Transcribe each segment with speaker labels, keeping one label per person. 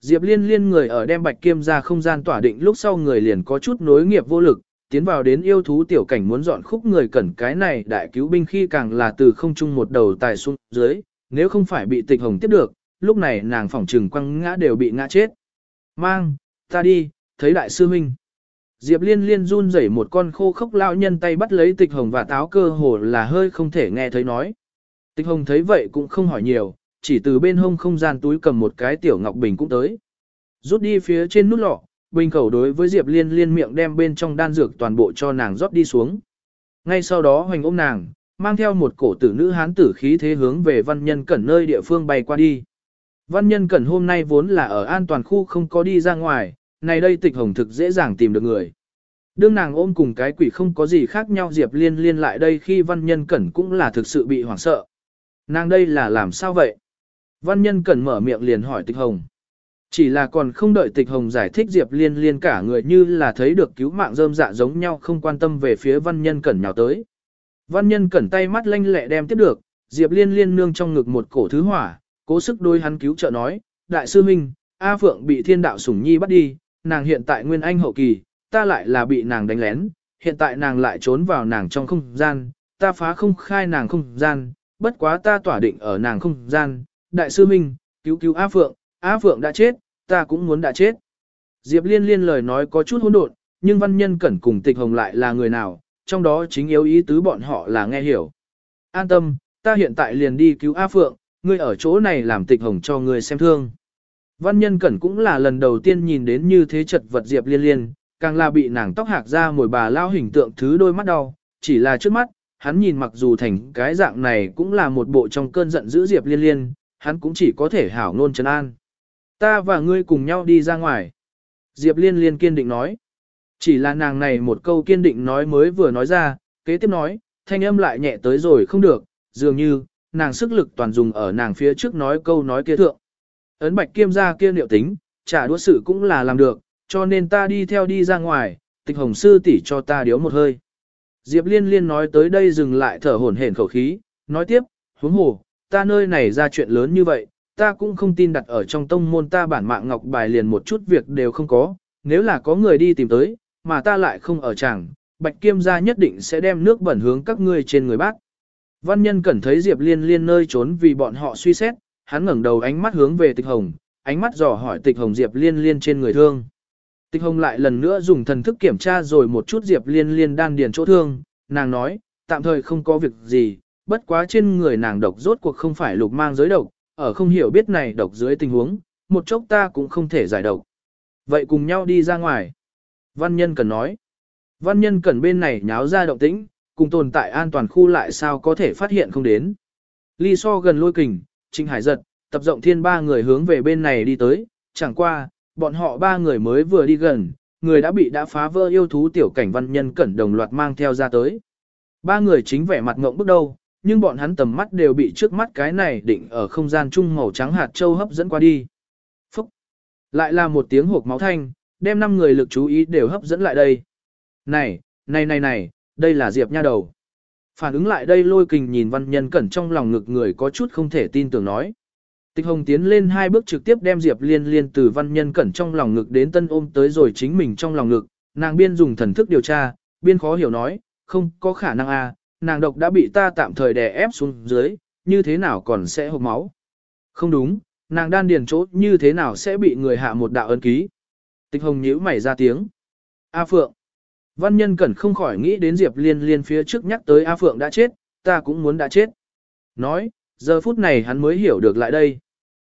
Speaker 1: Diệp Liên Liên người ở đem Bạch Kiêm ra không gian tỏa định lúc sau người liền có chút nối nghiệp vô lực, tiến vào đến yêu thú tiểu cảnh muốn dọn khúc người cẩn cái này đại cứu binh khi càng là từ không trung một đầu tài xuống dưới, nếu không phải bị tịch hồng tiếp được, lúc này nàng phỏng trừng quăng ngã đều bị ngã chết. Mang, ta đi, thấy đại sư huynh. Diệp liên liên run rẩy một con khô khốc lão nhân tay bắt lấy tịch hồng và táo cơ hồ là hơi không thể nghe thấy nói. Tịch hồng thấy vậy cũng không hỏi nhiều, chỉ từ bên hông không gian túi cầm một cái tiểu ngọc bình cũng tới. Rút đi phía trên nút lọ, bình khẩu đối với Diệp liên liên miệng đem bên trong đan dược toàn bộ cho nàng rót đi xuống. Ngay sau đó hoành ôm nàng, mang theo một cổ tử nữ hán tử khí thế hướng về văn nhân cẩn nơi địa phương bay qua đi. Văn nhân cẩn hôm nay vốn là ở an toàn khu không có đi ra ngoài, này đây tịch hồng thực dễ dàng tìm được người. Đương nàng ôm cùng cái quỷ không có gì khác nhau Diệp Liên liên lại đây khi văn nhân cẩn cũng là thực sự bị hoảng sợ. Nàng đây là làm sao vậy? Văn nhân cẩn mở miệng liền hỏi tịch hồng. Chỉ là còn không đợi tịch hồng giải thích Diệp Liên liên cả người như là thấy được cứu mạng rơm dạ giống nhau không quan tâm về phía văn nhân cẩn nhào tới. Văn nhân cẩn tay mắt lanh lẹ đem tiếp được, Diệp Liên liên nương trong ngực một cổ thứ hỏa, cố sức đôi hắn cứu trợ nói, đại sư minh, A Phượng bị thiên đạo sủng nhi bắt đi, nàng hiện tại nguyên anh hậu kỳ, ta lại là bị nàng đánh lén, hiện tại nàng lại trốn vào nàng trong không gian, ta phá không khai nàng không gian, bất quá ta tỏa định ở nàng không gian, đại sư minh, cứu cứu A Phượng, A Phượng đã chết, ta cũng muốn đã chết. Diệp liên liên lời nói có chút hỗn độn, nhưng văn nhân cẩn cùng tịch hồng lại là người nào, trong đó chính yếu ý tứ bọn họ là nghe hiểu. An tâm, ta hiện tại liền đi cứu A Phượng, ngươi ở chỗ này làm tịch hồng cho ngươi xem thương. Văn nhân cẩn cũng là lần đầu tiên nhìn đến như thế chật vật Diệp liên liên, càng là bị nàng tóc hạc ra mồi bà lao hình tượng thứ đôi mắt đau, chỉ là trước mắt, hắn nhìn mặc dù thành cái dạng này cũng là một bộ trong cơn giận dữ Diệp liên liên, hắn cũng chỉ có thể hảo ngôn trấn an. Ta và ngươi cùng nhau đi ra ngoài. Diệp liên liên kiên định nói. Chỉ là nàng này một câu kiên định nói mới vừa nói ra, kế tiếp nói, thanh âm lại nhẹ tới rồi không được, dường như, nàng sức lực toàn dùng ở nàng phía trước nói câu nói kia thượng. Ấn bạch kiêm ra kia liệu tính, trả đũa sự cũng là làm được, cho nên ta đi theo đi ra ngoài, tịch hồng sư tỷ cho ta điếu một hơi. Diệp liên liên nói tới đây dừng lại thở hổn hển khẩu khí, nói tiếp, huống hồ, ta nơi này ra chuyện lớn như vậy, ta cũng không tin đặt ở trong tông môn ta bản mạng ngọc bài liền một chút việc đều không có, nếu là có người đi tìm tới, mà ta lại không ở chẳng, bạch kiêm gia nhất định sẽ đem nước bẩn hướng các ngươi trên người bác. Văn nhân cẩn thấy Diệp liên liên nơi trốn vì bọn họ suy xét, hắn ngẩng đầu ánh mắt hướng về tịch hồng, ánh mắt dò hỏi tịch hồng Diệp liên liên trên người thương. Tịch hồng lại lần nữa dùng thần thức kiểm tra rồi một chút Diệp liên liên đan điền chỗ thương, nàng nói, tạm thời không có việc gì, bất quá trên người nàng độc rốt cuộc không phải lục mang giới độc, ở không hiểu biết này độc dưới tình huống, một chốc ta cũng không thể giải độc. Vậy cùng nhau đi ra ngoài. Văn nhân cần nói. Văn nhân cần bên này nháo ra động tĩnh, cùng tồn tại an toàn khu lại sao có thể phát hiện không đến. Ly so gần lôi kình, trinh Hải giật, tập rộng thiên ba người hướng về bên này đi tới, chẳng qua, bọn họ ba người mới vừa đi gần, người đã bị đã phá vỡ yêu thú tiểu cảnh văn nhân cẩn đồng loạt mang theo ra tới. Ba người chính vẻ mặt ngộng bước đầu, nhưng bọn hắn tầm mắt đều bị trước mắt cái này định ở không gian chung màu trắng hạt châu hấp dẫn qua đi. Phúc! Lại là một tiếng hộp máu thanh, đem năm người lực chú ý đều hấp dẫn lại đây. Này, này này này, đây là Diệp nha đầu. Phản ứng lại đây lôi kình nhìn văn nhân cẩn trong lòng ngực người có chút không thể tin tưởng nói. Tịch hồng tiến lên hai bước trực tiếp đem Diệp liên liên từ văn nhân cẩn trong lòng ngực đến tân ôm tới rồi chính mình trong lòng ngực, nàng biên dùng thần thức điều tra, biên khó hiểu nói, không có khả năng a, à, nàng độc đã bị ta tạm thời đè ép xuống dưới, như thế nào còn sẽ hộp máu. Không đúng, nàng đan điền chỗ như thế nào sẽ bị người hạ một đạo ấn ký. Tịch hồng nhíu mày ra tiếng. A Phượng. Văn nhân cẩn không khỏi nghĩ đến Diệp liên liên phía trước nhắc tới A Phượng đã chết, ta cũng muốn đã chết. Nói, giờ phút này hắn mới hiểu được lại đây.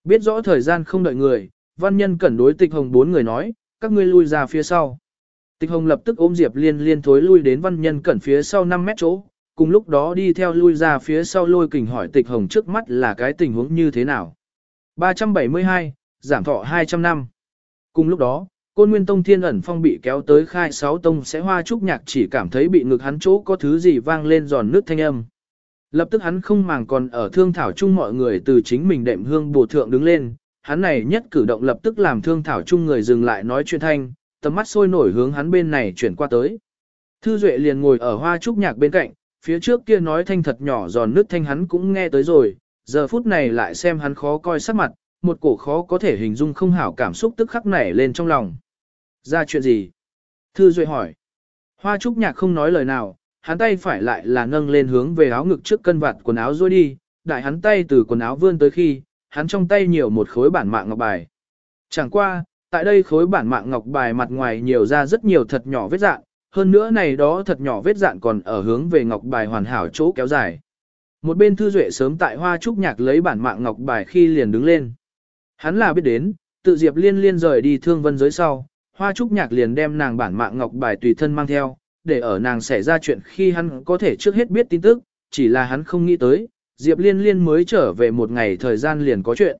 Speaker 1: Biết rõ thời gian không đợi người, văn nhân cẩn đối tịch hồng bốn người nói, các ngươi lui ra phía sau. Tịch hồng lập tức ôm Diệp liên liên thối lui đến văn nhân cẩn phía sau 5 mét chỗ, cùng lúc đó đi theo lui ra phía sau lôi kình hỏi tịch hồng trước mắt là cái tình huống như thế nào. 372, giảm thọ 200 năm. Cùng lúc đó, côn nguyên tông thiên ẩn phong bị kéo tới khai sáu tông sẽ hoa trúc nhạc chỉ cảm thấy bị ngực hắn chỗ có thứ gì vang lên giòn nước thanh âm. Lập tức hắn không màng còn ở thương thảo chung mọi người từ chính mình đệm hương bổ thượng đứng lên, hắn này nhất cử động lập tức làm thương thảo chung người dừng lại nói chuyện thanh, tầm mắt sôi nổi hướng hắn bên này chuyển qua tới. Thư Duệ liền ngồi ở hoa trúc nhạc bên cạnh, phía trước kia nói thanh thật nhỏ giòn nước thanh hắn cũng nghe tới rồi, giờ phút này lại xem hắn khó coi sắc mặt, một cổ khó có thể hình dung không hảo cảm xúc tức khắc nảy lên trong lòng. Ra chuyện gì? Thư Duệ hỏi. Hoa Trúc Nhạc không nói lời nào, hắn tay phải lại là nâng lên hướng về áo ngực trước cân vạt quần áo rồi đi, đại hắn tay từ quần áo vươn tới khi, hắn trong tay nhiều một khối bản mạng ngọc bài. Chẳng qua, tại đây khối bản mạng ngọc bài mặt ngoài nhiều ra rất nhiều thật nhỏ vết dạng, hơn nữa này đó thật nhỏ vết dạn còn ở hướng về ngọc bài hoàn hảo chỗ kéo dài. Một bên thư duệ sớm tại hoa trúc nhạc lấy bản mạng ngọc bài khi liền đứng lên. Hắn là biết đến, tự diệp liên liên rời đi thương vân giới sau, hoa trúc nhạc liền đem nàng bản mạng ngọc bài tùy thân mang theo, để ở nàng xảy ra chuyện khi hắn có thể trước hết biết tin tức, chỉ là hắn không nghĩ tới, diệp liên liên mới trở về một ngày thời gian liền có chuyện.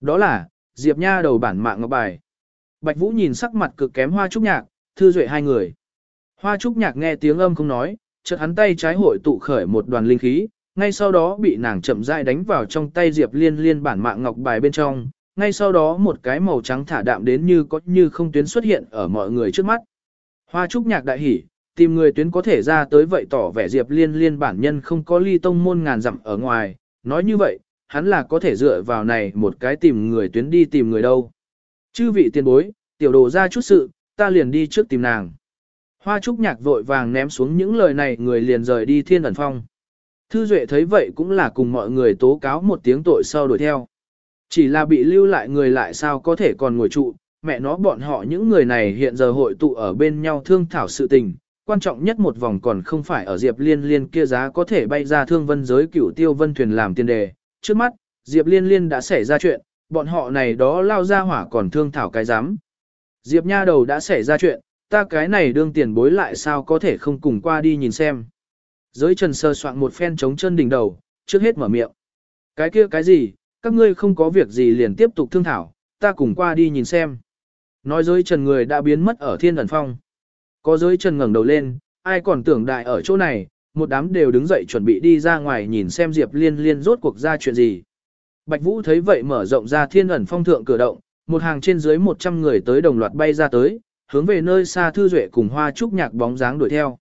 Speaker 1: Đó là, diệp nha đầu bản mạng ngọc bài. Bạch Vũ nhìn sắc mặt cực kém hoa trúc nhạc, thư duệ hai người. Hoa trúc nhạc nghe tiếng âm không nói, chợt hắn tay trái hội tụ khởi một đoàn linh khí, ngay sau đó bị nàng chậm rãi đánh vào trong tay Diệp Liên Liên bản mạng ngọc bài bên trong, ngay sau đó một cái màu trắng thả đạm đến như có như không tuyến xuất hiện ở mọi người trước mắt. Hoa trúc nhạc đại hỉ, tìm người tuyến có thể ra tới vậy tỏ vẻ Diệp Liên Liên bản nhân không có ly tông môn ngàn dặm ở ngoài, nói như vậy, hắn là có thể dựa vào này một cái tìm người tuyến đi tìm người đâu. Chư vị tiền bối, tiểu đồ ra chút sự, ta liền đi trước tìm nàng. Hoa trúc nhạc vội vàng ném xuống những lời này người liền rời đi thiên ẩn phong. Thư Duệ thấy vậy cũng là cùng mọi người tố cáo một tiếng tội sau đuổi theo. Chỉ là bị lưu lại người lại sao có thể còn ngồi trụ, mẹ nó bọn họ những người này hiện giờ hội tụ ở bên nhau thương thảo sự tình, quan trọng nhất một vòng còn không phải ở Diệp Liên Liên kia giá có thể bay ra thương vân giới cửu tiêu vân thuyền làm tiền đề. Trước mắt, Diệp Liên Liên đã xảy ra chuyện, bọn họ này đó lao ra hỏa còn thương thảo cái dám. Diệp nha đầu đã xảy ra chuyện, ta cái này đương tiền bối lại sao có thể không cùng qua đi nhìn xem. Giới trần sơ soạn một phen chống chân đỉnh đầu, trước hết mở miệng. Cái kia cái gì, các ngươi không có việc gì liền tiếp tục thương thảo, ta cùng qua đi nhìn xem. Nói giới trần người đã biến mất ở thiên ẩn phong. Có giới trần ngẩng đầu lên, ai còn tưởng đại ở chỗ này, một đám đều đứng dậy chuẩn bị đi ra ngoài nhìn xem Diệp Liên Liên rốt cuộc ra chuyện gì. Bạch Vũ thấy vậy mở rộng ra thiên ẩn phong thượng cửa động, một hàng trên dưới 100 người tới đồng loạt bay ra tới, hướng về nơi xa thư duệ cùng hoa trúc nhạc bóng dáng đuổi theo.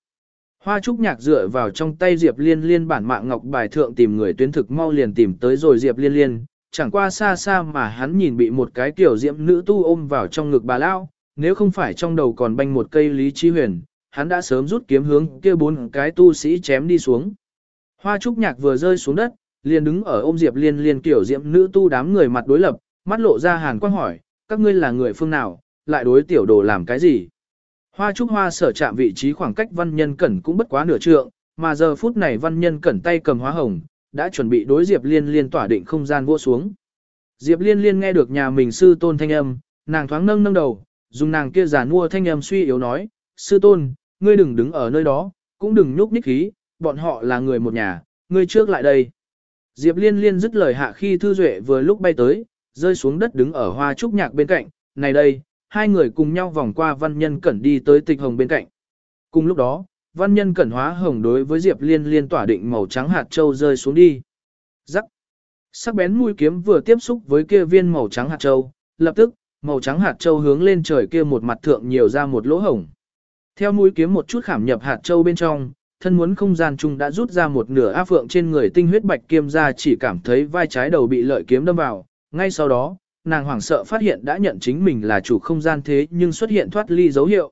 Speaker 1: Hoa trúc nhạc dựa vào trong tay Diệp Liên Liên bản mạng ngọc bài thượng tìm người tuyến thực mau liền tìm tới rồi Diệp Liên Liên, chẳng qua xa xa mà hắn nhìn bị một cái kiểu diệm nữ tu ôm vào trong ngực bà lao, nếu không phải trong đầu còn banh một cây lý chi huyền, hắn đã sớm rút kiếm hướng kia bốn cái tu sĩ chém đi xuống. Hoa trúc nhạc vừa rơi xuống đất, liền đứng ở ôm Diệp Liên Liên kiểu diệm nữ tu đám người mặt đối lập, mắt lộ ra hàn quang hỏi, các ngươi là người phương nào, lại đối tiểu đồ làm cái gì? Hoa trúc hoa sở chạm vị trí khoảng cách văn nhân cẩn cũng bất quá nửa trượng, mà giờ phút này văn nhân cẩn tay cầm hóa hồng, đã chuẩn bị đối Diệp Liên Liên tỏa định không gian vô xuống. Diệp Liên Liên nghe được nhà mình sư tôn thanh âm, nàng thoáng nâng nâng đầu, dùng nàng kia giả mua thanh âm suy yếu nói, sư tôn, ngươi đừng đứng ở nơi đó, cũng đừng nhúc nhích khí, bọn họ là người một nhà, ngươi trước lại đây. Diệp Liên Liên dứt lời hạ khi Thư Duệ vừa lúc bay tới, rơi xuống đất đứng ở hoa trúc nhạc bên cạnh, này đây, hai người cùng nhau vòng qua văn nhân cẩn đi tới tịch hồng bên cạnh. Cùng lúc đó, văn nhân cẩn hóa hồng đối với Diệp Liên liên tỏa định màu trắng hạt châu rơi xuống đi. Rắc. Sắc bén mũi kiếm vừa tiếp xúc với kia viên màu trắng hạt châu, lập tức, màu trắng hạt châu hướng lên trời kia một mặt thượng nhiều ra một lỗ hổng. Theo mũi kiếm một chút khảm nhập hạt châu bên trong, thân muốn không gian chung đã rút ra một nửa áp phượng trên người tinh huyết bạch kiêm ra chỉ cảm thấy vai trái đầu bị lợi kiếm đâm vào, ngay sau đó, nàng hoảng sợ phát hiện đã nhận chính mình là chủ không gian thế nhưng xuất hiện thoát ly dấu hiệu.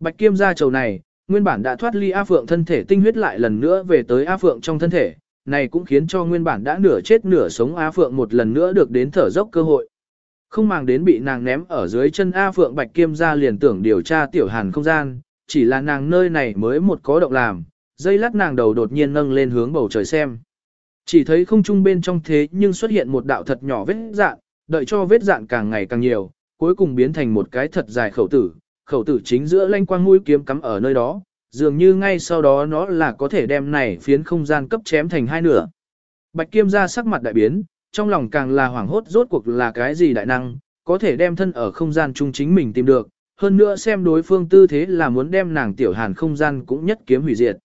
Speaker 1: Bạch Kiêm gia trầu này, nguyên bản đã thoát ly A Phượng thân thể tinh huyết lại lần nữa về tới A Phượng trong thân thể, này cũng khiến cho nguyên bản đã nửa chết nửa sống A Phượng một lần nữa được đến thở dốc cơ hội. Không màng đến bị nàng ném ở dưới chân A Phượng Bạch Kiêm gia liền tưởng điều tra tiểu hàn không gian, chỉ là nàng nơi này mới một có động làm, dây lát nàng đầu đột nhiên nâng lên hướng bầu trời xem. Chỉ thấy không trung bên trong thế nhưng xuất hiện một đạo thật nhỏ vết dạng, đợi cho vết dạn càng ngày càng nhiều, cuối cùng biến thành một cái thật dài khẩu tử, khẩu tử chính giữa lanh quang mũi kiếm cắm ở nơi đó, dường như ngay sau đó nó là có thể đem này phiến không gian cấp chém thành hai nửa. Bạch Kiêm ra sắc mặt đại biến, trong lòng càng là hoảng hốt rốt cuộc là cái gì đại năng, có thể đem thân ở không gian chung chính mình tìm được, hơn nữa xem đối phương tư thế là muốn đem nàng tiểu hàn không gian cũng nhất kiếm hủy diệt.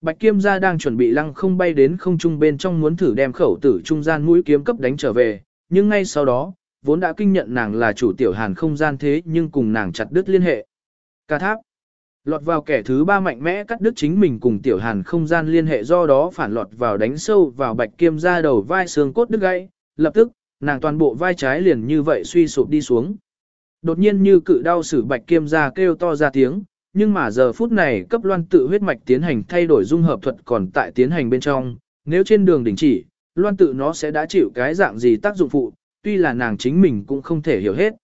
Speaker 1: Bạch Kiêm gia đang chuẩn bị lăng không bay đến không trung bên trong muốn thử đem khẩu tử trung gian mũi kiếm cấp đánh trở về, nhưng ngay sau đó, vốn đã kinh nhận nàng là chủ tiểu hàn không gian thế nhưng cùng nàng chặt đứt liên hệ. Ca tháp. Lọt vào kẻ thứ ba mạnh mẽ cắt đứt chính mình cùng tiểu hàn không gian liên hệ do đó phản lọt vào đánh sâu vào bạch kiêm ra đầu vai xương cốt đứt gãy, lập tức, nàng toàn bộ vai trái liền như vậy suy sụp đi xuống. Đột nhiên như cự đau sử bạch kiêm ra kêu to ra tiếng, nhưng mà giờ phút này cấp loan tự huyết mạch tiến hành thay đổi dung hợp thuật còn tại tiến hành bên trong, nếu trên đường đình chỉ, loan tự nó sẽ đã chịu cái dạng gì tác dụng phụ, tuy là nàng chính mình cũng không thể hiểu hết.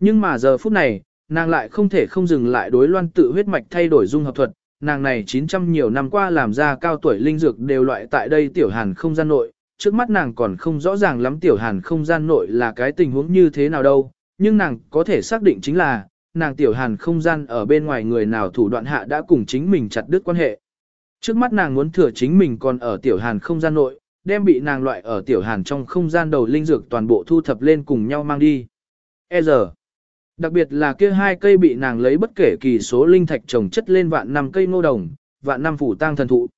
Speaker 1: Nhưng mà giờ phút này, nàng lại không thể không dừng lại đối loan tự huyết mạch thay đổi dung hợp thuật, nàng này 900 nhiều năm qua làm ra cao tuổi linh dược đều loại tại đây tiểu hàn không gian nội, trước mắt nàng còn không rõ ràng lắm tiểu hàn không gian nội là cái tình huống như thế nào đâu, nhưng nàng có thể xác định chính là, nàng tiểu hàn không gian ở bên ngoài người nào thủ đoạn hạ đã cùng chính mình chặt đứt quan hệ. Trước mắt nàng muốn thừa chính mình còn ở tiểu hàn không gian nội, đem bị nàng loại ở tiểu hàn trong không gian đầu linh dược toàn bộ thu thập lên cùng nhau mang đi. E giờ, đặc biệt là kia hai cây bị nàng lấy bất kể kỳ số linh thạch trồng chất lên vạn năm cây ngô đồng, vạn năm phủ tang thần thụ.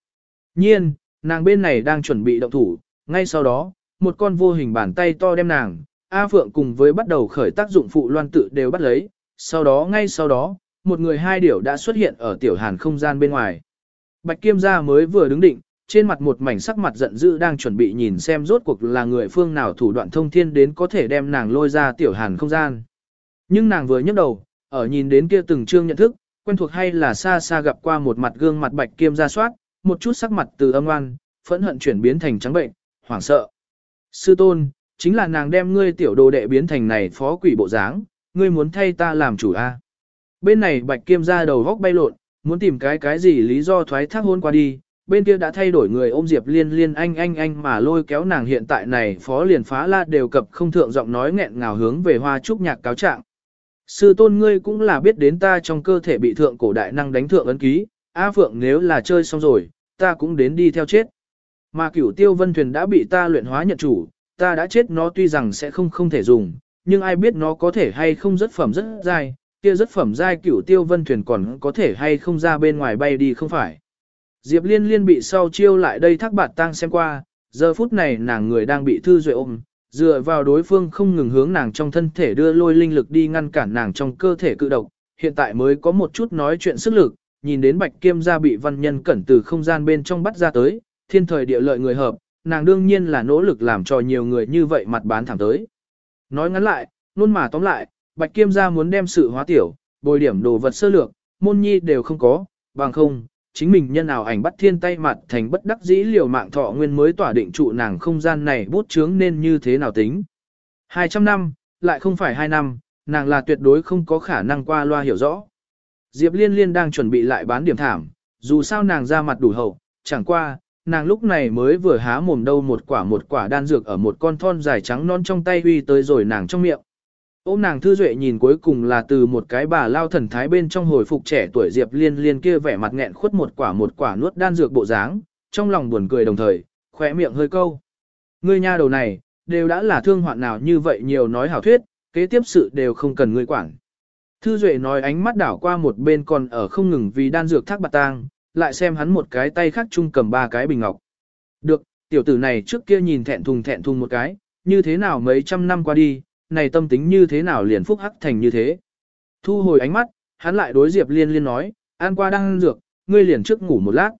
Speaker 1: Nhiên, nàng bên này đang chuẩn bị động thủ, ngay sau đó, một con vô hình bàn tay to đem nàng, A Phượng cùng với bắt đầu khởi tác dụng phụ loan tự đều bắt lấy, sau đó ngay sau đó, một người hai điểu đã xuất hiện ở tiểu hàn không gian bên ngoài. Bạch Kiêm gia mới vừa đứng định, trên mặt một mảnh sắc mặt giận dữ đang chuẩn bị nhìn xem rốt cuộc là người phương nào thủ đoạn thông thiên đến có thể đem nàng lôi ra tiểu hàn không gian. Nhưng nàng vừa nhấc đầu, ở nhìn đến kia từng chương nhận thức, quen thuộc hay là xa xa gặp qua một mặt gương mặt Bạch Kiêm ra soát, một chút sắc mặt từ âm oan, phẫn hận chuyển biến thành trắng bệnh, hoảng sợ. Sư tôn, chính là nàng đem ngươi tiểu đồ đệ biến thành này phó quỷ bộ dáng, ngươi muốn thay ta làm chủ a? Bên này Bạch Kiêm ra đầu góc bay lộn, muốn tìm cái cái gì lý do thoái thác hôn qua đi, bên kia đã thay đổi người ôm Diệp Liên Liên anh anh anh mà lôi kéo nàng hiện tại này phó liền phá la đều cập không thượng giọng nói nghẹn ngào hướng về hoa trúc nhạc cáo trạng. Sư tôn ngươi cũng là biết đến ta trong cơ thể bị thượng cổ đại năng đánh thượng ấn ký, A Phượng nếu là chơi xong rồi, ta cũng đến đi theo chết. Mà cửu tiêu vân thuyền đã bị ta luyện hóa nhận chủ, ta đã chết nó tuy rằng sẽ không không thể dùng, nhưng ai biết nó có thể hay không rất phẩm rất dai, kia rất phẩm dai cửu tiêu vân thuyền còn có thể hay không ra bên ngoài bay đi không phải. Diệp liên liên bị sau chiêu lại đây thác bạt tang xem qua, giờ phút này nàng người đang bị thư duệ ôm, dựa vào đối phương không ngừng hướng nàng trong thân thể đưa lôi linh lực đi ngăn cản nàng trong cơ thể cự độc, hiện tại mới có một chút nói chuyện sức lực, nhìn đến bạch kiêm gia bị văn nhân cẩn từ không gian bên trong bắt ra tới, thiên thời địa lợi người hợp, nàng đương nhiên là nỗ lực làm cho nhiều người như vậy mặt bán thẳng tới. Nói ngắn lại, luôn mà tóm lại, Bạch Kiêm gia muốn đem sự hóa tiểu, bồi điểm đồ vật sơ lược, môn nhi đều không có, bằng không, chính mình nhân ảo ảnh bắt thiên tay mặt thành bất đắc dĩ liều mạng thọ nguyên mới tỏa định trụ nàng không gian này bút chướng nên như thế nào tính. 200 năm, lại không phải 2 năm, nàng là tuyệt đối không có khả năng qua loa hiểu rõ. Diệp Liên Liên đang chuẩn bị lại bán điểm thảm, dù sao nàng ra mặt đủ hậu, chẳng qua, nàng lúc này mới vừa há mồm đâu một quả một quả đan dược ở một con thon dài trắng non trong tay huy tới rồi nàng trong miệng. Ôm nàng thư duệ nhìn cuối cùng là từ một cái bà lao thần thái bên trong hồi phục trẻ tuổi Diệp Liên Liên kia vẻ mặt nghẹn khuất một quả một quả nuốt đan dược bộ dáng, trong lòng buồn cười đồng thời, khỏe miệng hơi câu. Ngươi nha đầu này, đều đã là thương hoạn nào như vậy nhiều nói hảo thuyết, kế tiếp sự đều không cần ngươi quản. Thư Duệ nói ánh mắt đảo qua một bên còn ở không ngừng vì đan dược thác bạc tang, lại xem hắn một cái tay khác chung cầm ba cái bình ngọc. Được, tiểu tử này trước kia nhìn thẹn thùng thẹn thùng một cái, như thế nào mấy trăm năm qua đi, này tâm tính như thế nào liền phúc hắc thành như thế. Thu hồi ánh mắt, hắn lại đối Diệp Liên Liên nói, an qua đang ăn dược, ngươi liền trước ngủ một lát.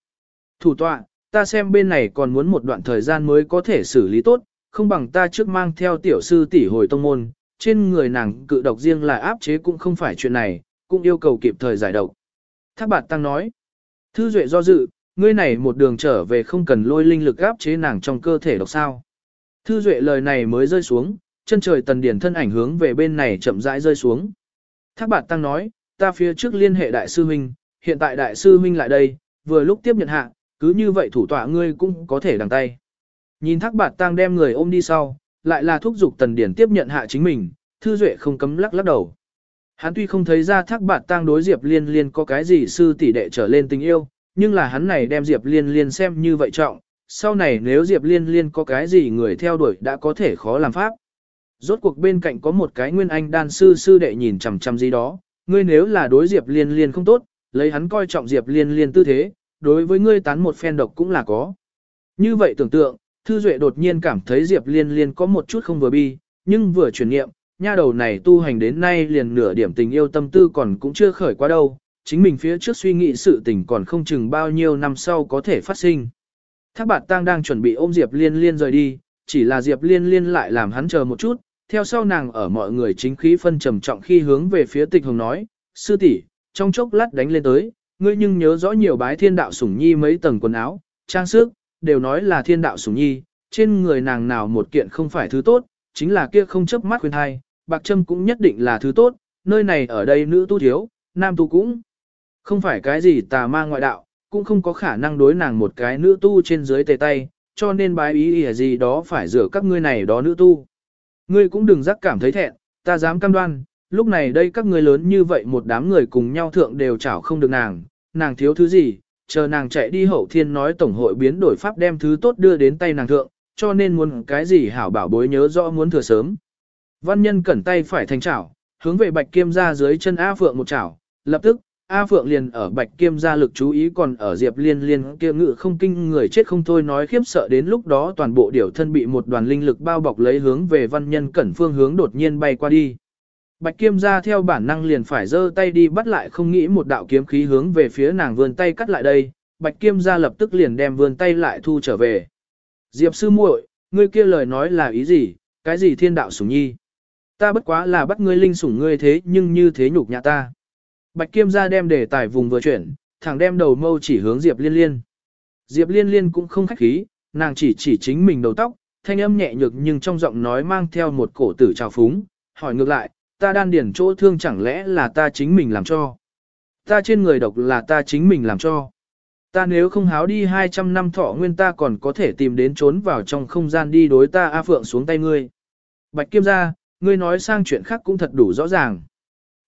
Speaker 1: Thủ tọa, ta xem bên này còn muốn một đoạn thời gian mới có thể xử lý tốt, không bằng ta trước mang theo tiểu sư tỷ hồi tông môn, trên người nàng cự độc riêng là áp chế cũng không phải chuyện này, cũng yêu cầu kịp thời giải độc. Thác bạt tăng nói, Thư Duệ do dự, ngươi này một đường trở về không cần lôi linh lực áp chế nàng trong cơ thể độc sao. Thư Duệ lời này mới rơi xuống, chân trời tần điển thân ảnh hướng về bên này chậm rãi rơi xuống. Thác bạt tăng nói, ta phía trước liên hệ đại sư huynh, hiện tại đại sư huynh lại đây, vừa lúc tiếp nhận hạ, cứ như vậy thủ tọa ngươi cũng có thể đằng tay. Nhìn thác bạt tăng đem người ôm đi sau, lại là thúc giục tần điển tiếp nhận hạ chính mình, thư duệ không cấm lắc lắc đầu. Hắn tuy không thấy ra thác bạt Tăng đối Diệp Liên Liên có cái gì sư tỷ đệ trở lên tình yêu, nhưng là hắn này đem Diệp Liên Liên xem như vậy trọng, sau này nếu Diệp Liên Liên có cái gì người theo đuổi đã có thể khó làm pháp. Rốt cuộc bên cạnh có một cái nguyên anh đan sư sư đệ nhìn chằm chằm gì đó, ngươi nếu là đối Diệp Liên Liên không tốt, lấy hắn coi trọng Diệp Liên Liên tư thế, đối với ngươi tán một phen độc cũng là có. Như vậy tưởng tượng, Thư Duệ đột nhiên cảm thấy Diệp Liên Liên có một chút không vừa bi, nhưng vừa chuyển nghiệm, nha đầu này tu hành đến nay liền nửa điểm tình yêu tâm tư còn cũng chưa khởi qua đâu, chính mình phía trước suy nghĩ sự tình còn không chừng bao nhiêu năm sau có thể phát sinh. Thác bạt tang đang chuẩn bị ôm Diệp liên liên rời đi, chỉ là Diệp Liên Liên lại làm hắn chờ một chút, theo sau nàng ở mọi người chính khí phân trầm trọng khi hướng về phía tịch hồng nói, sư tỷ, trong chốc lát đánh lên tới, ngươi nhưng nhớ rõ nhiều bái thiên đạo sủng nhi mấy tầng quần áo, trang sức, đều nói là thiên đạo sủng nhi, trên người nàng nào một kiện không phải thứ tốt, chính là kia không chấp mắt khuyên thai, bạc trâm cũng nhất định là thứ tốt, nơi này ở đây nữ tu thiếu, nam tu cũng không phải cái gì tà ma ngoại đạo, cũng không có khả năng đối nàng một cái nữ tu trên dưới tề tay, cho nên bái ý ý gì đó phải rửa các ngươi này đó nữ tu. Ngươi cũng đừng giác cảm thấy thẹn, ta dám cam đoan, lúc này đây các ngươi lớn như vậy một đám người cùng nhau thượng đều chảo không được nàng, nàng thiếu thứ gì, chờ nàng chạy đi hậu thiên nói tổng hội biến đổi pháp đem thứ tốt đưa đến tay nàng thượng, cho nên muốn cái gì hảo bảo bối nhớ rõ muốn thừa sớm. Văn nhân cẩn tay phải thành chảo, hướng về bạch kiêm ra dưới chân A Phượng một chảo, lập tức, A Phượng liền ở bạch kiêm gia lực chú ý còn ở Diệp Liên Liên kia ngự không kinh người chết không thôi nói khiếp sợ đến lúc đó toàn bộ điểu thân bị một đoàn linh lực bao bọc lấy hướng về văn nhân cẩn phương hướng đột nhiên bay qua đi. Bạch kiêm gia theo bản năng liền phải giơ tay đi bắt lại không nghĩ một đạo kiếm khí hướng về phía nàng vươn tay cắt lại đây, bạch kiêm gia lập tức liền đem vươn tay lại thu trở về. Diệp sư muội, ngươi kia lời nói là ý gì, cái gì thiên đạo sủng nhi? Ta bất quá là bắt ngươi linh sủng ngươi thế nhưng như thế nhục nhã ta. Bạch Kiêm Gia đem đề tài vùng vừa chuyển, thẳng đem đầu mâu chỉ hướng Diệp Liên Liên. Diệp Liên Liên cũng không khách khí, nàng chỉ chỉ chính mình đầu tóc, thanh âm nhẹ nhược nhưng trong giọng nói mang theo một cổ tử trào phúng, hỏi ngược lại, ta đan điển chỗ thương chẳng lẽ là ta chính mình làm cho. Ta trên người độc là ta chính mình làm cho. Ta nếu không háo đi 200 năm thọ nguyên ta còn có thể tìm đến trốn vào trong không gian đi đối ta A Phượng xuống tay ngươi. Bạch Kiêm Gia, ngươi nói sang chuyện khác cũng thật đủ rõ ràng.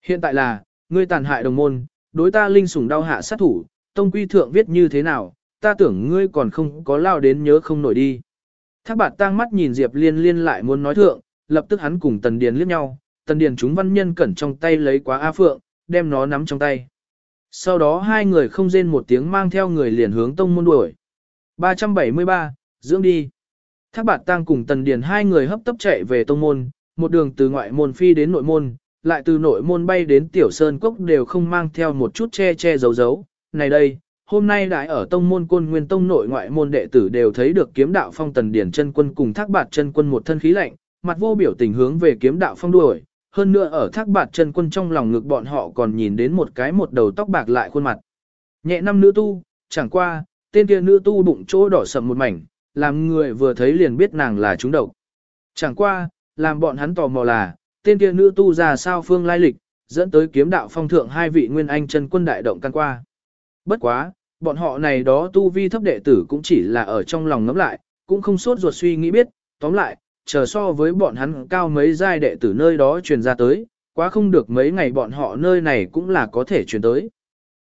Speaker 1: Hiện tại là, ngươi tàn hại đồng môn, đối ta linh sủng đau hạ sát thủ, tông quy thượng viết như thế nào, ta tưởng ngươi còn không có lao đến nhớ không nổi đi. Thác bạt tang mắt nhìn Diệp liên liên lại muốn nói thượng, lập tức hắn cùng Tần Điền liếc nhau, Tần Điền chúng văn nhân cẩn trong tay lấy quá A Phượng, đem nó nắm trong tay. Sau đó hai người không rên một tiếng mang theo người liền hướng tông môn đuổi. 373, dưỡng đi. Thác bạt tang cùng Tần Điền hai người hấp tấp chạy về tông môn, một đường từ ngoại môn phi đến nội môn, lại từ nội môn bay đến tiểu sơn cốc đều không mang theo một chút che che giấu giấu. Này đây, hôm nay đại ở tông môn côn nguyên tông nội ngoại môn đệ tử đều thấy được kiếm đạo phong tần điển chân quân cùng thác bạt chân quân một thân khí lạnh, mặt vô biểu tình hướng về kiếm đạo phong đuổi. Hơn nữa ở thác bạt chân quân trong lòng ngực bọn họ còn nhìn đến một cái một đầu tóc bạc lại khuôn mặt. Nhẹ năm nữ tu, chẳng qua, tên kia nữ tu bụng chỗ đỏ sầm một mảnh, làm người vừa thấy liền biết nàng là trúng độc. Chẳng qua, làm bọn hắn tò mò là, tên kia nữ tu ra sao phương lai lịch, dẫn tới kiếm đạo phong thượng hai vị nguyên anh chân quân đại động căn qua. Bất quá, bọn họ này đó tu vi thấp đệ tử cũng chỉ là ở trong lòng ngẫm lại, cũng không sốt ruột suy nghĩ biết, tóm lại, chờ so với bọn hắn cao mấy giai đệ tử nơi đó truyền ra tới, quá không được mấy ngày bọn họ nơi này cũng là có thể truyền tới.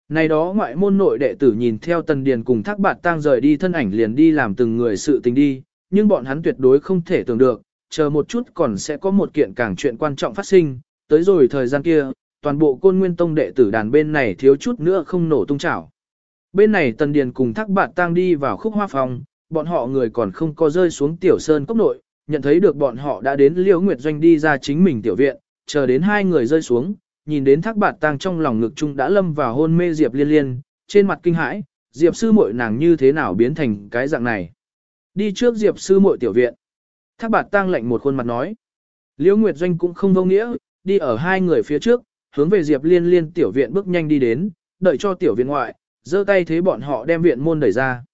Speaker 1: Này đó ngoại môn nội đệ tử nhìn theo tần điền cùng thác bạt tang rời đi thân ảnh liền đi làm từng người sự tình đi, nhưng bọn hắn tuyệt đối không thể tưởng được, chờ một chút còn sẽ có một kiện càng chuyện quan trọng phát sinh, tới rồi thời gian kia, toàn bộ côn nguyên tông đệ tử đàn bên này thiếu chút nữa không nổ tung chảo. Bên này Tần Điền cùng thác bạn tang đi vào khúc hoa phòng, bọn họ người còn không có rơi xuống tiểu sơn cốc nội, nhận thấy được bọn họ đã đến liễu nguyệt doanh đi ra chính mình tiểu viện, chờ đến hai người rơi xuống, nhìn đến thác bạn tang trong lòng ngực chung đã lâm vào hôn mê Diệp liên liên, trên mặt kinh hãi, Diệp sư muội nàng như thế nào biến thành cái dạng này. Đi trước Diệp sư muội tiểu viện. Thác bạt tang lạnh một khuôn mặt nói. Liễu Nguyệt Doanh cũng không vô nghĩa, đi ở hai người phía trước, hướng về Diệp Liên Liên tiểu viện bước nhanh đi đến, đợi cho tiểu viện ngoại, giơ tay thế bọn họ đem viện môn đẩy ra.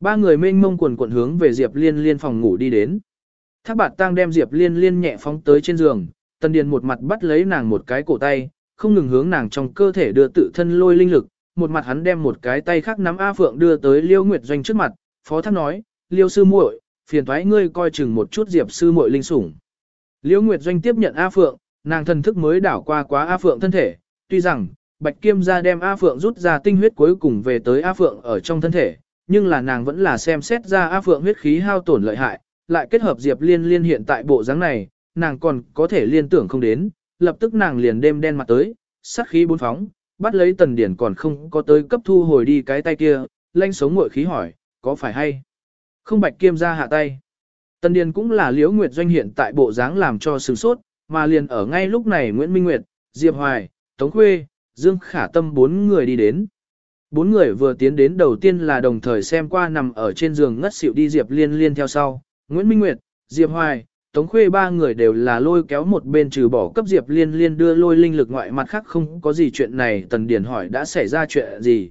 Speaker 1: Ba người mênh mông quần quần hướng về Diệp Liên Liên phòng ngủ đi đến. Thác bạt tang đem Diệp Liên Liên nhẹ phóng tới trên giường, Tần Điền một mặt bắt lấy nàng một cái cổ tay, không ngừng hướng nàng trong cơ thể đưa tự thân lôi linh lực, một mặt hắn đem một cái tay khác nắm A Phượng đưa tới Liêu Nguyệt Doanh trước mặt, phó thác nói, Liêu sư muội, phiền thoái ngươi coi chừng một chút diệp sư muội linh sủng. Liễu Nguyệt Doanh tiếp nhận A Phượng, nàng thần thức mới đảo qua quá A Phượng thân thể, tuy rằng, Bạch Kiêm ra đem A Phượng rút ra tinh huyết cuối cùng về tới A Phượng ở trong thân thể, nhưng là nàng vẫn là xem xét ra A Phượng huyết khí hao tổn lợi hại, lại kết hợp Diệp Liên liên hiện tại bộ dáng này, nàng còn có thể liên tưởng không đến, lập tức nàng liền đêm đen mặt tới, sát khí bốn phóng, bắt lấy tần điển còn không có tới cấp thu hồi đi cái tay kia, lanh sống ngội khí hỏi, có phải hay? Không bạch kiêm ra hạ tay. Tân Điền cũng là Liễu Nguyệt doanh hiện tại bộ dáng làm cho sửng sốt, mà liền ở ngay lúc này Nguyễn Minh Nguyệt, Diệp Hoài, Tống Khuê, Dương Khả Tâm bốn người đi đến. Bốn người vừa tiến đến đầu tiên là đồng thời xem qua nằm ở trên giường ngất xỉu đi Diệp Liên Liên theo sau, Nguyễn Minh Nguyệt, Diệp Hoài, Tống Khuê ba người đều là lôi kéo một bên trừ bỏ cấp Diệp Liên Liên đưa lôi linh lực ngoại mặt khác không có gì chuyện này Tần Điền hỏi đã xảy ra chuyện gì.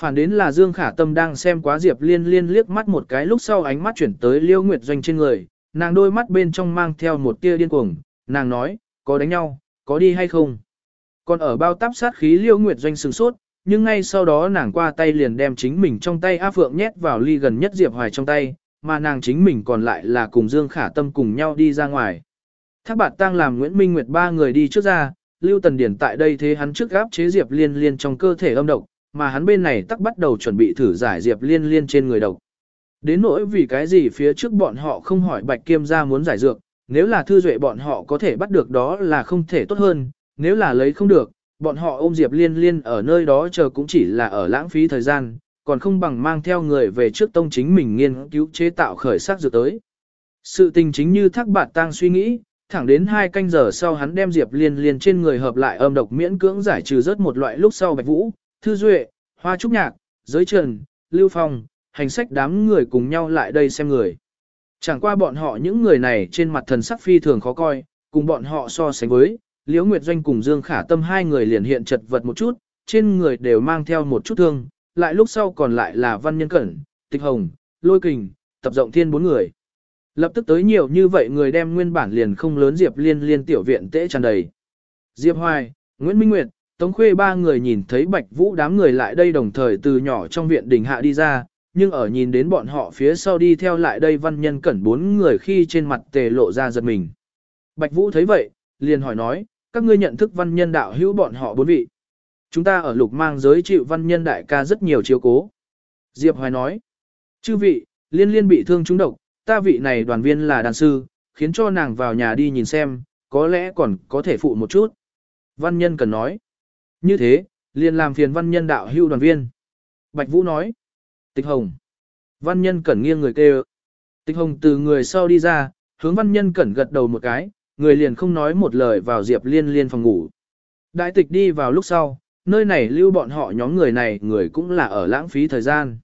Speaker 1: Phản đến là Dương Khả Tâm đang xem quá Diệp Liên Liên liếc mắt một cái lúc sau ánh mắt chuyển tới Liêu Nguyệt Doanh trên người, nàng đôi mắt bên trong mang theo một tia điên cuồng, nàng nói, có đánh nhau, có đi hay không. Còn ở bao táp sát khí Liêu Nguyệt Doanh sừng sốt, nhưng ngay sau đó nàng qua tay liền đem chính mình trong tay A Phượng nhét vào ly gần nhất Diệp Hoài trong tay, mà nàng chính mình còn lại là cùng Dương Khả Tâm cùng nhau đi ra ngoài. Thác bạt tang làm Nguyễn Minh Nguyệt ba người đi trước ra, Lưu Tần Điển tại đây thế hắn trước gáp chế Diệp Liên Liên trong cơ thể âm độc, mà hắn bên này tắc bắt đầu chuẩn bị thử giải Diệp Liên Liên trên người độc. Đến nỗi vì cái gì phía trước bọn họ không hỏi Bạch Kiêm gia muốn giải dược, nếu là thư duệ bọn họ có thể bắt được đó là không thể tốt hơn, nếu là lấy không được, bọn họ ôm Diệp Liên Liên ở nơi đó chờ cũng chỉ là ở lãng phí thời gian, còn không bằng mang theo người về trước tông chính mình nghiên cứu chế tạo khởi sắc dược tới. Sự tình chính như thác bạt tang suy nghĩ, thẳng đến hai canh giờ sau hắn đem Diệp Liên Liên trên người hợp lại âm độc miễn cưỡng giải trừ rớt một loại lúc sau Bạch Vũ, Thư Duệ, Hoa Trúc Nhạc, Giới Trần, Lưu Phong, hành sách đám người cùng nhau lại đây xem người. Chẳng qua bọn họ những người này trên mặt thần sắc phi thường khó coi, cùng bọn họ so sánh với, Liễu Nguyệt Doanh cùng Dương Khả Tâm hai người liền hiện chật vật một chút, trên người đều mang theo một chút thương, lại lúc sau còn lại là Văn Nhân Cẩn, Tịch Hồng, Lôi Kình, Tập Rộng Thiên bốn người. Lập tức tới nhiều như vậy người đem nguyên bản liền không lớn Diệp Liên liên tiểu viện tễ tràn đầy. Diệp Hoài, Nguyễn Minh Nguyệt, Tống Khuê ba người nhìn thấy Bạch Vũ đám người lại đây đồng thời từ nhỏ trong viện đỉnh hạ đi ra, nhưng ở nhìn đến bọn họ phía sau đi theo lại đây văn nhân cẩn bốn người khi trên mặt tề lộ ra giật mình. Bạch Vũ thấy vậy, liền hỏi nói, các ngươi nhận thức văn nhân đạo hữu bọn họ bốn vị. Chúng ta ở lục mang giới chịu văn nhân đại ca rất nhiều chiếu cố. Diệp Hoài nói, chư vị, liên liên bị thương trúng độc, ta vị này đoàn viên là đàn sư, khiến cho nàng vào nhà đi nhìn xem, có lẽ còn có thể phụ một chút. Văn nhân cần nói, như thế, liền làm phiền văn nhân đạo hưu đoàn viên. Bạch Vũ nói, tịch hồng. Văn nhân cẩn nghiêng người kêu. Tịch hồng từ người sau đi ra, hướng văn nhân cẩn gật đầu một cái, người liền không nói một lời vào Diệp Liên Liên phòng ngủ. Đại tịch đi vào lúc sau, nơi này lưu bọn họ nhóm người này người cũng là ở lãng phí thời gian.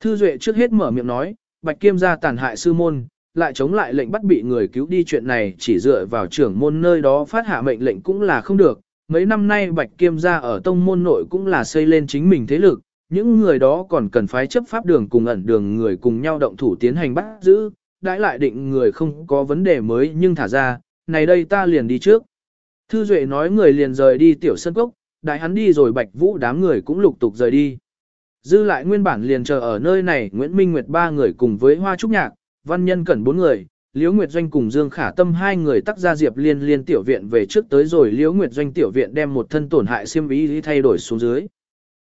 Speaker 1: Thư Duệ trước hết mở miệng nói, Bạch Kiêm gia tàn hại sư môn, lại chống lại lệnh bắt bị người cứu đi chuyện này chỉ dựa vào trưởng môn nơi đó phát hạ mệnh lệnh cũng là không được. Mấy năm nay Bạch Kiêm gia ở tông môn nội cũng là xây lên chính mình thế lực, những người đó còn cần phái chấp pháp đường cùng ẩn đường người cùng nhau động thủ tiến hành bắt giữ, đãi lại định người không có vấn đề mới nhưng thả ra, này đây ta liền đi trước. Thư Duệ nói người liền rời đi tiểu sân cốc, đại hắn đi rồi Bạch Vũ đám người cũng lục tục rời đi. Dư lại nguyên bản liền chờ ở nơi này Nguyễn Minh Nguyệt ba người cùng với Hoa Trúc Nhạc, Văn Nhân Cẩn bốn người, Liễu Nguyệt Doanh cùng Dương Khả Tâm hai người tắc ra Diệp Liên Liên tiểu viện về trước tới rồi Liễu Nguyệt Doanh tiểu viện đem một thân tổn hại xiêm y thay đổi xuống dưới.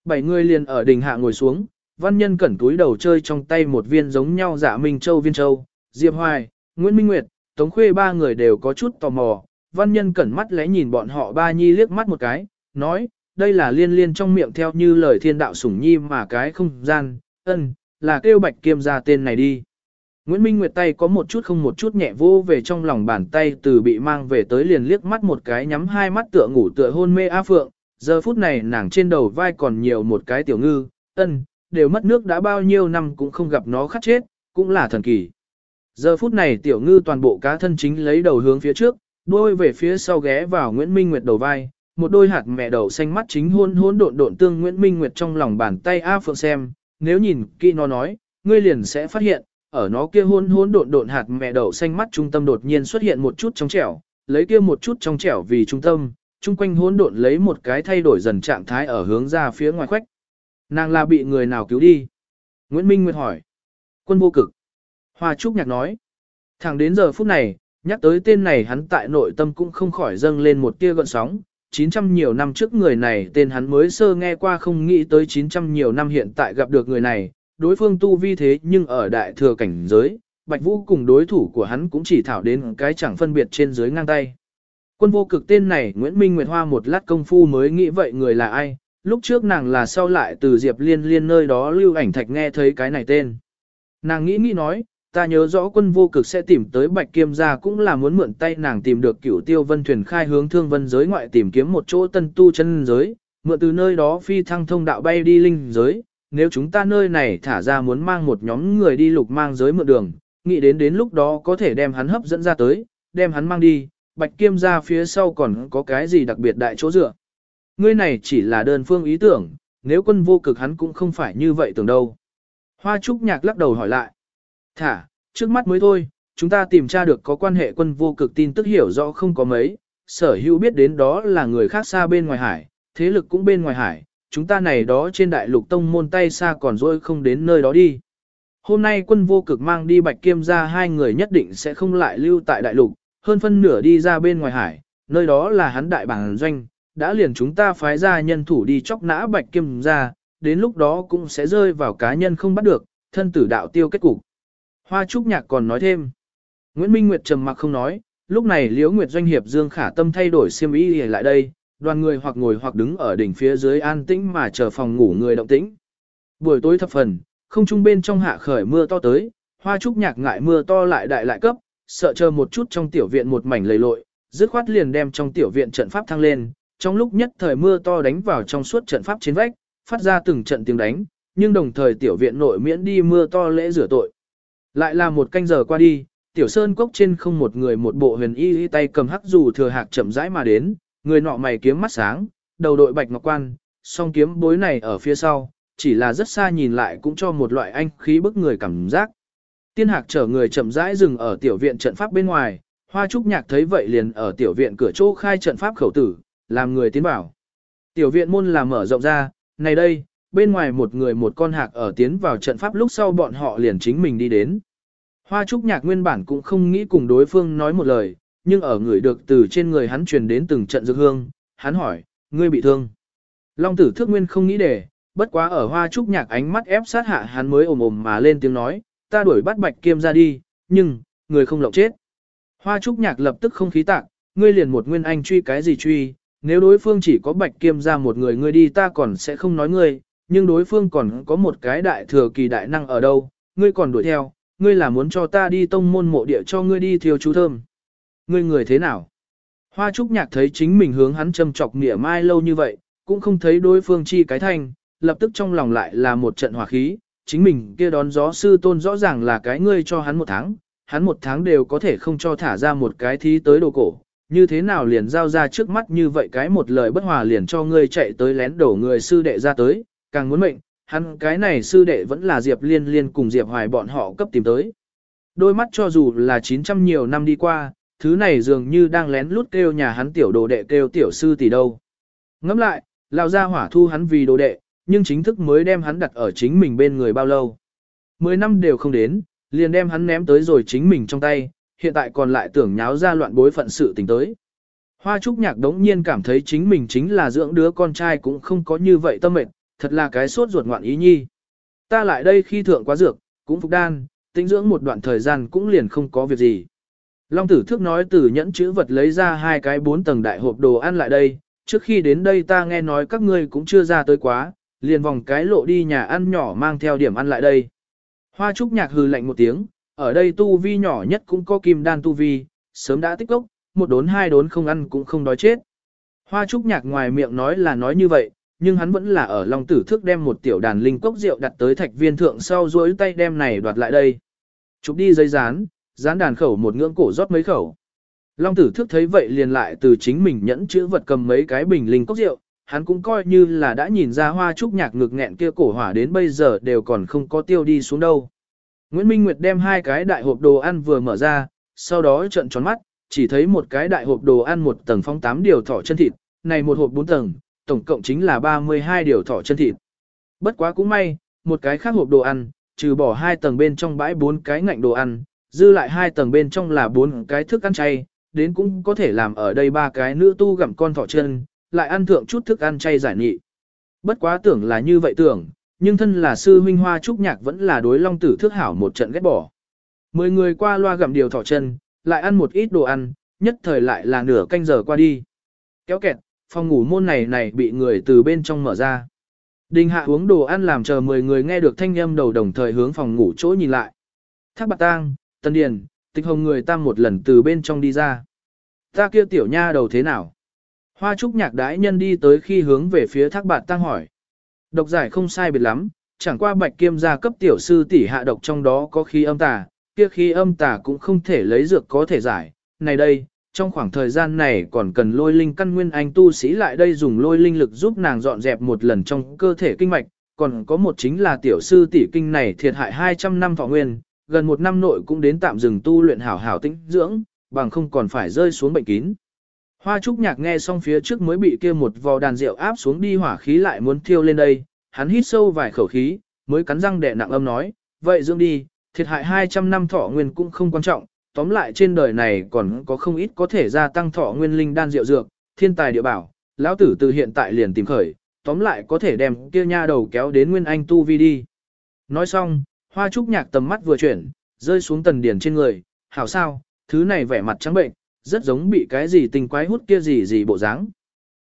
Speaker 1: Bảy người liền ở đình hạ ngồi xuống, Văn Nhân Cẩn túi đầu chơi trong tay một viên giống nhau dạ Minh Châu viên châu, Diệp Hoài, Nguyễn Minh Nguyệt, Tống Khuê ba người đều có chút tò mò, Văn Nhân Cẩn mắt lẽ nhìn bọn họ ba nhi liếc mắt một cái, nói, đây là liên liên trong miệng theo như lời thiên đạo sủng nhi mà cái không gian, ân, là kêu bạch kiêm ra tên này đi. Nguyễn Minh Nguyệt tay có một chút không một chút nhẹ vô về trong lòng bàn tay từ bị mang về tới liền liếc mắt một cái nhắm hai mắt tựa ngủ tựa hôn mê a phượng, giờ phút này nàng trên đầu vai còn nhiều một cái tiểu ngư, ân, đều mất nước đã bao nhiêu năm cũng không gặp nó khát chết, cũng là thần kỳ. Giờ phút này tiểu ngư toàn bộ cá thân chính lấy đầu hướng phía trước, đôi về phía sau ghé vào Nguyễn Minh Nguyệt đầu vai, một đôi hạt mẹ đầu xanh mắt chính hôn hôn độn độn tương Nguyễn Minh Nguyệt trong lòng bàn tay A Phượng xem, nếu nhìn kỹ nó nói, ngươi liền sẽ phát hiện, ở nó kia hôn hôn độn độn hạt mẹ đậu xanh mắt trung tâm đột nhiên xuất hiện một chút trong trẻo, lấy kia một chút trong trẻo vì trung tâm, chung quanh hôn độn lấy một cái thay đổi dần trạng thái ở hướng ra phía ngoài khoách. Nàng là bị người nào cứu đi? Nguyễn Minh Nguyệt hỏi. Quân vô cực. Hoa Trúc Nhạc nói. Thẳng đến giờ phút này, nhắc tới tên này hắn tại nội tâm cũng không khỏi dâng lên một tia gợn sóng, 900 nhiều năm trước người này tên hắn mới sơ nghe qua không nghĩ tới 900 nhiều năm hiện tại gặp được người này, đối phương tu vi thế nhưng ở đại thừa cảnh giới, Bạch Vũ cùng đối thủ của hắn cũng chỉ thảo đến cái chẳng phân biệt trên dưới ngang tay. Quân vô cực tên này Nguyễn Minh Nguyệt Hoa một lát công phu mới nghĩ vậy người là ai, lúc trước nàng là sau lại từ Diệp Liên Liên nơi đó lưu ảnh thạch nghe thấy cái này tên. Nàng nghĩ nghĩ nói, ta nhớ rõ quân vô cực sẽ tìm tới Bạch Kiêm gia cũng là muốn mượn tay nàng tìm được cửu tiêu vân thuyền khai hướng thương vân giới ngoại tìm kiếm một chỗ tân tu chân giới, mượn từ nơi đó phi thăng thông đạo bay đi linh giới, nếu chúng ta nơi này thả ra muốn mang một nhóm người đi lục mang giới mượn đường, nghĩ đến đến lúc đó có thể đem hắn hấp dẫn ra tới, đem hắn mang đi, bạch kiêm ra phía sau còn có cái gì đặc biệt đại chỗ dựa. Ngươi này chỉ là đơn phương ý tưởng, nếu quân vô cực hắn cũng không phải như vậy tưởng đâu. Hoa Trúc Nhạc lắc đầu hỏi lại. Thả, trước mắt mới thôi, chúng ta tìm tra được có quan hệ quân vô cực tin tức hiểu rõ không có mấy, sở hữu biết đến đó là người khác xa bên ngoài hải, thế lực cũng bên ngoài hải, chúng ta này đó trên đại lục tông môn tay xa còn dối không đến nơi đó đi. Hôm nay quân vô cực mang đi bạch kiêm ra hai người nhất định sẽ không lại lưu tại đại lục, hơn phân nửa đi ra bên ngoài hải, nơi đó là hắn đại bản doanh, đã liền chúng ta phái ra nhân thủ đi chóc nã bạch kiêm ra, đến lúc đó cũng sẽ rơi vào cá nhân không bắt được, thân tử đạo tiêu kết cục. Hoa Trúc Nhạc còn nói thêm. Nguyễn Minh Nguyệt trầm mặc không nói, lúc này Liễu Nguyệt doanh hiệp Dương Khả Tâm thay đổi xiêm y lại đây, đoàn người hoặc ngồi hoặc đứng ở đỉnh phía dưới an tĩnh mà chờ phòng ngủ người động tĩnh. Buổi tối thập phần, không trung bên trong hạ khởi mưa to tới, Hoa Trúc Nhạc ngại mưa to lại đại lại cấp, sợ chờ một chút trong tiểu viện một mảnh lầy lội, dứt khoát liền đem trong tiểu viện trận pháp thăng lên, trong lúc nhất thời mưa to đánh vào trong suốt trận pháp trên vách, phát ra từng trận tiếng đánh, nhưng đồng thời tiểu viện nội miễn đi mưa to lễ rửa tội. Lại là một canh giờ qua đi, tiểu sơn cốc trên không một người một bộ huyền y tay cầm hắc dù thừa hạc chậm rãi mà đến, người nọ mày kiếm mắt sáng, đầu đội bạch ngọc quan, song kiếm bối này ở phía sau, chỉ là rất xa nhìn lại cũng cho một loại anh khí bức người cảm giác. Tiên hạc chở người chậm rãi dừng ở tiểu viện trận pháp bên ngoài, hoa trúc nhạc thấy vậy liền ở tiểu viện cửa chỗ khai trận pháp khẩu tử, làm người tiến bảo. Tiểu viện môn là mở rộng ra, này đây, bên ngoài một người một con hạc ở tiến vào trận pháp lúc sau bọn họ liền chính mình đi đến. Hoa trúc nhạc nguyên bản cũng không nghĩ cùng đối phương nói một lời, nhưng ở người được từ trên người hắn truyền đến từng trận dược hương, hắn hỏi, ngươi bị thương. Long tử thước nguyên không nghĩ để, bất quá ở hoa trúc nhạc ánh mắt ép sát hạ hắn mới ồm ồm mà lên tiếng nói, ta đuổi bắt bạch kiêm ra đi, nhưng, người không lộng chết. Hoa trúc nhạc lập tức không khí tạc, ngươi liền một nguyên anh truy cái gì truy, nếu đối phương chỉ có bạch kiêm ra một người ngươi đi ta còn sẽ không nói ngươi, nhưng đối phương còn có một cái đại thừa kỳ đại năng ở đâu, ngươi còn đuổi theo, ngươi là muốn cho ta đi tông môn mộ địa cho ngươi đi thiêu chú thơm. Ngươi người thế nào? Hoa trúc nhạc thấy chính mình hướng hắn châm chọc nghĩa mai lâu như vậy, cũng không thấy đối phương chi cái thanh, lập tức trong lòng lại là một trận hỏa khí, chính mình kia đón gió sư tôn rõ ràng là cái ngươi cho hắn một tháng, hắn một tháng đều có thể không cho thả ra một cái thí tới đồ cổ, như thế nào liền giao ra trước mắt như vậy cái một lời bất hòa liền cho ngươi chạy tới lén đổ người sư đệ ra tới, càng muốn mệnh, hắn cái này sư đệ vẫn là Diệp Liên Liên cùng Diệp Hoài bọn họ cấp tìm tới. Đôi mắt cho dù là 900 nhiều năm đi qua, thứ này dường như đang lén lút kêu nhà hắn tiểu đồ đệ kêu tiểu sư tỷ đâu. Ngẫm lại, lão gia hỏa thu hắn vì đồ đệ, nhưng chính thức mới đem hắn đặt ở chính mình bên người bao lâu. Mười năm đều không đến, liền đem hắn ném tới rồi chính mình trong tay, hiện tại còn lại tưởng nháo ra loạn bối phận sự tình tới. Hoa Trúc Nhạc đống nhiên cảm thấy chính mình chính là dưỡng đứa con trai cũng không có như vậy tâm mệnh, thật là cái sốt ruột ngoạn ý nhi. Ta lại đây khi thượng quá dược, cũng phục đan, tính dưỡng một đoạn thời gian cũng liền không có việc gì. Long tử thước nói từ nhẫn chữ vật lấy ra hai cái bốn tầng đại hộp đồ ăn lại đây, trước khi đến đây ta nghe nói các ngươi cũng chưa ra tới quá, liền vòng cái lộ đi nhà ăn nhỏ mang theo điểm ăn lại đây. Hoa trúc nhạc hừ lạnh một tiếng, ở đây tu vi nhỏ nhất cũng có kim đan tu vi, sớm đã tích gốc, một đốn hai đốn không ăn cũng không đói chết. Hoa trúc nhạc ngoài miệng nói là nói như vậy, nhưng hắn vẫn là ở Long Tử Thước đem một tiểu đàn linh cốc rượu đặt tới thạch viên thượng sau duỗi tay đem này đoạt lại đây. Chụp đi giấy dán, dán đàn khẩu một ngưỡng cổ rót mấy khẩu. Long Tử Thước thấy vậy liền lại từ chính mình nhẫn chữ vật cầm mấy cái bình linh cốc rượu, hắn cũng coi như là đã nhìn ra hoa trúc nhạc ngực nghẹn kia cổ hỏa đến bây giờ đều còn không có tiêu đi xuống đâu. Nguyễn Minh Nguyệt đem hai cái đại hộp đồ ăn vừa mở ra, sau đó trợn tròn mắt, chỉ thấy một cái đại hộp đồ ăn một tầng phong tám điều thỏ chân thịt, này một hộp bốn tầng, tổng cộng chính là 32 điều thỏ chân thịt. Bất quá cũng may, một cái khác hộp đồ ăn, trừ bỏ hai tầng bên trong bãi bốn cái ngạnh đồ ăn, dư lại hai tầng bên trong là bốn cái thức ăn chay, đến cũng có thể làm ở đây ba cái nữ tu gặm con thỏ chân, lại ăn thượng chút thức ăn chay giải nghị. Bất quá tưởng là như vậy tưởng, nhưng thân là sư huynh hoa trúc nhạc vẫn là đối long tử thước hảo một trận ghét bỏ. Mười người qua loa gặm điều thỏ chân, lại ăn một ít đồ ăn, nhất thời lại là nửa canh giờ qua đi. Kéo kẹt, phòng ngủ môn này này bị người từ bên trong mở ra. Đình hạ uống đồ ăn làm chờ 10 người nghe được thanh âm đầu đồng thời hướng phòng ngủ chỗ nhìn lại. Thác bạc tang, tân điền, tịch hồng người ta một lần từ bên trong đi ra. Ta kia tiểu nha đầu thế nào? Hoa trúc nhạc đái nhân đi tới khi hướng về phía thác bạt tăng hỏi. Độc giải không sai biệt lắm, chẳng qua bạch kiêm gia cấp tiểu sư tỷ hạ độc trong đó có khí âm tà, kia khi âm tà cũng không thể lấy dược có thể giải. Này đây, trong khoảng thời gian này còn cần lôi linh căn nguyên anh tu sĩ lại đây dùng lôi linh lực giúp nàng dọn dẹp một lần trong cơ thể kinh mạch, còn có một chính là tiểu sư tỷ kinh này thiệt hại 200 năm thọ nguyên, gần một năm nội cũng đến tạm dừng tu luyện hảo hảo tĩnh dưỡng, bằng không còn phải rơi xuống bệnh kín. Hoa trúc nhạc nghe xong phía trước mới bị kia một vò đàn rượu áp xuống đi hỏa khí lại muốn thiêu lên đây, hắn hít sâu vài khẩu khí, mới cắn răng đè nặng âm nói, vậy dưỡng đi, thiệt hại 200 năm thọ nguyên cũng không quan trọng, tóm lại trên đời này còn có không ít có thể gia tăng thọ nguyên linh đan rượu dược, thiên tài địa bảo, lão tử từ hiện tại liền tìm khởi, tóm lại có thể đem kia nha đầu kéo đến nguyên anh tu vi đi. Nói xong, hoa trúc nhạc tầm mắt vừa chuyển, rơi xuống tần điển trên người, hảo sao, thứ này vẻ mặt trắng bệnh, rất giống bị cái gì tình quái hút kia gì gì bộ dáng.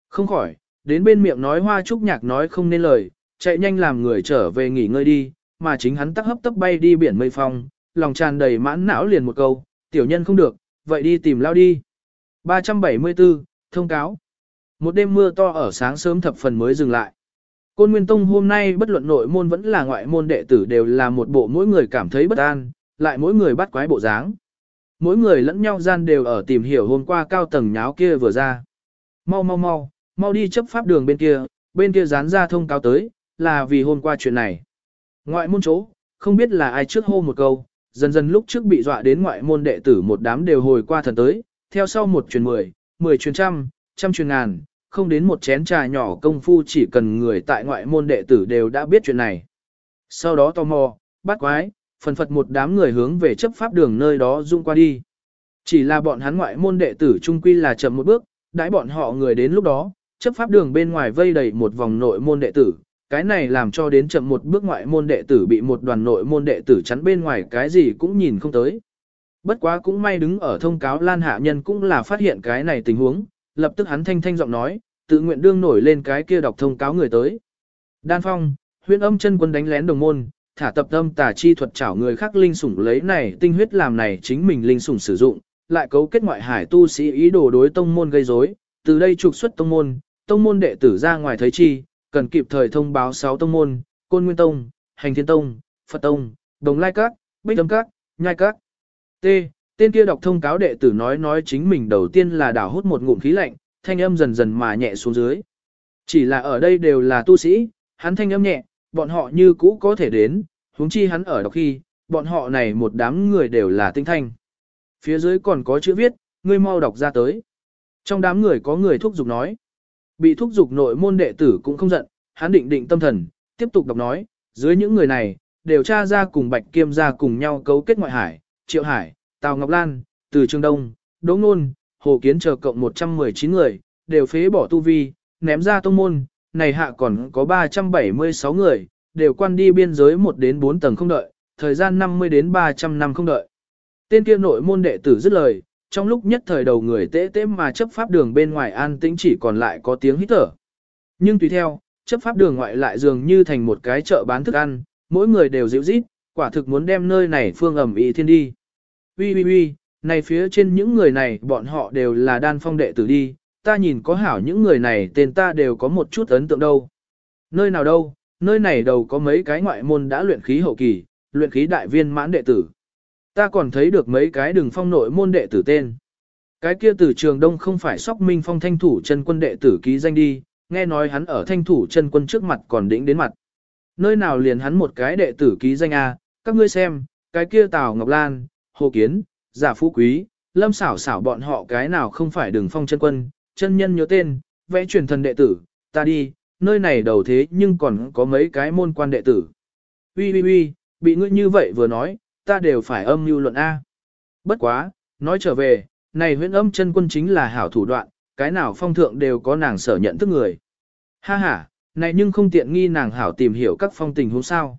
Speaker 1: Không khỏi, đến bên miệng nói hoa trúc nhạc nói không nên lời, chạy nhanh làm người trở về nghỉ ngơi đi, mà chính hắn tắc hấp tấp bay đi biển mây phong, lòng tràn đầy mãn não liền một câu, tiểu nhân không được, vậy đi tìm lao đi. 374, thông cáo. Một đêm mưa to ở sáng sớm thập phần mới dừng lại. Côn Nguyên Tông hôm nay bất luận nội môn vẫn là ngoại môn đệ tử đều là một bộ mỗi người cảm thấy bất an, lại mỗi người bắt quái bộ dáng. Mỗi người lẫn nhau gian đều ở tìm hiểu hôm qua cao tầng nháo kia vừa ra. Mau mau mau, mau đi chấp pháp đường bên kia, bên kia dán ra thông cáo tới, là vì hôm qua chuyện này. Ngoại môn chỗ, không biết là ai trước hô một câu, dần dần lúc trước bị dọa đến ngoại môn đệ tử một đám đều hồi qua thần tới, theo sau một truyền mười, mười truyền trăm, trăm truyền ngàn, không đến một chén trà nhỏ công phu chỉ cần người tại ngoại môn đệ tử đều đã biết chuyện này. Sau đó tò mò, bắt quái, phần phật một đám người hướng về chấp pháp đường nơi đó dung qua đi. Chỉ là bọn hắn ngoại môn đệ tử trung quy là chậm một bước, đãi bọn họ người đến lúc đó, chấp pháp đường bên ngoài vây đầy một vòng nội môn đệ tử, cái này làm cho đến chậm một bước ngoại môn đệ tử bị một đoàn nội môn đệ tử chắn bên ngoài cái gì cũng nhìn không tới. Bất quá cũng may đứng ở thông cáo Lan Hạ Nhân cũng là phát hiện cái này tình huống, lập tức hắn thanh thanh giọng nói, tự nguyện đương nổi lên cái kia đọc thông cáo người tới. Đan Phong, huyên âm chân quân đánh lén đồng môn, thả tập tâm tà chi thuật chảo người khác linh sủng lấy này tinh huyết làm này chính mình linh sủng sử dụng, lại cấu kết ngoại hải tu sĩ ý đồ đối tông môn gây rối, từ đây trục xuất tông môn, tông môn đệ tử ra ngoài thấy chi, cần kịp thời thông báo sáu tông môn, Côn Nguyên Tông, Hành Thiên Tông, Phật Tông, Đồng Lai Các, Bích Âm Các, Nhai Các. T. Tên kia đọc thông cáo đệ tử nói nói chính mình đầu tiên là đảo hút một ngụm khí lạnh, thanh âm dần dần mà nhẹ xuống dưới. Chỉ là ở đây đều là tu sĩ, hắn thanh âm nhẹ, bọn họ như cũ có thể đến, huống chi hắn ở đọc khi, bọn họ này một đám người đều là tinh thanh. Phía dưới còn có chữ viết, ngươi mau đọc ra tới. Trong đám người có người thúc giục nói. Bị thúc giục nội môn đệ tử cũng không giận, hắn định định tâm thần, tiếp tục đọc nói, dưới những người này, đều tra ra cùng Bạch Kiêm ra cùng nhau cấu kết ngoại hải, Triệu Hải, Tào Ngọc Lan, Từ Trường Đông, Đỗ Nôn, Hồ Kiến chờ cộng 119 người, đều phế bỏ tu vi, ném ra tông môn, này hạ còn có 376 người, đều quan đi biên giới 1 đến 4 tầng không đợi, thời gian 50 đến 300 năm không đợi. Tên kia nội môn đệ tử dứt lời, trong lúc nhất thời đầu người tế tế mà chấp pháp đường bên ngoài an tĩnh chỉ còn lại có tiếng hít thở. Nhưng tùy theo, chấp pháp đường ngoại lại dường như thành một cái chợ bán thức ăn, mỗi người đều dịu rít, quả thực muốn đem nơi này phương ẩm ý thiên đi uy uy uy, này phía trên những người này bọn họ đều là đan phong đệ tử đi, ta nhìn có hảo những người này tên ta đều có một chút ấn tượng đâu. Nơi nào đâu, nơi này đầu có mấy cái ngoại môn đã luyện khí hậu kỳ, luyện khí đại viên mãn đệ tử. Ta còn thấy được mấy cái đường phong nội môn đệ tử tên. Cái kia từ trường đông không phải sóc minh phong thanh thủ chân quân đệ tử ký danh đi, nghe nói hắn ở thanh thủ chân quân trước mặt còn đỉnh đến mặt. Nơi nào liền hắn một cái đệ tử ký danh A, các ngươi xem, cái kia Tào Ngọc Lan, Hồ Kiến, Giả Phú Quý, Lâm xảo xảo bọn họ cái nào không phải đường phong chân quân, chân nhân nhớ tên, vẽ truyền thần đệ tử, ta đi, nơi này đầu thế nhưng còn có mấy cái môn quan đệ tử. Ui ui ui, bị ngươi như vậy vừa nói, ta đều phải âm mưu luận A. Bất quá, nói trở về, này huyễn âm chân quân chính là hảo thủ đoạn, cái nào phong thượng đều có nàng sở nhận thức người. Ha ha, này nhưng không tiện nghi nàng hảo tìm hiểu các phong tình huống sao.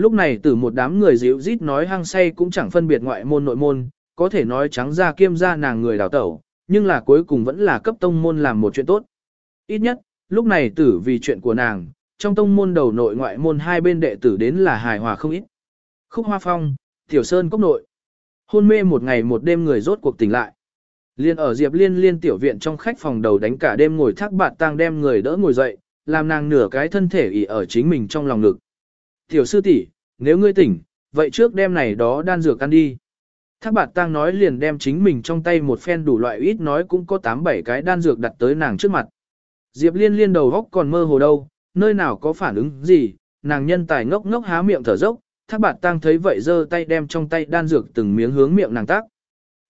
Speaker 1: Lúc này từ một đám người dịu rít nói hăng say cũng chẳng phân biệt ngoại môn nội môn, có thể nói trắng ra kiêm ra nàng người đào tẩu, nhưng là cuối cùng vẫn là cấp tông môn làm một chuyện tốt. Ít nhất, lúc này tử vì chuyện của nàng, trong tông môn đầu nội ngoại môn hai bên đệ tử đến là hài hòa không ít. Khúc Hoa Phong, Tiểu Sơn Cốc Nội. Hôn mê một ngày một đêm người rốt cuộc tỉnh lại. Liên ở Diệp Liên liên tiểu viện trong khách phòng đầu đánh cả đêm ngồi thác bạt tang đem người đỡ ngồi dậy, làm nàng nửa cái thân thể ỉ ở chính mình trong lòng ngực. Tiểu sư tỷ, nếu ngươi tỉnh, vậy trước đêm này đó đan dược ăn đi. Thác bạt tang nói liền đem chính mình trong tay một phen đủ loại ít nói cũng có 8-7 cái đan dược đặt tới nàng trước mặt. Diệp liên liên đầu góc còn mơ hồ đâu, nơi nào có phản ứng gì, nàng nhân tài ngốc ngốc há miệng thở dốc, thác bạt tang thấy vậy giơ tay đem trong tay đan dược từng miếng hướng miệng nàng tác.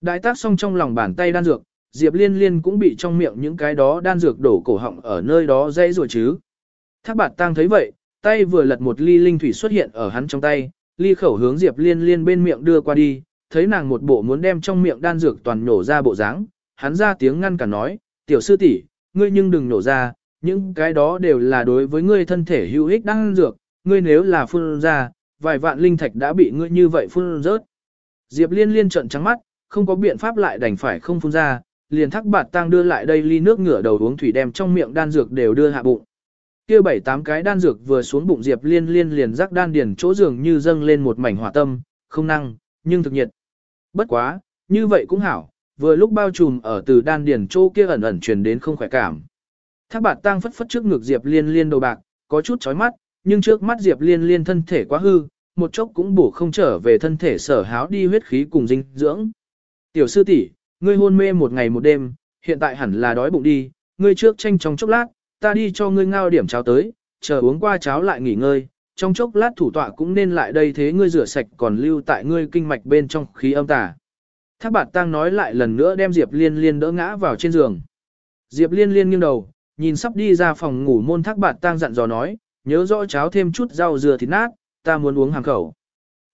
Speaker 1: Đại tác xong trong lòng bàn tay đan dược, Diệp liên liên cũng bị trong miệng những cái đó đan dược đổ cổ họng ở nơi đó dây rồi chứ. Thác bạt tang thấy vậy, tay vừa lật một ly linh thủy xuất hiện ở hắn trong tay, ly khẩu hướng Diệp liên liên bên miệng đưa qua đi, thấy nàng một bộ muốn đem trong miệng đan dược toàn nổ ra bộ dáng, hắn ra tiếng ngăn cả nói, tiểu sư tỷ, ngươi nhưng đừng nổ ra, những cái đó đều là đối với ngươi thân thể hữu ích đan dược, ngươi nếu là phun ra, vài vạn linh thạch đã bị ngươi như vậy phun rớt. Diệp liên liên trợn trắng mắt, không có biện pháp lại đành phải không phun ra, liền thắc bạt tang đưa lại đây ly nước ngửa đầu uống thủy đem trong miệng đan dược đều đưa hạ bụng. Kia bảy tám cái đan dược vừa xuống bụng Diệp Liên Liên liền rắc đan điền chỗ giường như dâng lên một mảnh hỏa tâm, không năng, nhưng thực nhiệt. Bất quá, như vậy cũng hảo, vừa lúc bao trùm ở từ đan điền chỗ kia ẩn ẩn truyền đến không khỏe cảm. Thác bạt tang phất phất trước ngực Diệp Liên Liên đầu bạc, có chút chói mắt, nhưng trước mắt Diệp Liên Liên thân thể quá hư, một chốc cũng bổ không trở về thân thể sở háo đi huyết khí cùng dinh dưỡng. Tiểu sư tỷ, ngươi hôn mê một ngày một đêm, hiện tại hẳn là đói bụng đi, ngươi trước tranh trong chốc lát, ta đi cho ngươi ngao điểm cháo tới, chờ uống qua cháo lại nghỉ ngơi, trong chốc lát thủ tọa cũng nên lại đây thế ngươi rửa sạch còn lưu tại ngươi kinh mạch bên trong khí âm tà. Thác bạt tăng nói lại lần nữa đem Diệp Liên Liên đỡ ngã vào trên giường. Diệp Liên Liên nghiêng đầu, nhìn sắp đi ra phòng ngủ môn thác bạt tăng dặn dò nói, nhớ rõ cháo thêm chút rau dừa thịt nát, ta muốn uống hàng khẩu.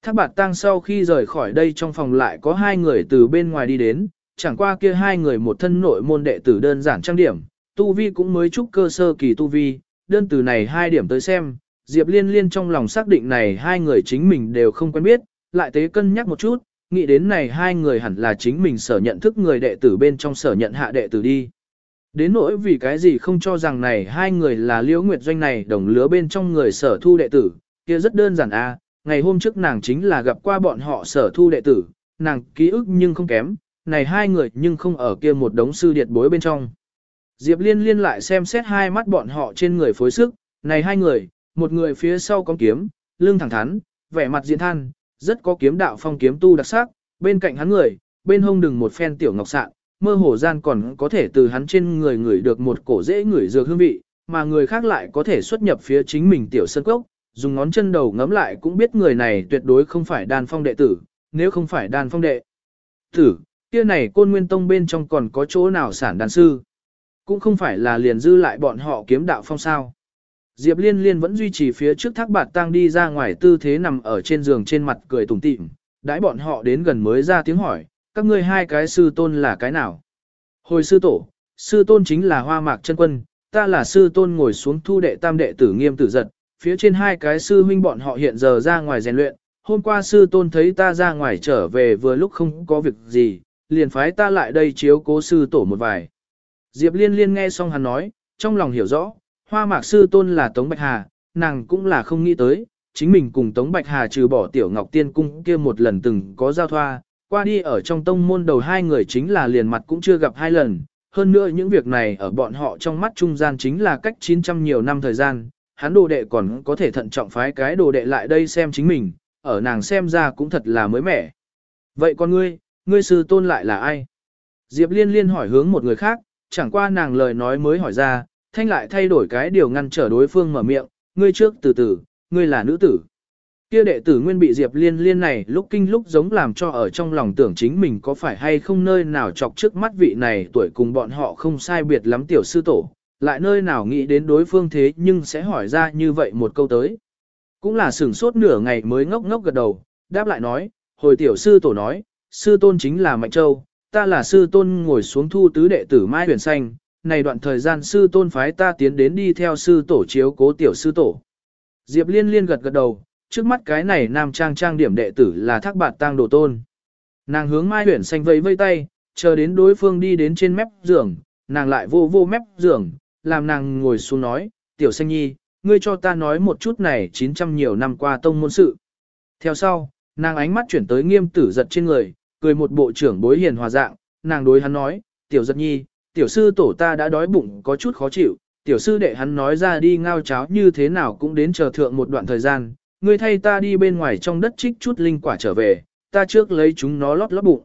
Speaker 1: Thác bạt tăng sau khi rời khỏi đây trong phòng lại có hai người từ bên ngoài đi đến, chẳng qua kia hai người một thân nội môn đệ tử đơn giản trang điểm, tu vi cũng mới chúc cơ sơ kỳ tu vi, đơn từ này hai điểm tới xem, Diệp Liên Liên trong lòng xác định này hai người chính mình đều không quen biết, lại tế cân nhắc một chút, nghĩ đến này hai người hẳn là chính mình sở nhận thức người đệ tử bên trong sở nhận hạ đệ tử đi. Đến nỗi vì cái gì không cho rằng này hai người là liễu nguyệt doanh này đồng lứa bên trong người sở thu đệ tử, kia rất đơn giản a. ngày hôm trước nàng chính là gặp qua bọn họ sở thu đệ tử, nàng ký ức nhưng không kém, này hai người nhưng không ở kia một đống sư điệt bối bên trong. Diệp liên liên lại xem xét hai mắt bọn họ trên người phối sức, này hai người, một người phía sau có kiếm, lưng thẳng thắn, vẻ mặt diện than, rất có kiếm đạo phong kiếm tu đặc sắc, bên cạnh hắn người, bên hông đừng một phen tiểu ngọc sạn, mơ hồ gian còn có thể từ hắn trên người ngửi được một cổ dễ ngửi dược hương vị, mà người khác lại có thể xuất nhập phía chính mình tiểu sân cốc, dùng ngón chân đầu ngấm lại cũng biết người này tuyệt đối không phải đan phong đệ tử, nếu không phải đan phong đệ tử, kia này côn nguyên tông bên trong còn có chỗ nào sản đan sư, cũng không phải là liền dư lại bọn họ kiếm đạo phong sao. Diệp Liên Liên vẫn duy trì phía trước thác bạt tang đi ra ngoài tư thế nằm ở trên giường trên mặt cười tủm tỉm, đãi bọn họ đến gần mới ra tiếng hỏi, các ngươi hai cái sư tôn là cái nào? Hồi sư tổ, sư tôn chính là hoa mạc chân quân, ta là sư tôn ngồi xuống thu đệ tam đệ tử nghiêm tử giật, phía trên hai cái sư huynh bọn họ hiện giờ ra ngoài rèn luyện, hôm qua sư tôn thấy ta ra ngoài trở về vừa lúc không có việc gì, liền phái ta lại đây chiếu cố sư tổ một vài. Diệp liên liên nghe xong hắn nói, trong lòng hiểu rõ, hoa mạc sư tôn là Tống Bạch Hà, nàng cũng là không nghĩ tới, chính mình cùng Tống Bạch Hà trừ bỏ tiểu ngọc tiên cung kia một lần từng có giao thoa, qua đi ở trong tông môn đầu hai người chính là liền mặt cũng chưa gặp hai lần, hơn nữa những việc này ở bọn họ trong mắt trung gian chính là cách 900 nhiều năm thời gian, hắn đồ đệ còn có thể thận trọng phái cái đồ đệ lại đây xem chính mình, ở nàng xem ra cũng thật là mới mẻ. Vậy con ngươi, ngươi sư tôn lại là ai? Diệp liên liên hỏi hướng một người khác, chẳng qua nàng lời nói mới hỏi ra, thanh lại thay đổi cái điều ngăn trở đối phương mở miệng, ngươi trước từ từ, ngươi là nữ tử. Kia đệ tử nguyên bị Diệp Liên Liên này lúc kinh lúc giống làm cho ở trong lòng tưởng chính mình có phải hay không nơi nào chọc trước mắt vị này tuổi cùng bọn họ không sai biệt lắm tiểu sư tổ, lại nơi nào nghĩ đến đối phương thế nhưng sẽ hỏi ra như vậy một câu tới. Cũng là sửng sốt nửa ngày mới ngốc ngốc gật đầu, đáp lại nói, hồi tiểu sư tổ nói, sư tôn chính là Mạnh Châu, ta là sư tôn ngồi xuống thu tứ đệ tử Mai Huyền Xanh, này đoạn thời gian sư tôn phái ta tiến đến đi theo sư tổ chiếu cố tiểu sư tổ. Diệp liên liên gật gật đầu, trước mắt cái này nam trang trang điểm đệ tử là thác bạt tang đồ tôn. Nàng hướng Mai Huyền Xanh vẫy vây tay, chờ đến đối phương đi đến trên mép giường, nàng lại vô vô mép giường, làm nàng ngồi xuống nói, tiểu xanh nhi, ngươi cho ta nói một chút này 900 nhiều năm qua tông môn sự. Theo sau, nàng ánh mắt chuyển tới nghiêm tử giật trên người, cười một bộ trưởng bối hiền hòa dạng, nàng đối hắn nói, tiểu giật nhi, tiểu sư tổ ta đã đói bụng có chút khó chịu, tiểu sư đệ hắn nói ra đi ngao cháo như thế nào cũng đến chờ thượng một đoạn thời gian, ngươi thay ta đi bên ngoài trong đất trích chút linh quả trở về, ta trước lấy chúng nó lót lót bụng.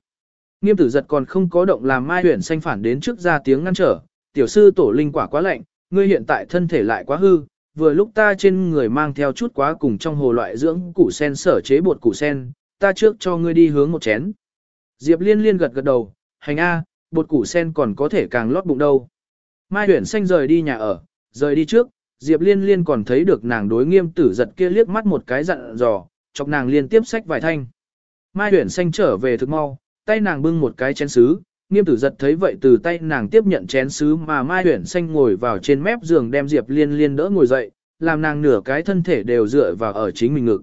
Speaker 1: Nghiêm tử giật còn không có động làm mai huyển xanh phản đến trước ra tiếng ngăn trở, tiểu sư tổ linh quả quá lạnh, ngươi hiện tại thân thể lại quá hư, vừa lúc ta trên người mang theo chút quá cùng trong hồ loại dưỡng củ sen sở chế bột củ sen, ta trước cho ngươi đi hướng một chén. Diệp liên liên gật gật đầu, hành a, bột củ sen còn có thể càng lót bụng đâu. Mai Huyền xanh rời đi nhà ở, rời đi trước, Diệp liên liên còn thấy được nàng đối nghiêm tử giật kia liếc mắt một cái dặn dò, chọc nàng liên tiếp sách vài thanh. Mai Huyền xanh trở về thực mau, tay nàng bưng một cái chén sứ, nghiêm tử giật thấy vậy từ tay nàng tiếp nhận chén sứ mà mai Huyền xanh ngồi vào trên mép giường đem Diệp liên liên đỡ ngồi dậy, làm nàng nửa cái thân thể đều dựa vào ở chính mình ngực.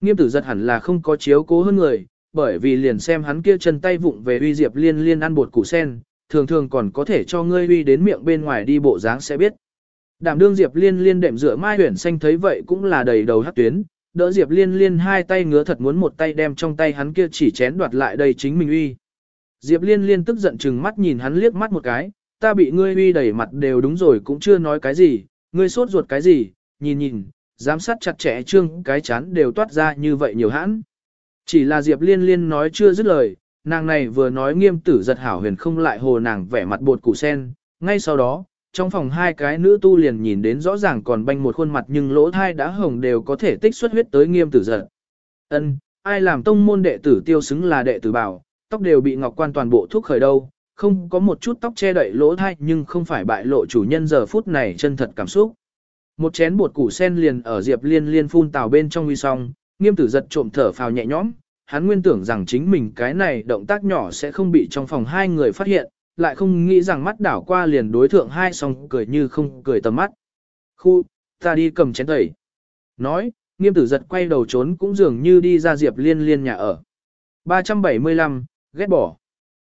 Speaker 1: Nghiêm tử giật hẳn là không có chiếu cố hơn người, bởi vì liền xem hắn kia chân tay vụng về uy Diệp liên liên ăn bột củ sen, thường thường còn có thể cho ngươi uy đến miệng bên ngoài đi bộ dáng sẽ biết. Đảm đương Diệp liên liên đệm rửa mai huyển xanh thấy vậy cũng là đầy đầu hát tuyến, đỡ Diệp liên liên hai tay ngứa thật muốn một tay đem trong tay hắn kia chỉ chén đoạt lại đây chính mình uy. Diệp liên liên tức giận chừng mắt nhìn hắn liếc mắt một cái, ta bị ngươi uy đẩy mặt đều đúng rồi cũng chưa nói cái gì, ngươi sốt ruột cái gì, nhìn nhìn, giám sát chặt chẽ trương cái chán đều toát ra như vậy nhiều hãn. Chỉ là Diệp liên liên nói chưa dứt lời, nàng này vừa nói nghiêm tử giật hảo huyền không lại hồ nàng vẻ mặt bột củ sen, ngay sau đó, trong phòng hai cái nữ tu liền nhìn đến rõ ràng còn banh một khuôn mặt nhưng lỗ thai đã hồng đều có thể tích xuất huyết tới nghiêm tử giật. Ân, ai làm tông môn đệ tử tiêu xứng là đệ tử bảo, tóc đều bị ngọc quan toàn bộ thuốc khởi đâu, không có một chút tóc che đậy lỗ thai nhưng không phải bại lộ chủ nhân giờ phút này chân thật cảm xúc. Một chén bột củ sen liền ở Diệp Liên Liên phun tào bên trong uy song, nghiêm tử giật trộm thở phào nhẹ nhõm, hắn nguyên tưởng rằng chính mình cái này động tác nhỏ sẽ không bị trong phòng hai người phát hiện, lại không nghĩ rằng mắt đảo qua liền đối thượng hai song cười như không cười tầm mắt. Khu, ta đi cầm chén tẩy. Nói, nghiêm tử giật quay đầu trốn cũng dường như đi ra Diệp Liên Liên nhà ở. 375, ghét bỏ.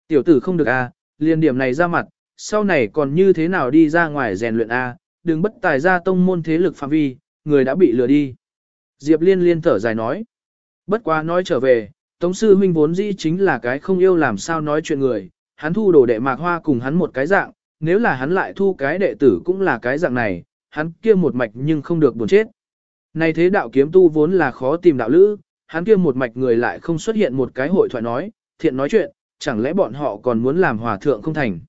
Speaker 1: Tiểu tử không được a, à, liên điểm này ra mặt, sau này còn như thế nào đi ra ngoài rèn luyện a, đừng bất tài ra tông môn thế lực phạm vi, người đã bị lừa đi. Diệp liên liên thở dài nói. Bất quá nói trở về, Tống sư huynh vốn dĩ chính là cái không yêu làm sao nói chuyện người, hắn thu đồ đệ mạc hoa cùng hắn một cái dạng, nếu là hắn lại thu cái đệ tử cũng là cái dạng này, hắn kia một mạch nhưng không được buồn chết. Này thế đạo kiếm tu vốn là khó tìm đạo lữ, hắn kia một mạch người lại không xuất hiện một cái hội thoại nói, thiện nói chuyện, chẳng lẽ bọn họ còn muốn làm hòa thượng không thành.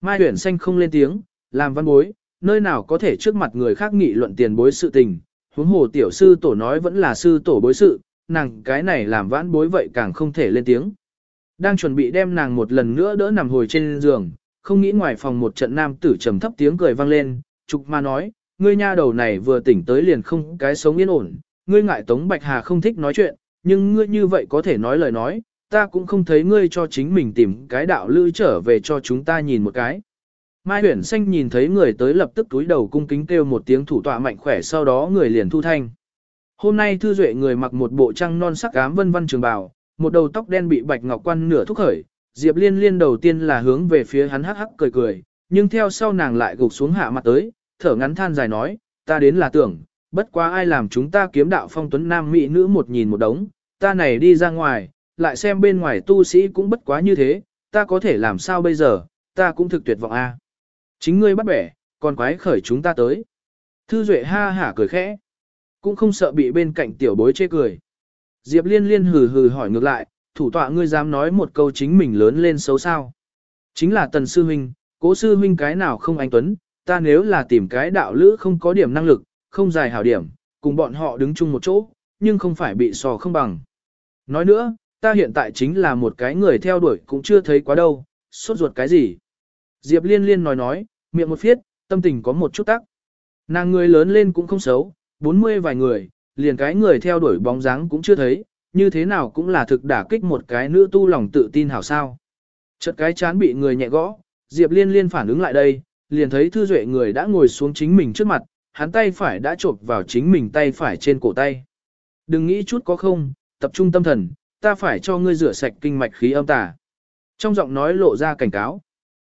Speaker 1: Mai huyển xanh không lên tiếng, làm văn bối, nơi nào có thể trước mặt người khác nghị luận tiền bối sự tình, huống hồ tiểu sư tổ nói vẫn là sư tổ bối sự, nàng cái này làm vãn bối vậy càng không thể lên tiếng. Đang chuẩn bị đem nàng một lần nữa đỡ nằm hồi trên giường, không nghĩ ngoài phòng một trận nam tử trầm thấp tiếng cười vang lên, trục ma nói, ngươi nha đầu này vừa tỉnh tới liền không cái sống yên ổn, ngươi ngại Tống Bạch Hà không thích nói chuyện, nhưng ngươi như vậy có thể nói lời nói, ta cũng không thấy ngươi cho chính mình tìm cái đạo lữ trở về cho chúng ta nhìn một cái. Mai huyển xanh nhìn thấy người tới lập tức túi đầu cung kính kêu một tiếng thủ tọa mạnh khỏe sau đó người liền thu thanh. Hôm nay thư duệ người mặc một bộ trăng non sắc ám vân vân trường bào, một đầu tóc đen bị bạch ngọc quan nửa thúc khởi, Diệp Liên Liên đầu tiên là hướng về phía hắn hắc hắc cười cười, nhưng theo sau nàng lại gục xuống hạ mặt tới, thở ngắn than dài nói, ta đến là tưởng, bất quá ai làm chúng ta kiếm đạo phong tuấn nam mỹ nữ một nhìn một đống, ta này đi ra ngoài, lại xem bên ngoài tu sĩ cũng bất quá như thế, ta có thể làm sao bây giờ, ta cũng thực tuyệt vọng a. Chính ngươi bắt bẻ, còn quái khởi chúng ta tới. Thư Duệ ha hả cười khẽ, cũng không sợ bị bên cạnh tiểu bối chê cười. Diệp Liên Liên hừ hừ hỏi ngược lại, thủ tọa ngươi dám nói một câu chính mình lớn lên xấu sao. Chính là tần sư huynh, cố sư huynh cái nào không anh tuấn, ta nếu là tìm cái đạo lữ không có điểm năng lực, không dài hảo điểm, cùng bọn họ đứng chung một chỗ, nhưng không phải bị sò không bằng. Nói nữa, ta hiện tại chính là một cái người theo đuổi cũng chưa thấy quá đâu, sốt ruột cái gì. Diệp liên liên nói nói, miệng một phiết, tâm tình có một chút tắc. Nàng người lớn lên cũng không xấu, 40 vài người, liền cái người theo đuổi bóng dáng cũng chưa thấy, như thế nào cũng là thực đả kích một cái nữ tu lòng tự tin hảo sao. Chợt cái chán bị người nhẹ gõ, Diệp liên liên phản ứng lại đây, liền thấy thư duệ người đã ngồi xuống chính mình trước mặt, hắn tay phải đã chộp vào chính mình tay phải trên cổ tay. Đừng nghĩ chút có không, tập trung tâm thần, ta phải cho ngươi rửa sạch kinh mạch khí âm tà. Trong giọng nói lộ ra cảnh cáo.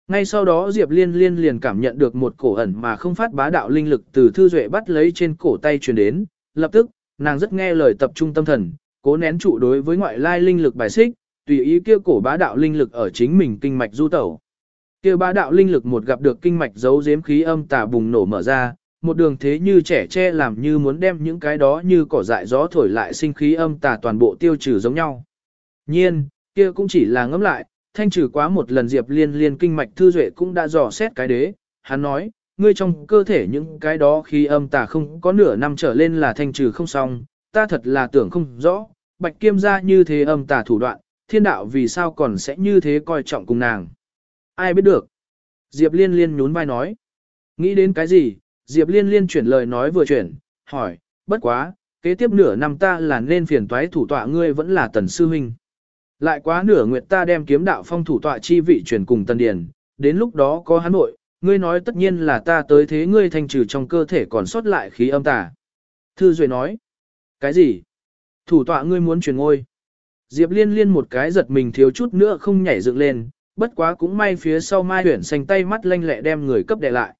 Speaker 1: Ngay sau đó Diệp Liên Liên liền cảm nhận được một cổ ẩn mà không phát bá đạo linh lực từ Thư Duệ bắt lấy trên cổ tay truyền đến, lập tức, nàng rất nghe lời tập trung tâm thần, cố nén trụ đối với ngoại lai linh lực bài xích, tùy ý kia cổ bá đạo linh lực ở chính mình kinh mạch du tẩu. Kia bá đạo linh lực một gặp được kinh mạch giấu giếm khí âm tà bùng nổ mở ra, một đường thế như trẻ che làm như muốn đem những cái đó như cỏ dại gió thổi lại sinh khí âm tà toàn bộ tiêu trừ giống nhau. Nhiên, kia cũng chỉ là ngẫm lại, thanh trừ quá một lần Diệp Liên Liên kinh mạch thư duệ cũng đã dò xét cái đế, hắn nói, ngươi trong cơ thể những cái đó khi âm tà không có nửa năm trở lên là thanh trừ không xong, ta thật là tưởng không rõ, bạch kiêm ra như thế âm tà thủ đoạn, thiên đạo vì sao còn sẽ như thế coi trọng cùng nàng. Ai biết được. Diệp Liên Liên nhún vai nói. Nghĩ đến cái gì, Diệp Liên Liên chuyển lời nói vừa chuyển, hỏi, bất quá, kế tiếp nửa năm ta là nên phiền toái thủ tọa ngươi vẫn là tần sư huynh. Lại quá nửa nguyệt ta đem kiếm đạo phong thủ tọa chi vị truyền cùng tần điền, đến lúc đó có hắn nội, ngươi nói tất nhiên là ta tới thế ngươi thanh trừ trong cơ thể còn sót lại khí âm tà. Thư Duệ nói, cái gì? Thủ tọa ngươi muốn truyền ngôi. Diệp liên liên một cái giật mình thiếu chút nữa không nhảy dựng lên, bất quá cũng may phía sau mai huyển xanh tay mắt lanh lẹ đem người cấp đè lại.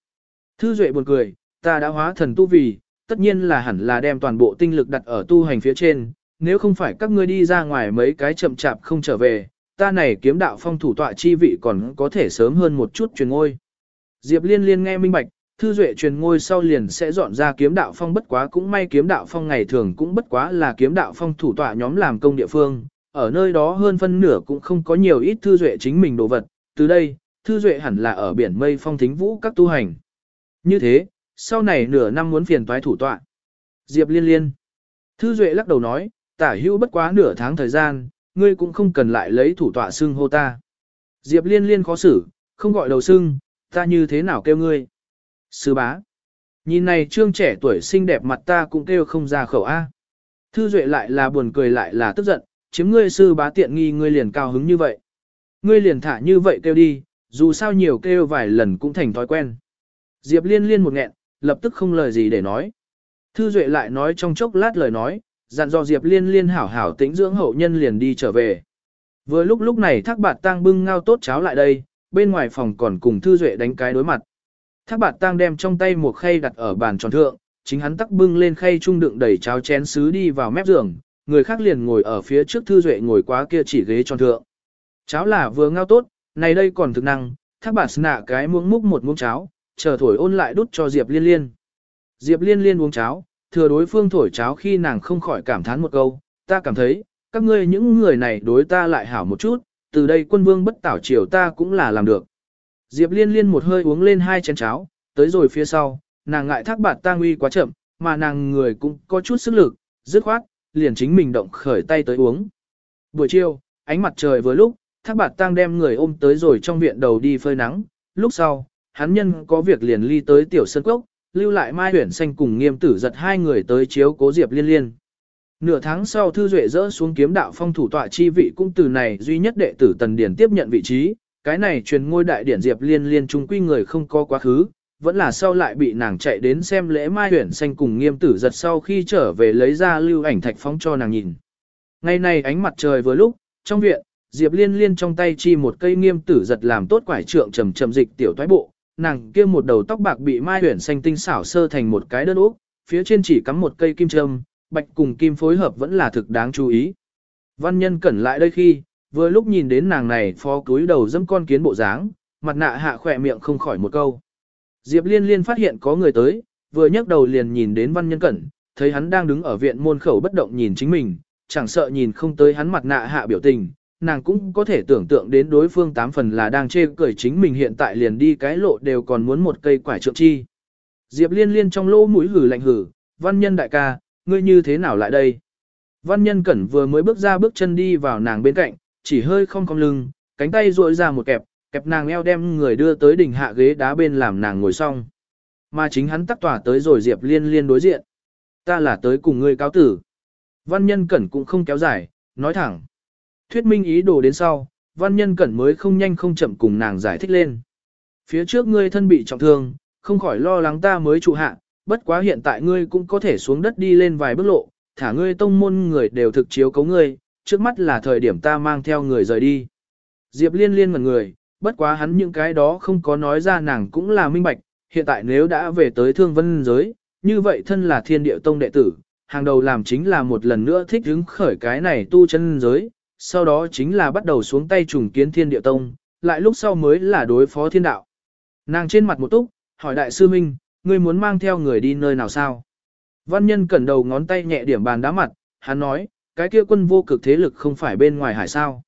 Speaker 1: Thư Duệ buồn cười, ta đã hóa thần tu vì, tất nhiên là hẳn là đem toàn bộ tinh lực đặt ở tu hành phía trên, nếu không phải các ngươi đi ra ngoài mấy cái chậm chạp không trở về, ta này kiếm đạo phong thủ tọa chi vị còn có thể sớm hơn một chút truyền ngôi. Diệp Liên Liên nghe minh bạch, thư duệ truyền ngôi sau liền sẽ dọn ra kiếm đạo phong bất quá cũng may kiếm đạo phong ngày thường cũng bất quá là kiếm đạo phong thủ tọa nhóm làm công địa phương, ở nơi đó hơn phân nửa cũng không có nhiều ít thư duệ chính mình đồ vật, từ đây, thư duệ hẳn là ở biển mây phong thính vũ các tu hành. Như thế, sau này nửa năm muốn phiền toái thủ tọa. Diệp Liên Liên. Thư duệ lắc đầu nói, tả hữu bất quá nửa tháng thời gian, ngươi cũng không cần lại lấy thủ tọa xưng hô ta. Diệp liên liên khó xử, không gọi đầu xưng, ta như thế nào kêu ngươi. Sư bá. Nhìn này trương trẻ tuổi xinh đẹp mặt ta cũng kêu không ra khẩu A. Thư duệ lại là buồn cười lại là tức giận, chiếm ngươi sư bá tiện nghi ngươi liền cao hứng như vậy. Ngươi liền thả như vậy kêu đi, dù sao nhiều kêu vài lần cũng thành thói quen. Diệp liên liên một nghẹn, lập tức không lời gì để nói. Thư duệ lại nói trong chốc lát lời nói, dặn dò Diệp Liên Liên hảo hảo tĩnh dưỡng hậu nhân liền đi trở về. Vừa lúc lúc này Thác Bạt Tang bưng ngao tốt cháo lại đây, bên ngoài phòng còn cùng Thư Duệ đánh cái đối mặt. Thác Bạt Tang đem trong tay một khay đặt ở bàn tròn thượng, chính hắn tắc bưng lên khay trung đựng đầy cháo chén sứ đi vào mép giường, người khác liền ngồi ở phía trước Thư Duệ ngồi quá kia chỉ ghế tròn thượng. Cháo là vừa ngao tốt, này đây còn thực năng, Thác Bạt nạ cái muỗng múc một muỗng cháo, chờ thổi ôn lại đút cho Diệp Liên Liên. Diệp Liên Liên uống cháo, thừa đối phương thổi cháo khi nàng không khỏi cảm thán một câu, ta cảm thấy, các ngươi những người này đối ta lại hảo một chút, từ đây quân vương bất tảo triều ta cũng là làm được. Diệp liên liên một hơi uống lên hai chén cháo, tới rồi phía sau, nàng ngại thác bạt tang uy quá chậm, mà nàng người cũng có chút sức lực, dứt khoát, liền chính mình động khởi tay tới uống. Buổi chiều, ánh mặt trời vừa lúc, thác bạt tang đem người ôm tới rồi trong viện đầu đi phơi nắng, lúc sau, hắn nhân có việc liền ly tới tiểu sân cốc, lưu lại Mai Huyển Xanh cùng nghiêm tử giật hai người tới chiếu cố Diệp Liên Liên. Nửa tháng sau Thư Duệ dỡ xuống kiếm đạo phong thủ tọa chi vị cũng từ này duy nhất đệ tử Tần Điển tiếp nhận vị trí, cái này truyền ngôi đại điển Diệp Liên Liên trung quy người không có quá khứ, vẫn là sau lại bị nàng chạy đến xem lễ Mai Huyển Xanh cùng nghiêm tử giật sau khi trở về lấy ra lưu ảnh thạch phong cho nàng nhìn. Ngày này ánh mặt trời vừa lúc, trong viện, Diệp Liên Liên trong tay chi một cây nghiêm tử giật làm tốt quải trượng trầm trầm dịch tiểu thoái bộ, nàng kia một đầu tóc bạc bị mai huyển xanh tinh xảo sơ thành một cái đơn úp, phía trên chỉ cắm một cây kim châm, bạch cùng kim phối hợp vẫn là thực đáng chú ý. Văn nhân cẩn lại đây khi, vừa lúc nhìn đến nàng này phó cúi đầu dâm con kiến bộ dáng, mặt nạ hạ khỏe miệng không khỏi một câu. Diệp liên liên phát hiện có người tới, vừa nhấc đầu liền nhìn đến văn nhân cẩn, thấy hắn đang đứng ở viện môn khẩu bất động nhìn chính mình, chẳng sợ nhìn không tới hắn mặt nạ hạ biểu tình, nàng cũng có thể tưởng tượng đến đối phương tám phần là đang chê cười chính mình hiện tại liền đi cái lộ đều còn muốn một cây quải trượng chi. Diệp liên liên trong lỗ mũi hử lạnh hử, văn nhân đại ca, ngươi như thế nào lại đây? Văn nhân cẩn vừa mới bước ra bước chân đi vào nàng bên cạnh, chỉ hơi không cong lưng, cánh tay duỗi ra một kẹp, kẹp nàng eo đem người đưa tới đỉnh hạ ghế đá bên làm nàng ngồi xong. Mà chính hắn tắc tỏa tới rồi Diệp liên liên đối diện. Ta là tới cùng ngươi cáo tử. Văn nhân cẩn cũng không kéo dài, nói thẳng. Thuyết minh ý đồ đến sau, văn nhân cẩn mới không nhanh không chậm cùng nàng giải thích lên. Phía trước ngươi thân bị trọng thương, không khỏi lo lắng ta mới trụ hạ, bất quá hiện tại ngươi cũng có thể xuống đất đi lên vài bước lộ, thả ngươi tông môn người đều thực chiếu cấu ngươi, trước mắt là thời điểm ta mang theo người rời đi. Diệp liên liên ngẩn người, bất quá hắn những cái đó không có nói ra nàng cũng là minh bạch, hiện tại nếu đã về tới thương vân giới, như vậy thân là thiên địa tông đệ tử, hàng đầu làm chính là một lần nữa thích hứng khởi cái này tu chân giới, sau đó chính là bắt đầu xuống tay trùng kiến thiên địa tông, lại lúc sau mới là đối phó thiên đạo. Nàng trên mặt một túc, hỏi đại sư Minh, ngươi muốn mang theo người đi nơi nào sao? Văn nhân cẩn đầu ngón tay nhẹ điểm bàn đá mặt, hắn nói, cái kia quân vô cực thế lực không phải bên ngoài hải sao.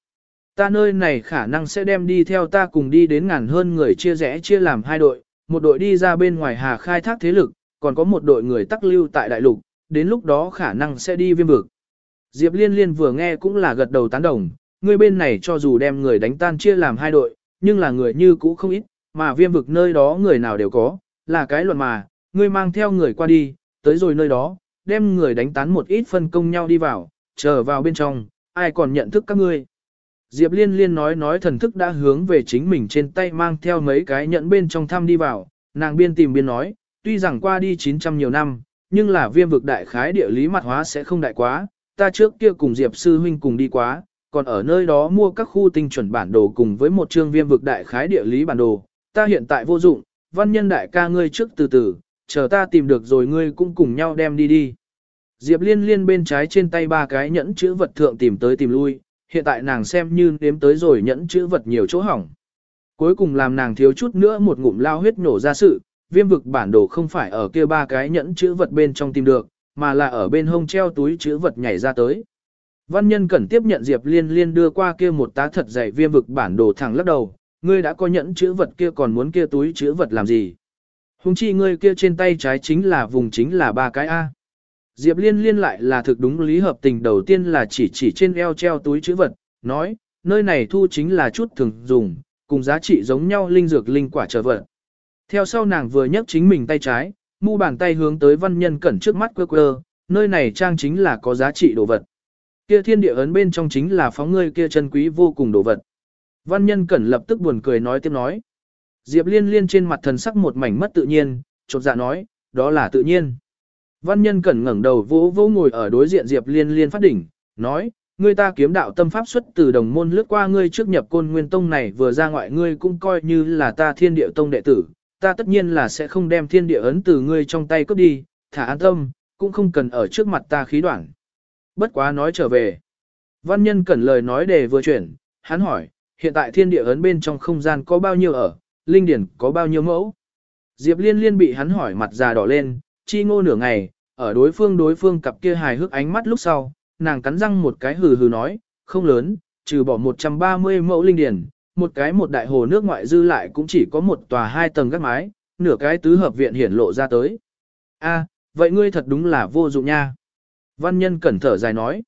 Speaker 1: Ta nơi này khả năng sẽ đem đi theo ta cùng đi đến ngàn hơn người chia rẽ chia làm hai đội, một đội đi ra bên ngoài hà khai thác thế lực, còn có một đội người tắc lưu tại đại lục, đến lúc đó khả năng sẽ đi viêm vực. Diệp Liên Liên vừa nghe cũng là gật đầu tán đồng, người bên này cho dù đem người đánh tan chia làm hai đội, nhưng là người như cũ không ít, mà viêm vực nơi đó người nào đều có, là cái luận mà, ngươi mang theo người qua đi, tới rồi nơi đó, đem người đánh tán một ít phân công nhau đi vào, chờ vào bên trong, ai còn nhận thức các ngươi. Diệp Liên Liên nói nói thần thức đã hướng về chính mình trên tay mang theo mấy cái nhẫn bên trong thăm đi vào, nàng biên tìm biên nói, tuy rằng qua đi 900 nhiều năm, nhưng là viêm vực đại khái địa lý mặt hóa sẽ không đại quá, ta trước kia cùng Diệp Sư Huynh cùng đi quá, còn ở nơi đó mua các khu tinh chuẩn bản đồ cùng với một chương viêm vực đại khái địa lý bản đồ, ta hiện tại vô dụng, văn nhân đại ca ngươi trước từ từ, chờ ta tìm được rồi ngươi cũng cùng nhau đem đi đi. Diệp liên liên bên trái trên tay ba cái nhẫn chữ vật thượng tìm tới tìm lui, hiện tại nàng xem như nếm tới rồi nhẫn chữ vật nhiều chỗ hỏng. Cuối cùng làm nàng thiếu chút nữa một ngụm lao huyết nổ ra sự, viêm vực bản đồ không phải ở kia ba cái nhẫn chữ vật bên trong tìm được, mà là ở bên hông treo túi chữ vật nhảy ra tới. Văn nhân cần tiếp nhận Diệp Liên Liên đưa qua kia một tá thật dày viêm vực bản đồ thẳng lắc đầu, ngươi đã có nhẫn chữ vật kia còn muốn kia túi chữ vật làm gì? Hùng chi ngươi kia trên tay trái chính là vùng chính là ba cái A. Diệp Liên Liên lại là thực đúng lý hợp tình đầu tiên là chỉ chỉ trên eo treo túi chữ vật, nói, nơi này thu chính là chút thường dùng, cùng giá trị giống nhau linh dược linh quả trở vật. Theo sau nàng vừa nhấc chính mình tay trái, mu bàn tay hướng tới văn nhân cẩn trước mắt quơ quơ, nơi này trang chính là có giá trị đồ vật. Kia thiên địa ấn bên trong chính là phóng ngươi kia chân quý vô cùng đồ vật. Văn nhân cẩn lập tức buồn cười nói tiếp nói. Diệp liên liên trên mặt thần sắc một mảnh mất tự nhiên, chột dạ nói, đó là tự nhiên. Văn nhân cẩn ngẩng đầu vỗ vỗ ngồi ở đối diện Diệp liên liên phát đỉnh, nói, ngươi ta kiếm đạo tâm pháp xuất từ đồng môn lướt qua ngươi trước nhập côn nguyên tông này vừa ra ngoại ngươi cũng coi như là ta thiên địa tông đệ tử, ta tất nhiên là sẽ không đem thiên địa ấn từ ngươi trong tay cướp đi, thả an tâm, cũng không cần ở trước mặt ta khí đoạn. Bất quá nói trở về. Văn nhân cẩn lời nói để vừa chuyển, hắn hỏi, hiện tại thiên địa ấn bên trong không gian có bao nhiêu ở, linh điển có bao nhiêu mẫu. Diệp liên liên bị hắn hỏi mặt già đỏ lên, chi ngô nửa ngày, ở đối phương đối phương cặp kia hài hước ánh mắt lúc sau, nàng cắn răng một cái hừ hừ nói, không lớn, trừ bỏ 130 mẫu linh điển, một cái một đại hồ nước ngoại dư lại cũng chỉ có một tòa hai tầng gác mái, nửa cái tứ hợp viện hiển lộ ra tới. A, vậy ngươi thật đúng là vô dụng nha. Văn nhân cẩn thở dài nói.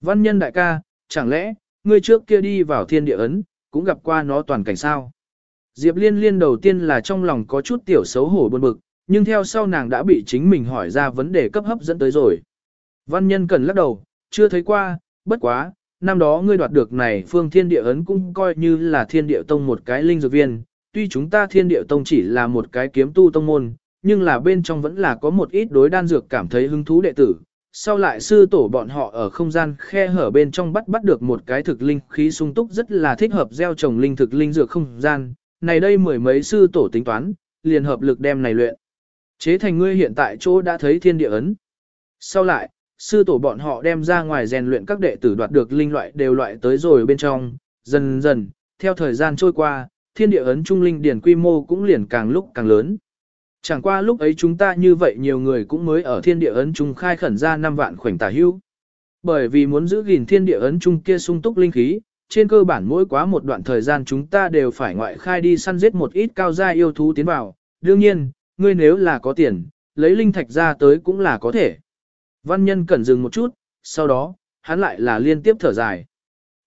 Speaker 1: Văn nhân đại ca, chẳng lẽ, ngươi trước kia đi vào thiên địa ấn, cũng gặp qua nó toàn cảnh sao? Diệp liên liên đầu tiên là trong lòng có chút tiểu xấu hổ buồn bực, nhưng theo sau nàng đã bị chính mình hỏi ra vấn đề cấp hấp dẫn tới rồi. Văn nhân cần lắc đầu, chưa thấy qua, bất quá, năm đó ngươi đoạt được này phương thiên địa ấn cũng coi như là thiên địa tông một cái linh dược viên, tuy chúng ta thiên địa tông chỉ là một cái kiếm tu tông môn, nhưng là bên trong vẫn là có một ít đối đan dược cảm thấy hứng thú đệ tử. Sau lại sư tổ bọn họ ở không gian khe hở bên trong bắt bắt được một cái thực linh khí sung túc rất là thích hợp gieo trồng linh thực linh dược không gian, này đây mười mấy sư tổ tính toán, liền hợp lực đem này luyện. Chế thành ngươi hiện tại chỗ đã thấy thiên địa ấn. Sau lại, sư tổ bọn họ đem ra ngoài rèn luyện các đệ tử đoạt được linh loại đều loại tới rồi bên trong, dần dần, theo thời gian trôi qua, thiên địa ấn trung linh điển quy mô cũng liền càng lúc càng lớn. Chẳng qua lúc ấy chúng ta như vậy nhiều người cũng mới ở thiên địa ấn trung khai khẩn ra 5 vạn khoảnh tả hưu. Bởi vì muốn giữ gìn thiên địa ấn trung kia sung túc linh khí, trên cơ bản mỗi quá một đoạn thời gian chúng ta đều phải ngoại khai đi săn giết một ít cao gia yêu thú tiến vào. Đương nhiên, ngươi nếu là có tiền, lấy linh thạch ra tới cũng là có thể. Văn nhân cẩn dừng một chút, sau đó, hắn lại là liên tiếp thở dài.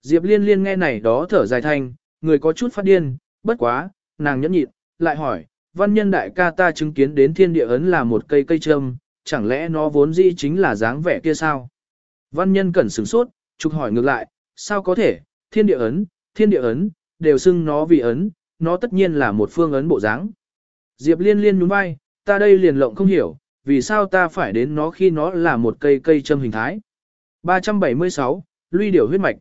Speaker 1: Diệp liên liên nghe này đó thở dài thanh, người có chút phát điên, bất quá, nàng nhẫn nhịn, lại hỏi, văn nhân đại ca ta chứng kiến đến thiên địa ấn là một cây cây trâm, chẳng lẽ nó vốn dĩ chính là dáng vẻ kia sao? Văn nhân cẩn sửng sốt, trục hỏi ngược lại, sao có thể, thiên địa ấn, thiên địa ấn, đều xưng nó vì ấn, nó tất nhiên là một phương ấn bộ dáng. Diệp liên liên nhún vai, ta đây liền lộng không hiểu, vì sao ta phải đến nó khi nó là một cây cây châm hình thái. 376, Luy điểu huyết mạch.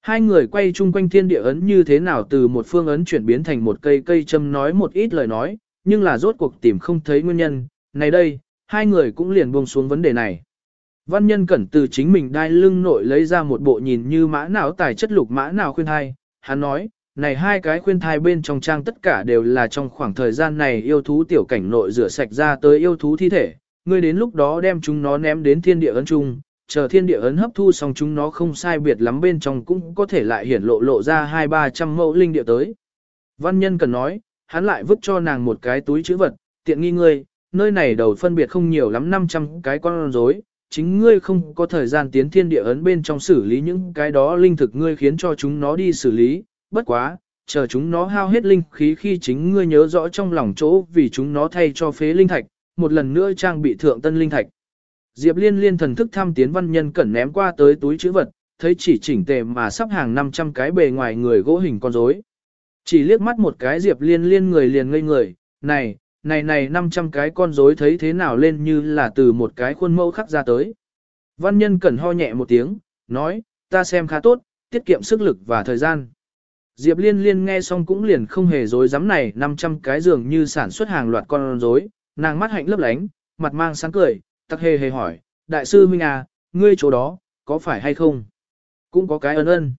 Speaker 1: Hai người quay chung quanh thiên địa ấn như thế nào từ một phương ấn chuyển biến thành một cây cây châm nói một ít lời nói, nhưng là rốt cuộc tìm không thấy nguyên nhân. Này đây, hai người cũng liền buông xuống vấn đề này. Văn nhân cẩn từ chính mình đai lưng nội lấy ra một bộ nhìn như mã nào tài chất lục mã nào khuyên hai, hắn nói, này hai cái khuyên thai bên trong trang tất cả đều là trong khoảng thời gian này yêu thú tiểu cảnh nội rửa sạch ra tới yêu thú thi thể, ngươi đến lúc đó đem chúng nó ném đến thiên địa ấn chung, chờ thiên địa ấn hấp thu xong chúng nó không sai biệt lắm bên trong cũng có thể lại hiển lộ lộ ra hai ba trăm mẫu linh địa tới. Văn nhân cần nói, hắn lại vứt cho nàng một cái túi chữ vật, tiện nghi ngươi, nơi này đầu phân biệt không nhiều lắm 500 cái con rối, chính ngươi không có thời gian tiến thiên địa ấn bên trong xử lý những cái đó linh thực ngươi khiến cho chúng nó đi xử lý, bất quá, chờ chúng nó hao hết linh khí khi chính ngươi nhớ rõ trong lòng chỗ vì chúng nó thay cho phế linh thạch, một lần nữa trang bị thượng tân linh thạch. Diệp Liên liên thần thức thăm tiến văn nhân cẩn ném qua tới túi chữ vật, thấy chỉ chỉnh tề mà sắp hàng 500 cái bề ngoài người gỗ hình con rối. Chỉ liếc mắt một cái Diệp Liên liên người liền ngây người, này, này này 500 cái con rối thấy thế nào lên như là từ một cái khuôn mẫu khắc ra tới. Văn nhân cẩn ho nhẹ một tiếng, nói, ta xem khá tốt, tiết kiệm sức lực và thời gian. Diệp liên liên nghe xong cũng liền không hề dối dám này 500 cái giường như sản xuất hàng loạt con rối, nàng mắt hạnh lấp lánh, mặt mang sáng cười, tắc hề hề hỏi, đại sư Minh à, ngươi chỗ đó, có phải hay không? Cũng có cái ân ân.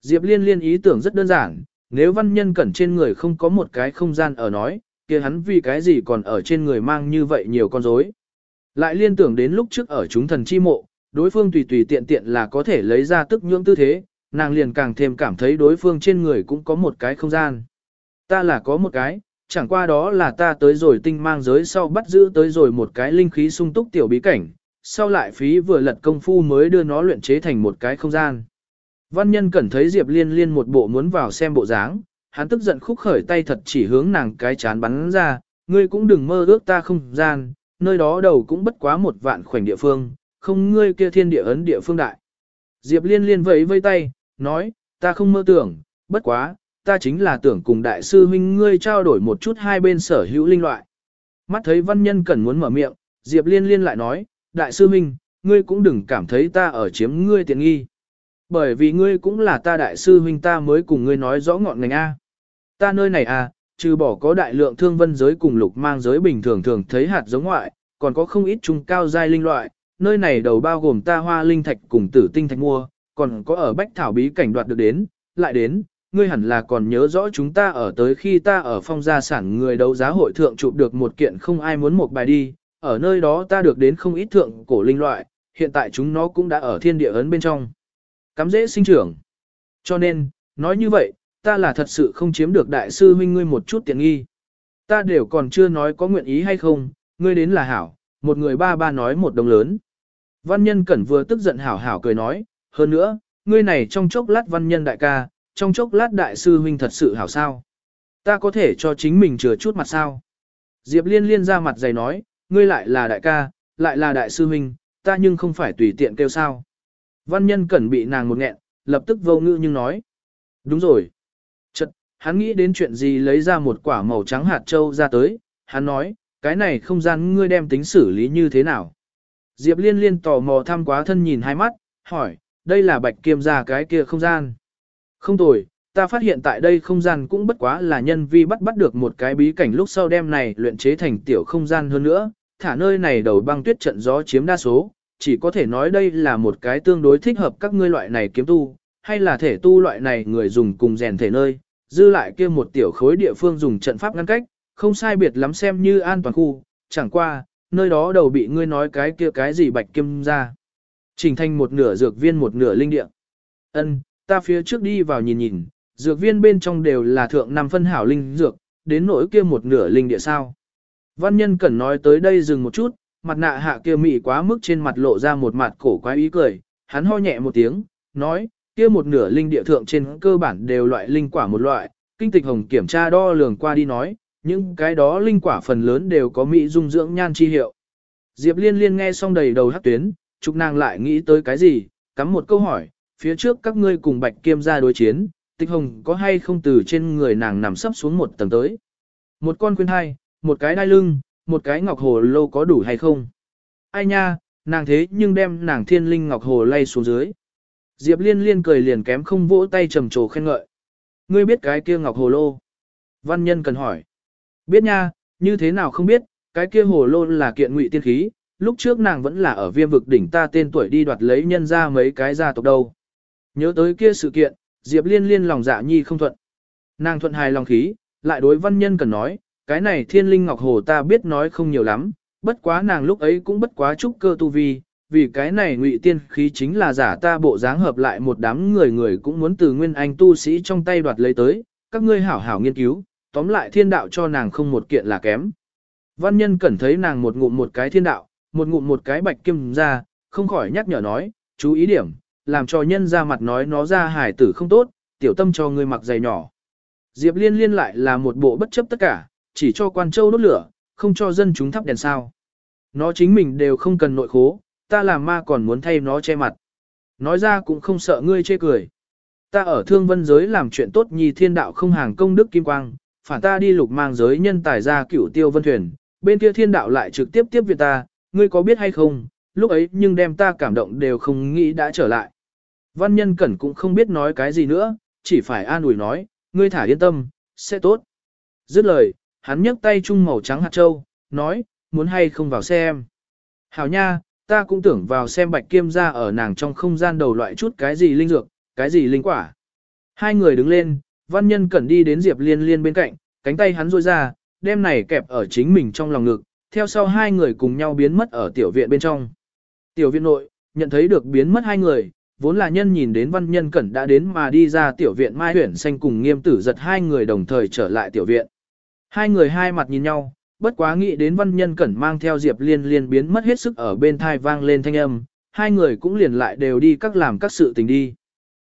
Speaker 1: Diệp liên liên ý tưởng rất đơn giản, nếu văn nhân cẩn trên người không có một cái không gian ở nói, kia hắn vì cái gì còn ở trên người mang như vậy nhiều con rối. Lại liên tưởng đến lúc trước ở chúng thần chi mộ, đối phương tùy tùy tiện tiện là có thể lấy ra tức nhưỡng tư thế, nàng liền càng thêm cảm thấy đối phương trên người cũng có một cái không gian. Ta là có một cái, chẳng qua đó là ta tới rồi tinh mang giới sau bắt giữ tới rồi một cái linh khí sung túc tiểu bí cảnh, sau lại phí vừa lật công phu mới đưa nó luyện chế thành một cái không gian. Văn nhân cẩn thấy Diệp Liên Liên một bộ muốn vào xem bộ dáng, hắn tức giận khúc khởi tay thật chỉ hướng nàng cái chán bắn ra, ngươi cũng đừng mơ ước ta không gian, nơi đó đầu cũng bất quá một vạn khoảnh địa phương, không ngươi kia thiên địa ấn địa phương đại. Diệp liên liên vẫy vây tay, nói, ta không mơ tưởng, bất quá, ta chính là tưởng cùng đại sư huynh ngươi trao đổi một chút hai bên sở hữu linh loại. Mắt thấy văn nhân cần muốn mở miệng, Diệp liên liên lại nói, đại sư huynh, ngươi cũng đừng cảm thấy ta ở chiếm ngươi tiện nghi. Bởi vì ngươi cũng là ta đại sư huynh ta mới cùng ngươi nói rõ ngọn ngành A. Ta nơi này à, trừ bỏ có đại lượng thương vân giới cùng lục mang giới bình thường thường thấy hạt giống ngoại, còn có không ít trung cao giai linh loại, nơi này đầu bao gồm ta hoa linh thạch cùng tử tinh thạch mua, còn có ở bách thảo bí cảnh đoạt được đến, lại đến, ngươi hẳn là còn nhớ rõ chúng ta ở tới khi ta ở phong gia sản người đấu giá hội thượng chụp được một kiện không ai muốn một bài đi, ở nơi đó ta được đến không ít thượng cổ linh loại, hiện tại chúng nó cũng đã ở thiên địa ấn bên trong. Cắm dễ sinh trưởng. Cho nên, nói như vậy, ta là thật sự không chiếm được đại sư huynh ngươi một chút tiện nghi. Ta đều còn chưa nói có nguyện ý hay không, ngươi đến là hảo, một người ba ba nói một đồng lớn. Văn nhân cẩn vừa tức giận hảo hảo cười nói, hơn nữa, ngươi này trong chốc lát văn nhân đại ca, trong chốc lát đại sư huynh thật sự hảo sao. Ta có thể cho chính mình chừa chút mặt sao. Diệp liên liên ra mặt dày nói, ngươi lại là đại ca, lại là đại sư huynh, ta nhưng không phải tùy tiện kêu sao. Văn nhân cẩn bị nàng một nghẹn, lập tức vô ngữ nhưng nói. Đúng rồi. Chật, hắn nghĩ đến chuyện gì lấy ra một quả màu trắng hạt châu ra tới, hắn nói, cái này không gian ngươi đem tính xử lý như thế nào. Diệp liên liên tò mò thăm quá thân nhìn hai mắt, hỏi, đây là bạch kiêm gia cái kia không gian. Không tồi, ta phát hiện tại đây không gian cũng bất quá là nhân vi bắt bắt được một cái bí cảnh lúc sau đem này luyện chế thành tiểu không gian hơn nữa, thả nơi này đầu băng tuyết trận gió chiếm đa số, chỉ có thể nói đây là một cái tương đối thích hợp các ngươi loại này kiếm tu, hay là thể tu loại này người dùng cùng rèn thể nơi, dư lại kia một tiểu khối địa phương dùng trận pháp ngăn cách, không sai biệt lắm xem như an toàn khu, chẳng qua, nơi đó đầu bị ngươi nói cái kia cái gì bạch kim ra. Trình thành một nửa dược viên một nửa linh địa. Ân, ta phía trước đi vào nhìn nhìn, dược viên bên trong đều là thượng năm phân hảo linh dược, đến nỗi kia một nửa linh địa sao. Văn nhân cần nói tới đây dừng một chút, mặt nạ hạ kia mị quá mức trên mặt lộ ra một mặt cổ quái ý cười, hắn ho nhẹ một tiếng, nói, kia một nửa linh địa thượng trên cơ bản đều loại linh quả một loại, kinh tịch hồng kiểm tra đo lường qua đi nói, những cái đó linh quả phần lớn đều có mỹ dung dưỡng nhan chi hiệu. Diệp liên liên nghe xong đầy đầu hắc tuyến, chúc nàng lại nghĩ tới cái gì, cắm một câu hỏi, phía trước các ngươi cùng bạch kiêm ra đối chiến, tịch hồng có hay không từ trên người nàng nằm sấp xuống một tầng tới. Một con khuyên hai, một cái đai lưng, một cái ngọc hồ lô có đủ hay không? Ai nha, nàng thế nhưng đem nàng thiên linh ngọc hồ lay xuống dưới. Diệp liên liên cười liền kém không vỗ tay trầm trồ khen ngợi. Ngươi biết cái kia ngọc hồ lô? Văn nhân cần hỏi. Biết nha, như thế nào không biết, cái kia hồ lô là kiện ngụy tiên khí, lúc trước nàng vẫn là ở viêm vực đỉnh ta tên tuổi đi đoạt lấy nhân ra mấy cái gia tộc đâu. Nhớ tới kia sự kiện, Diệp liên liên lòng dạ nhi không thuận. Nàng thuận hài lòng khí, lại đối văn nhân cần nói, cái này thiên linh ngọc hồ ta biết nói không nhiều lắm, bất quá nàng lúc ấy cũng bất quá trúc cơ tu vi, vì cái này ngụy tiên khí chính là giả ta bộ dáng hợp lại một đám người người cũng muốn từ nguyên anh tu sĩ trong tay đoạt lấy tới, các ngươi hảo hảo nghiên cứu, tóm lại thiên đạo cho nàng không một kiện là kém. Văn nhân cẩn thấy nàng một ngụm một cái thiên đạo, một ngụm một cái bạch kim ra, không khỏi nhắc nhở nói, chú ý điểm, làm cho nhân ra mặt nói nó ra hài tử không tốt, tiểu tâm cho ngươi mặc giày nhỏ. Diệp liên liên lại là một bộ bất chấp tất cả, chỉ cho quan châu đốt lửa, không cho dân chúng thắp đèn sao. Nó chính mình đều không cần nội khố, ta làm ma còn muốn thay nó che mặt. Nói ra cũng không sợ ngươi chê cười. Ta ở thương vân giới làm chuyện tốt nhì thiên đạo không hàng công đức kim quang, phản ta đi lục mang giới nhân tài ra cửu tiêu vân thuyền, bên kia thiên đạo lại trực tiếp tiếp việc ta, ngươi có biết hay không, lúc ấy nhưng đem ta cảm động đều không nghĩ đã trở lại. Văn nhân cẩn cũng không biết nói cái gì nữa, chỉ phải an ủi nói, ngươi thả yên tâm, sẽ tốt. Dứt lời, hắn nhấc tay chung màu trắng hạt châu, nói, muốn hay không vào xem. Hảo nha, ta cũng tưởng vào xem bạch kiêm ra ở nàng trong không gian đầu loại chút cái gì linh dược, cái gì linh quả. Hai người đứng lên, văn nhân cẩn đi đến Diệp Liên Liên bên cạnh, cánh tay hắn rôi ra, đem này kẹp ở chính mình trong lòng ngực, theo sau hai người cùng nhau biến mất ở tiểu viện bên trong. Tiểu viện nội, nhận thấy được biến mất hai người, vốn là nhân nhìn đến văn nhân cẩn đã đến mà đi ra tiểu viện mai huyển xanh cùng nghiêm tử giật hai người đồng thời trở lại tiểu viện. Hai người hai mặt nhìn nhau, bất quá nghĩ đến văn nhân cẩn mang theo Diệp Liên Liên biến mất hết sức ở bên thai vang lên thanh âm, hai người cũng liền lại đều đi các làm các sự tình đi.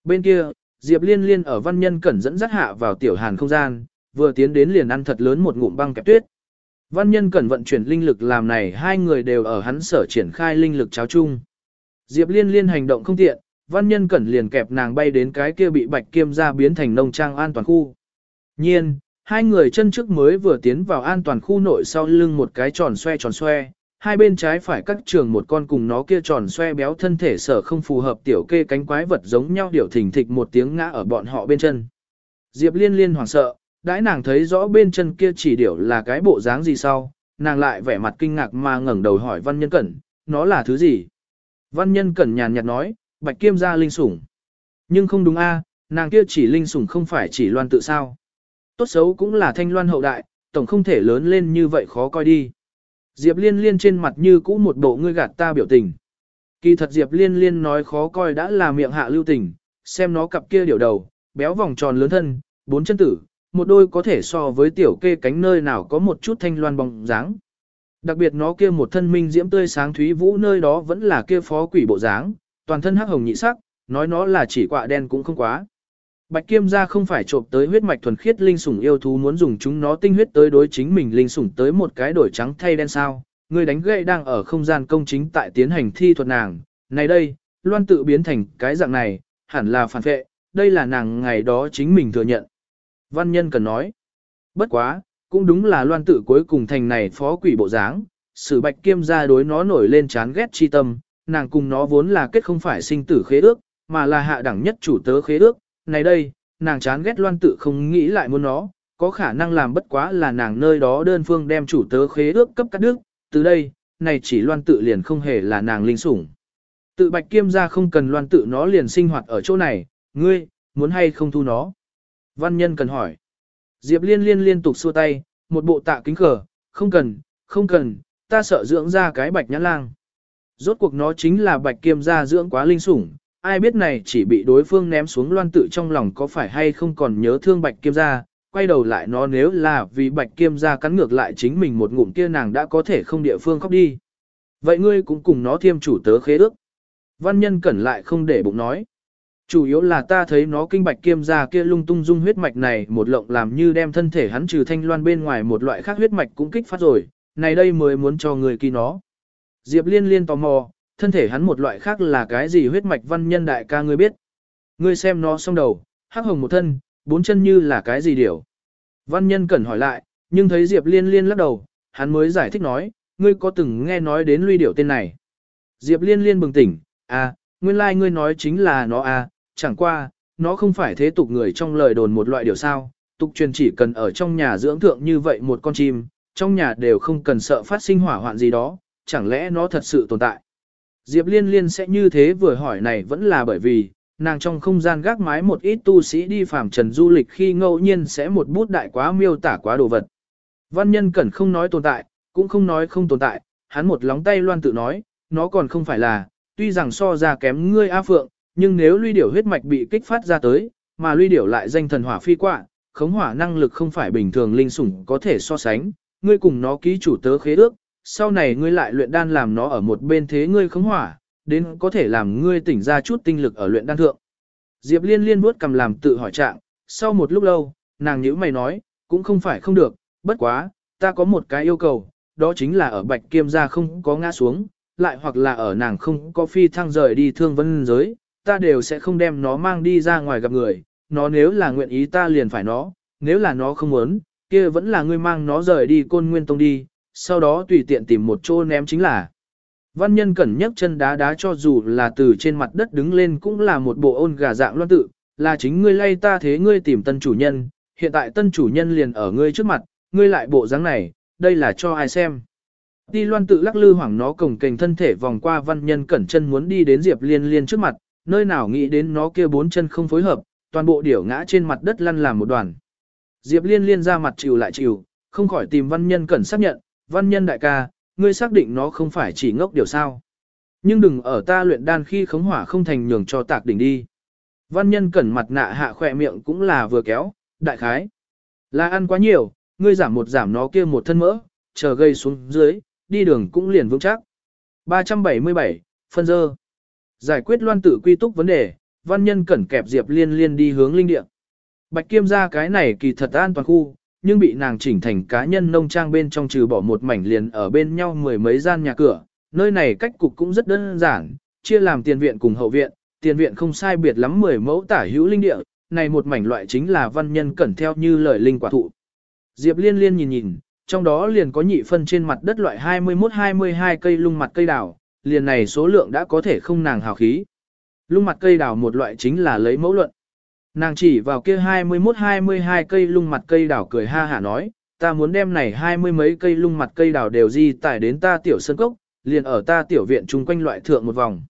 Speaker 1: Bên kia, Diệp Liên Liên ở văn nhân cẩn dẫn dắt hạ vào tiểu hàn không gian, vừa tiến đến liền ăn thật lớn một ngụm băng kẹp tuyết. Văn nhân cẩn vận chuyển linh lực làm này hai người đều ở hắn sở triển khai linh lực cháo chung. Diệp Liên Liên hành động không tiện, văn nhân cẩn liền kẹp nàng bay đến cái kia bị bạch kiêm ra biến thành nông trang an toàn khu. Nhiên, hai người chân trước mới vừa tiến vào an toàn khu nội sau lưng một cái tròn xoe tròn xoe, hai bên trái phải cắt trường một con cùng nó kia tròn xoe béo thân thể sở không phù hợp tiểu kê cánh quái vật giống nhau điểu thình thịch một tiếng ngã ở bọn họ bên chân. Diệp liên liên hoảng sợ, đãi nàng thấy rõ bên chân kia chỉ điểu là cái bộ dáng gì sau, nàng lại vẻ mặt kinh ngạc mà ngẩng đầu hỏi văn nhân cẩn, nó là thứ gì? Văn nhân cẩn nhàn nhạt nói, bạch kiêm gia linh sủng. Nhưng không đúng a, nàng kia chỉ linh sủng không phải chỉ loan tự sao. Tốt xấu cũng là thanh loan hậu đại, tổng không thể lớn lên như vậy khó coi đi. Diệp liên liên trên mặt như cũ một bộ ngươi gạt ta biểu tình. Kỳ thật Diệp liên liên nói khó coi đã là miệng hạ lưu tình, xem nó cặp kia điều đầu, béo vòng tròn lớn thân, bốn chân tử, một đôi có thể so với tiểu kê cánh nơi nào có một chút thanh loan bóng dáng. Đặc biệt nó kia một thân minh diễm tươi sáng thúy vũ nơi đó vẫn là kia phó quỷ bộ dáng, toàn thân hắc hồng nhị sắc, nói nó là chỉ quạ đen cũng không quá. Bạch Kiêm gia không phải trộm tới huyết mạch thuần khiết linh sủng yêu thú muốn dùng chúng nó tinh huyết tới đối chính mình linh sủng tới một cái đổi trắng thay đen sao. Người đánh gậy đang ở không gian công chính tại tiến hành thi thuật nàng. Này đây, loan tự biến thành cái dạng này, hẳn là phản vệ, đây là nàng ngày đó chính mình thừa nhận. Văn nhân cần nói. Bất quá, cũng đúng là loan Tử cuối cùng thành này phó quỷ bộ dáng. Sử bạch kiêm gia đối nó nổi lên chán ghét chi tâm, nàng cùng nó vốn là kết không phải sinh tử khế ước, mà là hạ đẳng nhất chủ tớ khế ước, này đây, nàng chán ghét loan Tử không nghĩ lại muốn nó, có khả năng làm bất quá là nàng nơi đó đơn phương đem chủ tớ khế ước cấp cắt đứt, từ đây, này chỉ loan tự liền không hề là nàng linh sủng. Tự bạch kiêm ra không cần loan tự nó liền sinh hoạt ở chỗ này, ngươi, muốn hay không thu nó. Văn nhân cần hỏi. Diệp liên liên liên tục xua tay, một bộ tạ kính cờ, không cần, không cần, ta sợ dưỡng ra cái bạch nhãn lang. Rốt cuộc nó chính là bạch kiêm gia dưỡng quá linh sủng, ai biết này chỉ bị đối phương ném xuống loan tự trong lòng có phải hay không còn nhớ thương bạch kiêm gia, quay đầu lại nó nếu là vì bạch kiêm gia cắn ngược lại chính mình một ngụm kia nàng đã có thể không địa phương khóc đi. Vậy ngươi cũng cùng nó thiêm chủ tớ khế ước. Văn nhân cẩn lại không để bụng nói. Chủ yếu là ta thấy nó kinh bạch kiêm ra kia lung tung dung huyết mạch này một lộng làm như đem thân thể hắn trừ thanh loan bên ngoài một loại khác huyết mạch cũng kích phát rồi, này đây mới muốn cho người kỳ nó. Diệp liên liên tò mò, thân thể hắn một loại khác là cái gì huyết mạch văn nhân đại ca ngươi biết. Ngươi xem nó xong đầu, hắc hồng một thân, bốn chân như là cái gì điểu. Văn nhân cần hỏi lại, nhưng thấy Diệp liên liên lắc đầu, hắn mới giải thích nói, ngươi có từng nghe nói đến luy điểu tên này. Diệp liên liên bừng tỉnh, à, nguyên lai like ngươi nói chính là nó à, chẳng qua, nó không phải thế tục người trong lời đồn một loại điều sao, tục truyền chỉ cần ở trong nhà dưỡng thượng như vậy một con chim, trong nhà đều không cần sợ phát sinh hỏa hoạn gì đó, chẳng lẽ nó thật sự tồn tại. Diệp Liên Liên sẽ như thế vừa hỏi này vẫn là bởi vì, nàng trong không gian gác mái một ít tu sĩ đi phàm trần du lịch khi ngẫu nhiên sẽ một bút đại quá miêu tả quá đồ vật. Văn nhân cẩn không nói tồn tại, cũng không nói không tồn tại, hắn một lóng tay loan tự nói, nó còn không phải là, tuy rằng so ra kém ngươi A Phượng, nhưng nếu luy điểu huyết mạch bị kích phát ra tới, mà luy điểu lại danh thần hỏa phi quạ, khống hỏa năng lực không phải bình thường linh sủng có thể so sánh, ngươi cùng nó ký chủ tớ khế ước, sau này ngươi lại luyện đan làm nó ở một bên thế ngươi khống hỏa, đến có thể làm ngươi tỉnh ra chút tinh lực ở luyện đan thượng. Diệp Liên liên vuốt cầm làm tự hỏi trạng, sau một lúc lâu, nàng nhíu mày nói, cũng không phải không được, bất quá, ta có một cái yêu cầu, đó chính là ở bạch kiêm gia không có ngã xuống, lại hoặc là ở nàng không có phi thăng rời đi thương vân giới, ta đều sẽ không đem nó mang đi ra ngoài gặp người, nó nếu là nguyện ý ta liền phải nó, nếu là nó không muốn, kia vẫn là ngươi mang nó rời đi côn nguyên tông đi, sau đó tùy tiện tìm một chỗ ném chính là. Văn nhân cẩn nhấc chân đá đá cho dù là từ trên mặt đất đứng lên cũng là một bộ ôn gà dạng loan tự, là chính ngươi lay ta thế ngươi tìm tân chủ nhân, hiện tại tân chủ nhân liền ở ngươi trước mặt, ngươi lại bộ dáng này, đây là cho ai xem. Ti loan tự lắc lư hoảng nó cổng kềnh thân thể vòng qua văn nhân cẩn chân muốn đi đến Diệp Liên Liên trước mặt, nơi nào nghĩ đến nó kia bốn chân không phối hợp, toàn bộ điểu ngã trên mặt đất lăn làm một đoàn. Diệp Liên Liên ra mặt chịu lại chịu, không khỏi tìm văn nhân cẩn xác nhận, văn nhân đại ca, ngươi xác định nó không phải chỉ ngốc điều sao. Nhưng đừng ở ta luyện đan khi khống hỏa không thành nhường cho tạc đỉnh đi. Văn nhân cẩn mặt nạ hạ khỏe miệng cũng là vừa kéo, đại khái. Là ăn quá nhiều, ngươi giảm một giảm nó kia một thân mỡ, chờ gây xuống dưới, đi đường cũng liền vững chắc. 377, phân dơ. Giải quyết loan tử quy túc vấn đề, văn nhân cẩn kẹp Diệp Liên Liên đi hướng linh địa. Bạch Kiêm ra cái này kỳ thật an toàn khu, nhưng bị nàng chỉnh thành cá nhân nông trang bên trong trừ bỏ một mảnh liền ở bên nhau mười mấy gian nhà cửa. Nơi này cách cục cũng rất đơn giản, chia làm tiền viện cùng hậu viện, tiền viện không sai biệt lắm 10 mẫu tả hữu linh địa, này một mảnh loại chính là văn nhân cẩn theo như lời linh quả thụ. Diệp liên liên nhìn nhìn, trong đó liền có nhị phân trên mặt đất loại 21-22 cây lung mặt cây đào, liền này số lượng đã có thể không nàng hào khí. Lung mặt cây đào một loại chính là lấy mẫu luận. Nàng chỉ vào kia 21-22 cây lung mặt cây đào cười ha hả nói, ta muốn đem này hai mươi mấy cây lung mặt cây đào đều di tải đến ta tiểu sân cốc, liền ở ta tiểu viện chung quanh loại thượng một vòng.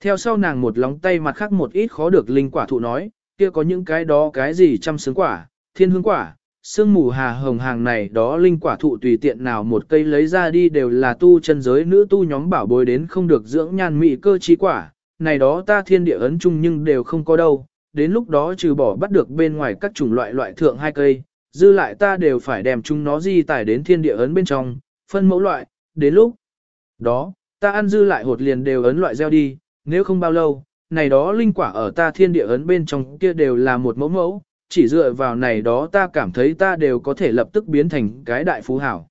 Speaker 1: Theo sau nàng một lóng tay mặt khác một ít khó được linh quả thụ nói, kia có những cái đó cái gì trăm sướng quả, thiên hương quả, sương mù hà hồng hàng này đó linh quả thụ tùy tiện nào một cây lấy ra đi đều là tu chân giới nữ tu nhóm bảo bối đến không được dưỡng nhan mị cơ trí quả, này đó ta thiên địa ấn chung nhưng đều không có đâu, đến lúc đó trừ bỏ bắt được bên ngoài các chủng loại loại thượng hai cây, dư lại ta đều phải đem chúng nó di tải đến thiên địa ấn bên trong, phân mẫu loại, đến lúc đó, ta ăn dư lại hột liền đều ấn loại gieo đi, nếu không bao lâu, này đó linh quả ở ta thiên địa ấn bên trong kia đều là một mẫu mẫu, chỉ dựa vào này đó ta cảm thấy ta đều có thể lập tức biến thành cái đại phú hảo.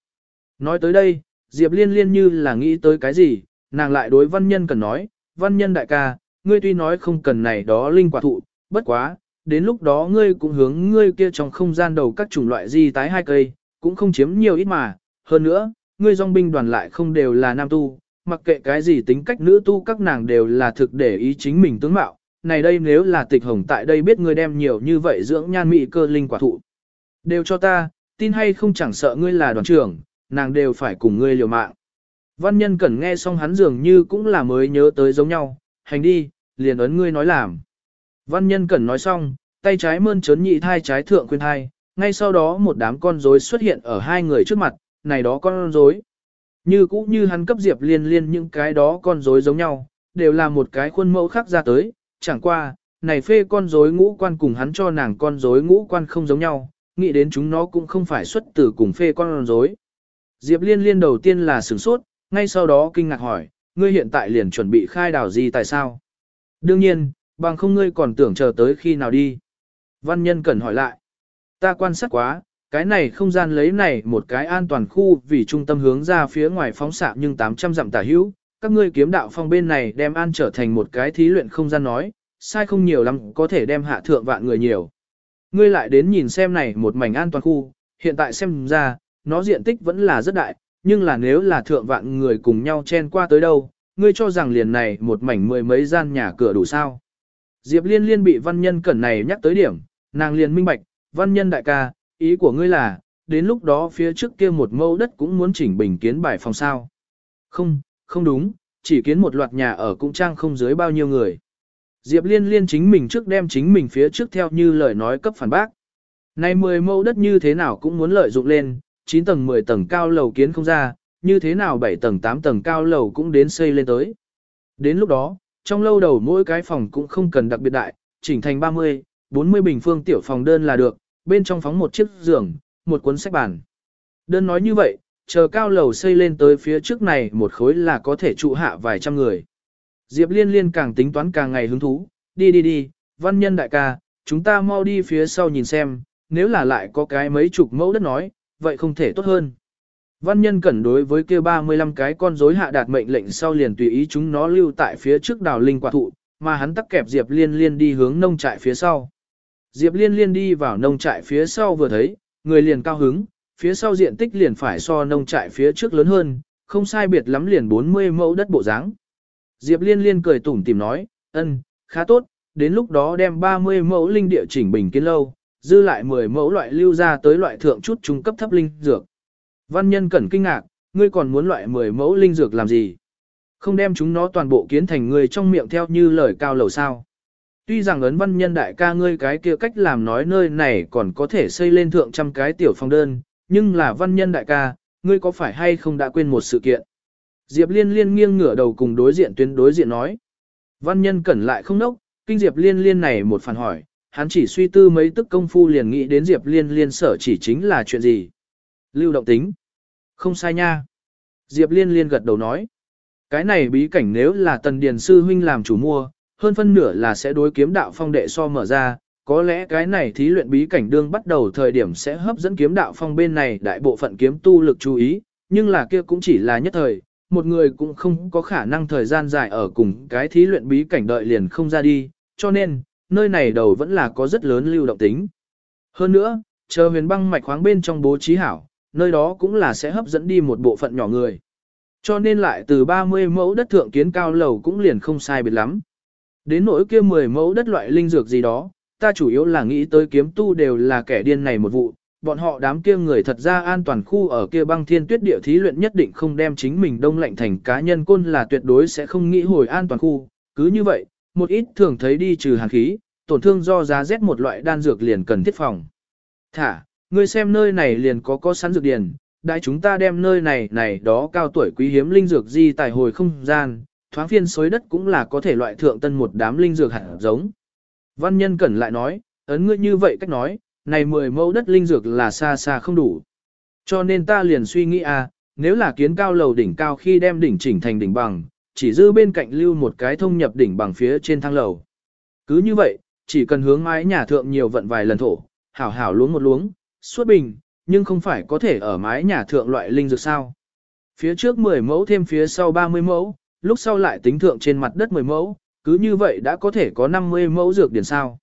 Speaker 1: Nói tới đây, Diệp Liên Liên như là nghĩ tới cái gì, nàng lại đối văn nhân cần nói, văn nhân đại ca, ngươi tuy nói không cần này đó linh quả thụ, bất quá, đến lúc đó ngươi cũng hướng ngươi kia trong không gian đầu các chủng loại di tái hai cây, cũng không chiếm nhiều ít mà, hơn nữa, ngươi dòng binh đoàn lại không đều là nam tu, mặc kệ cái gì tính cách nữ tu các nàng đều là thực để ý chính mình tướng mạo, này đây nếu là tịch hồng tại đây biết ngươi đem nhiều như vậy dưỡng nhan mị cơ linh quả thụ. Đều cho ta, tin hay không chẳng sợ ngươi là đoàn trưởng, nàng đều phải cùng ngươi liều mạng. Văn nhân cẩn nghe xong hắn dường như cũng là mới nhớ tới giống nhau, hành đi, liền ấn ngươi nói làm. Văn nhân cẩn nói xong, tay trái mơn trớn nhị thai trái thượng khuyên thai, ngay sau đó một đám con rối xuất hiện ở hai người trước mặt, này đó con rối. Như cũ như hắn cấp diệp liên liên những cái đó con rối giống nhau, đều là một cái khuôn mẫu khác ra tới, chẳng qua, này phê con rối ngũ quan cùng hắn cho nàng con rối ngũ quan không giống nhau, nghĩ đến chúng nó cũng không phải xuất từ cùng phê con rối. Diệp liên liên đầu tiên là sửng sốt, ngay sau đó kinh ngạc hỏi, ngươi hiện tại liền chuẩn bị khai đảo gì tại sao? Đương nhiên, bằng không ngươi còn tưởng chờ tới khi nào đi. Văn nhân cần hỏi lại. Ta quan sát quá, cái này không gian lấy này một cái an toàn khu vì trung tâm hướng ra phía ngoài phóng xạ nhưng 800 dặm tả hữu, các ngươi kiếm đạo phong bên này đem an trở thành một cái thí luyện không gian nói, sai không nhiều lắm có thể đem hạ thượng vạn người nhiều. Ngươi lại đến nhìn xem này một mảnh an toàn khu, hiện tại xem ra, nó diện tích vẫn là rất đại, nhưng là nếu là thượng vạn người cùng nhau chen qua tới đâu, ngươi cho rằng liền này một mảnh mười mấy gian nhà cửa đủ sao. Diệp liên liên bị văn nhân cẩn này nhắc tới điểm, nàng liền minh bạch, văn nhân đại ca, ý của ngươi là, đến lúc đó phía trước kia một mẫu đất cũng muốn chỉnh bình kiến bài phòng sao. Không, không đúng, chỉ kiến một loạt nhà ở cũng trang không dưới bao nhiêu người. Diệp Liên Liên chính mình trước đem chính mình phía trước theo như lời nói cấp phản bác. Này 10 mẫu đất như thế nào cũng muốn lợi dụng lên, 9 tầng 10 tầng cao lầu kiến không ra, như thế nào 7 tầng 8 tầng cao lầu cũng đến xây lên tới. Đến lúc đó, trong lâu đầu mỗi cái phòng cũng không cần đặc biệt đại, chỉnh thành 30, 40 bình phương tiểu phòng đơn là được, bên trong phóng một chiếc giường, một cuốn sách bàn. Đơn nói như vậy, chờ cao lầu xây lên tới phía trước này một khối là có thể trụ hạ vài trăm người. Diệp Liên Liên càng tính toán càng ngày hứng thú, đi đi đi, văn nhân đại ca, chúng ta mau đi phía sau nhìn xem, nếu là lại có cái mấy chục mẫu đất nói, vậy không thể tốt hơn. Văn nhân cẩn đối với kia 35 cái con rối hạ đạt mệnh lệnh sau liền tùy ý chúng nó lưu tại phía trước đào linh quả thụ, mà hắn tắc kẹp Diệp Liên Liên đi hướng nông trại phía sau. Diệp Liên Liên đi vào nông trại phía sau vừa thấy, người liền cao hứng, phía sau diện tích liền phải so nông trại phía trước lớn hơn, không sai biệt lắm liền 40 mẫu đất bộ dáng. Diệp Liên Liên cười tủm tìm nói, ân, khá tốt, đến lúc đó đem 30 mẫu linh địa chỉnh bình kiến lâu, dư lại 10 mẫu loại lưu ra tới loại thượng chút trung cấp thấp linh dược. Văn nhân cẩn kinh ngạc, ngươi còn muốn loại 10 mẫu linh dược làm gì? Không đem chúng nó toàn bộ kiến thành người trong miệng theo như lời cao lầu sao. Tuy rằng ấn văn nhân đại ca ngươi cái kia cách làm nói nơi này còn có thể xây lên thượng trăm cái tiểu phong đơn, nhưng là văn nhân đại ca, ngươi có phải hay không đã quên một sự kiện? Diệp liên liên nghiêng ngửa đầu cùng đối diện tuyến đối diện nói. Văn nhân cẩn lại không nốc, kinh Diệp liên liên này một phản hỏi, hắn chỉ suy tư mấy tức công phu liền nghĩ đến Diệp liên liên sở chỉ chính là chuyện gì. Lưu động tính. Không sai nha. Diệp liên liên gật đầu nói. Cái này bí cảnh nếu là tần điền sư huynh làm chủ mua, hơn phân nửa là sẽ đối kiếm đạo phong đệ so mở ra, có lẽ cái này thí luyện bí cảnh đương bắt đầu thời điểm sẽ hấp dẫn kiếm đạo phong bên này đại bộ phận kiếm tu lực chú ý, nhưng là kia cũng chỉ là nhất thời, một người cũng không có khả năng thời gian dài ở cùng cái thí luyện bí cảnh đợi liền không ra đi, cho nên, nơi này đầu vẫn là có rất lớn lưu động tính. Hơn nữa, chờ huyền băng mạch khoáng bên trong bố trí hảo, nơi đó cũng là sẽ hấp dẫn đi một bộ phận nhỏ người. Cho nên lại từ 30 mẫu đất thượng kiến cao lầu cũng liền không sai biệt lắm. Đến nỗi kia 10 mẫu đất loại linh dược gì đó, ta chủ yếu là nghĩ tới kiếm tu đều là kẻ điên này một vụ, bọn họ đám kia người thật ra an toàn khu ở kia băng thiên tuyết địa thí luyện nhất định không đem chính mình đông lạnh thành cá nhân côn là tuyệt đối sẽ không nghĩ hồi an toàn khu, cứ như vậy, một ít thường thấy đi trừ hàn khí, tổn thương do giá rét một loại đan dược liền cần thiết phòng. Thả, ngươi xem nơi này liền có có sẵn dược điền, đại chúng ta đem nơi này này đó cao tuổi quý hiếm linh dược di tài hồi không gian, thoáng phiên xối đất cũng là có thể loại thượng tân một đám linh dược hạt giống. Văn nhân cẩn lại nói, ấn ngươi như vậy cách nói, này 10 mẫu đất linh dược là xa xa không đủ. Cho nên ta liền suy nghĩ à, nếu là kiến cao lầu đỉnh cao khi đem đỉnh chỉnh thành đỉnh bằng, chỉ dư bên cạnh lưu một cái thông nhập đỉnh bằng phía trên thang lầu. Cứ như vậy, chỉ cần hướng mái nhà thượng nhiều vận vài lần thổ, hảo hảo luống một luống, suốt bình, nhưng không phải có thể ở mái nhà thượng loại linh dược sao. Phía trước 10 mẫu thêm phía sau 30 mẫu, lúc sau lại tính thượng trên mặt đất 10 mẫu, cứ như vậy đã có thể có 50 mẫu dược điển sao.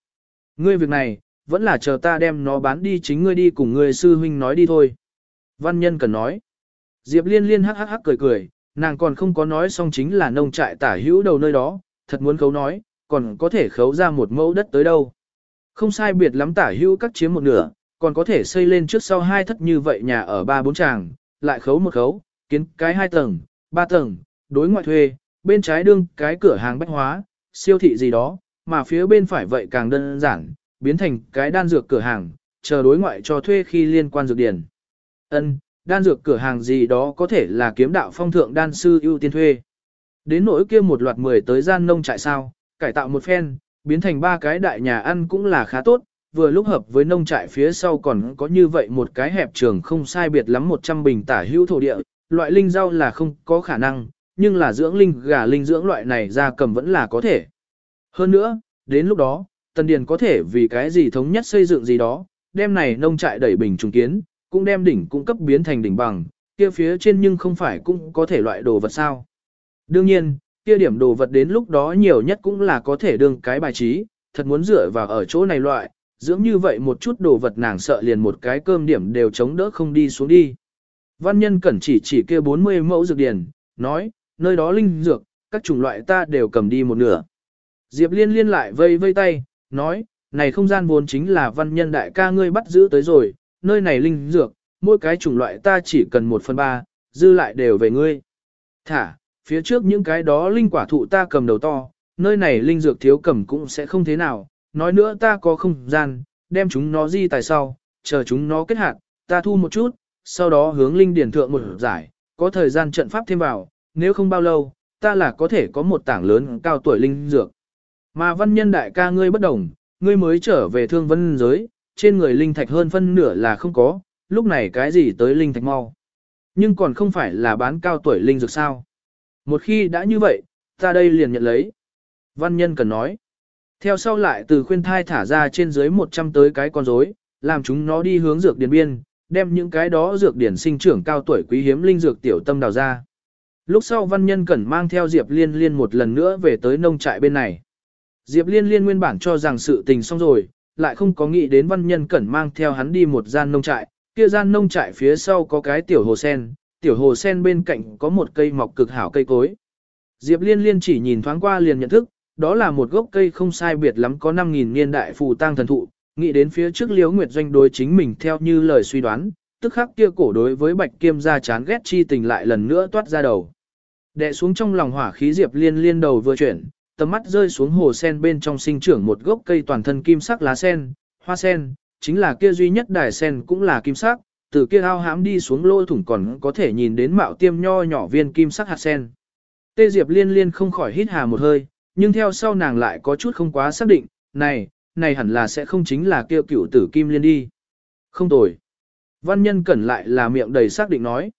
Speaker 1: Ngươi việc này, vẫn là chờ ta đem nó bán đi chính ngươi đi cùng ngươi sư huynh nói đi thôi. Văn nhân cần nói. Diệp liên liên hắc hắc hắc cười cười, nàng còn không có nói xong chính là nông trại tả hữu đầu nơi đó, thật muốn khấu nói, còn có thể khấu ra một mẫu đất tới đâu. Không sai biệt lắm tả hữu các chiếm một nửa, còn có thể xây lên trước sau hai thất như vậy nhà ở ba bốn tràng, lại khấu một khấu, kiến cái hai tầng, ba tầng, đối ngoại thuê, bên trái đương cái cửa hàng bách hóa, siêu thị gì đó, mà phía bên phải vậy càng đơn giản, biến thành cái đan dược cửa hàng, chờ đối ngoại cho thuê khi liên quan dược điển. Ân, đan dược cửa hàng gì đó có thể là kiếm đạo phong thượng đan sư ưu tiên thuê. Đến nỗi kia một loạt mười tới gian nông trại sao, cải tạo một phen, biến thành ba cái đại nhà ăn cũng là khá tốt, vừa lúc hợp với nông trại phía sau còn có như vậy một cái hẹp trường không sai biệt lắm 100 bình tả hữu thổ địa, loại linh rau là không có khả năng, nhưng là dưỡng linh gà linh dưỡng loại này ra cầm vẫn là có thể. Hơn nữa, đến lúc đó, Tần Điền có thể vì cái gì thống nhất xây dựng gì đó, đem này nông trại đẩy bình trùng kiến, cũng đem đỉnh cung cấp biến thành đỉnh bằng, kia phía trên nhưng không phải cũng có thể loại đồ vật sao. Đương nhiên, kia điểm đồ vật đến lúc đó nhiều nhất cũng là có thể đương cái bài trí, thật muốn dựa vào ở chỗ này loại, dưỡng như vậy một chút đồ vật nàng sợ liền một cái cơm điểm đều chống đỡ không đi xuống đi. Văn nhân cẩn chỉ chỉ kia 40 mẫu dược điền, nói, nơi đó linh dược, các chủng loại ta đều cầm đi một nửa. Diệp liên liên lại vây vây tay, nói, này không gian vốn chính là văn nhân đại ca ngươi bắt giữ tới rồi, nơi này linh dược, mỗi cái chủng loại ta chỉ cần một phần ba, dư lại đều về ngươi. Thả, phía trước những cái đó linh quả thụ ta cầm đầu to, nơi này linh dược thiếu cầm cũng sẽ không thế nào, nói nữa ta có không gian, đem chúng nó di tài sau, chờ chúng nó kết hạt, ta thu một chút, sau đó hướng linh điển thượng một giải, có thời gian trận pháp thêm vào, nếu không bao lâu, ta là có thể có một tảng lớn cao tuổi linh dược. Mà văn nhân đại ca ngươi bất đồng, ngươi mới trở về thương vân giới, trên người linh thạch hơn phân nửa là không có, lúc này cái gì tới linh thạch mau. Nhưng còn không phải là bán cao tuổi linh dược sao. Một khi đã như vậy, ta đây liền nhận lấy. Văn nhân cần nói. Theo sau lại từ khuyên thai thả ra trên dưới 100 tới cái con rối, làm chúng nó đi hướng dược điển biên, đem những cái đó dược điển sinh trưởng cao tuổi quý hiếm linh dược tiểu tâm đào ra. Lúc sau văn nhân cẩn mang theo Diệp Liên Liên một lần nữa về tới nông trại bên này. Diệp Liên Liên nguyên bản cho rằng sự tình xong rồi, lại không có nghĩ đến văn nhân cẩn mang theo hắn đi một gian nông trại, kia gian nông trại phía sau có cái tiểu hồ sen, tiểu hồ sen bên cạnh có một cây mọc cực hảo cây cối. Diệp Liên Liên chỉ nhìn thoáng qua liền nhận thức, đó là một gốc cây không sai biệt lắm có 5.000 niên đại phù tang thần thụ, nghĩ đến phía trước Liễu Nguyệt Doanh đối chính mình theo như lời suy đoán, tức khắc kia cổ đối với Bạch Kiêm gia chán ghét chi tình lại lần nữa toát ra đầu. Đè xuống trong lòng hỏa khí Diệp Liên Liên đầu vừa chuyển, tầm mắt rơi xuống hồ sen bên trong sinh trưởng một gốc cây toàn thân kim sắc lá sen, hoa sen, chính là kia duy nhất đài sen cũng là kim sắc, từ kia ao hãm đi xuống lỗ thủng còn có thể nhìn đến mạo tiêm nho nhỏ viên kim sắc hạt sen. Tê Diệp liên liên không khỏi hít hà một hơi, nhưng theo sau nàng lại có chút không quá xác định, này, này hẳn là sẽ không chính là kia cựu tử kim liên đi. Không tồi. Văn nhân cẩn lại là miệng đầy xác định nói.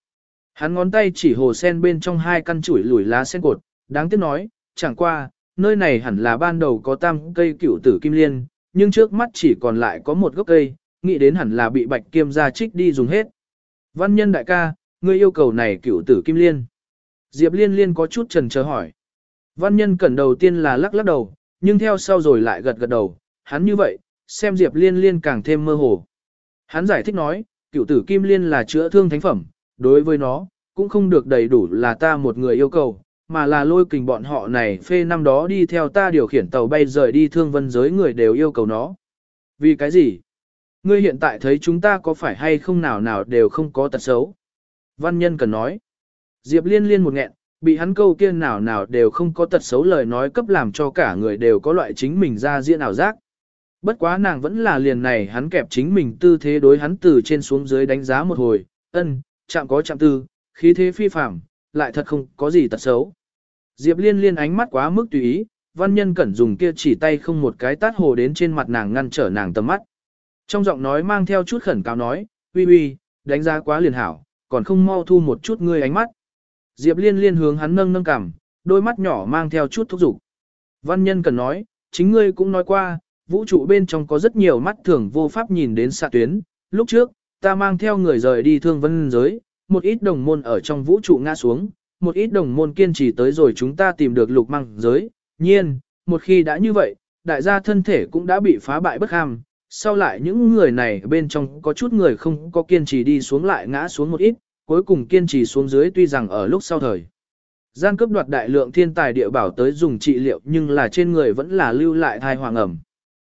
Speaker 1: Hắn ngón tay chỉ hồ sen bên trong hai căn chuỗi lùi lá sen cột, đáng tiếc nói, chẳng qua, nơi này hẳn là ban đầu có tam cây cựu tử kim liên, nhưng trước mắt chỉ còn lại có một gốc cây, nghĩ đến hẳn là bị bạch kiêm gia trích đi dùng hết. Văn nhân đại ca, ngươi yêu cầu này cựu tử kim liên. Diệp liên liên có chút trần chờ hỏi. Văn nhân cẩn đầu tiên là lắc lắc đầu, nhưng theo sau rồi lại gật gật đầu, hắn như vậy, xem Diệp liên liên càng thêm mơ hồ. Hắn giải thích nói, cựu tử kim liên là chữa thương thánh phẩm, đối với nó, cũng không được đầy đủ là ta một người yêu cầu, mà là lôi kình bọn họ này phê năm đó đi theo ta điều khiển tàu bay rời đi thương vân giới người đều yêu cầu nó. Vì cái gì? Ngươi hiện tại thấy chúng ta có phải hay không nào nào đều không có tật xấu. Văn nhân cần nói. Diệp liên liên một nghẹn, bị hắn câu kia nào nào đều không có tật xấu lời nói cấp làm cho cả người đều có loại chính mình ra diễn ảo giác. Bất quá nàng vẫn là liền này hắn kẹp chính mình tư thế đối hắn từ trên xuống dưới đánh giá một hồi, ân, chạm có chạm tư, khí thế phi phàm, lại thật không có gì tật xấu. Diệp liên liên ánh mắt quá mức tùy ý, văn nhân cẩn dùng kia chỉ tay không một cái tát hồ đến trên mặt nàng ngăn trở nàng tầm mắt. Trong giọng nói mang theo chút khẩn cáo nói, uy uy, đánh giá quá liền hảo, còn không mau thu một chút ngươi ánh mắt. Diệp liên liên hướng hắn nâng nâng cằm, đôi mắt nhỏ mang theo chút thúc giục. Văn nhân cần nói, chính ngươi cũng nói qua, vũ trụ bên trong có rất nhiều mắt thường vô pháp nhìn đến xạ tuyến. Lúc trước, ta mang theo người rời đi thương vân giới, một ít đồng môn ở trong vũ trụ ngã xuống, một ít đồng môn kiên trì tới rồi chúng ta tìm được lục măng giới. Nhiên, một khi đã như vậy, đại gia thân thể cũng đã bị phá bại bất ham, sau lại những người này bên trong có chút người không có kiên trì đi xuống lại ngã xuống một ít, cuối cùng kiên trì xuống dưới tuy rằng ở lúc sau thời. Gian cướp đoạt đại lượng thiên tài địa bảo tới dùng trị liệu nhưng là trên người vẫn là lưu lại thai hoàng ẩm.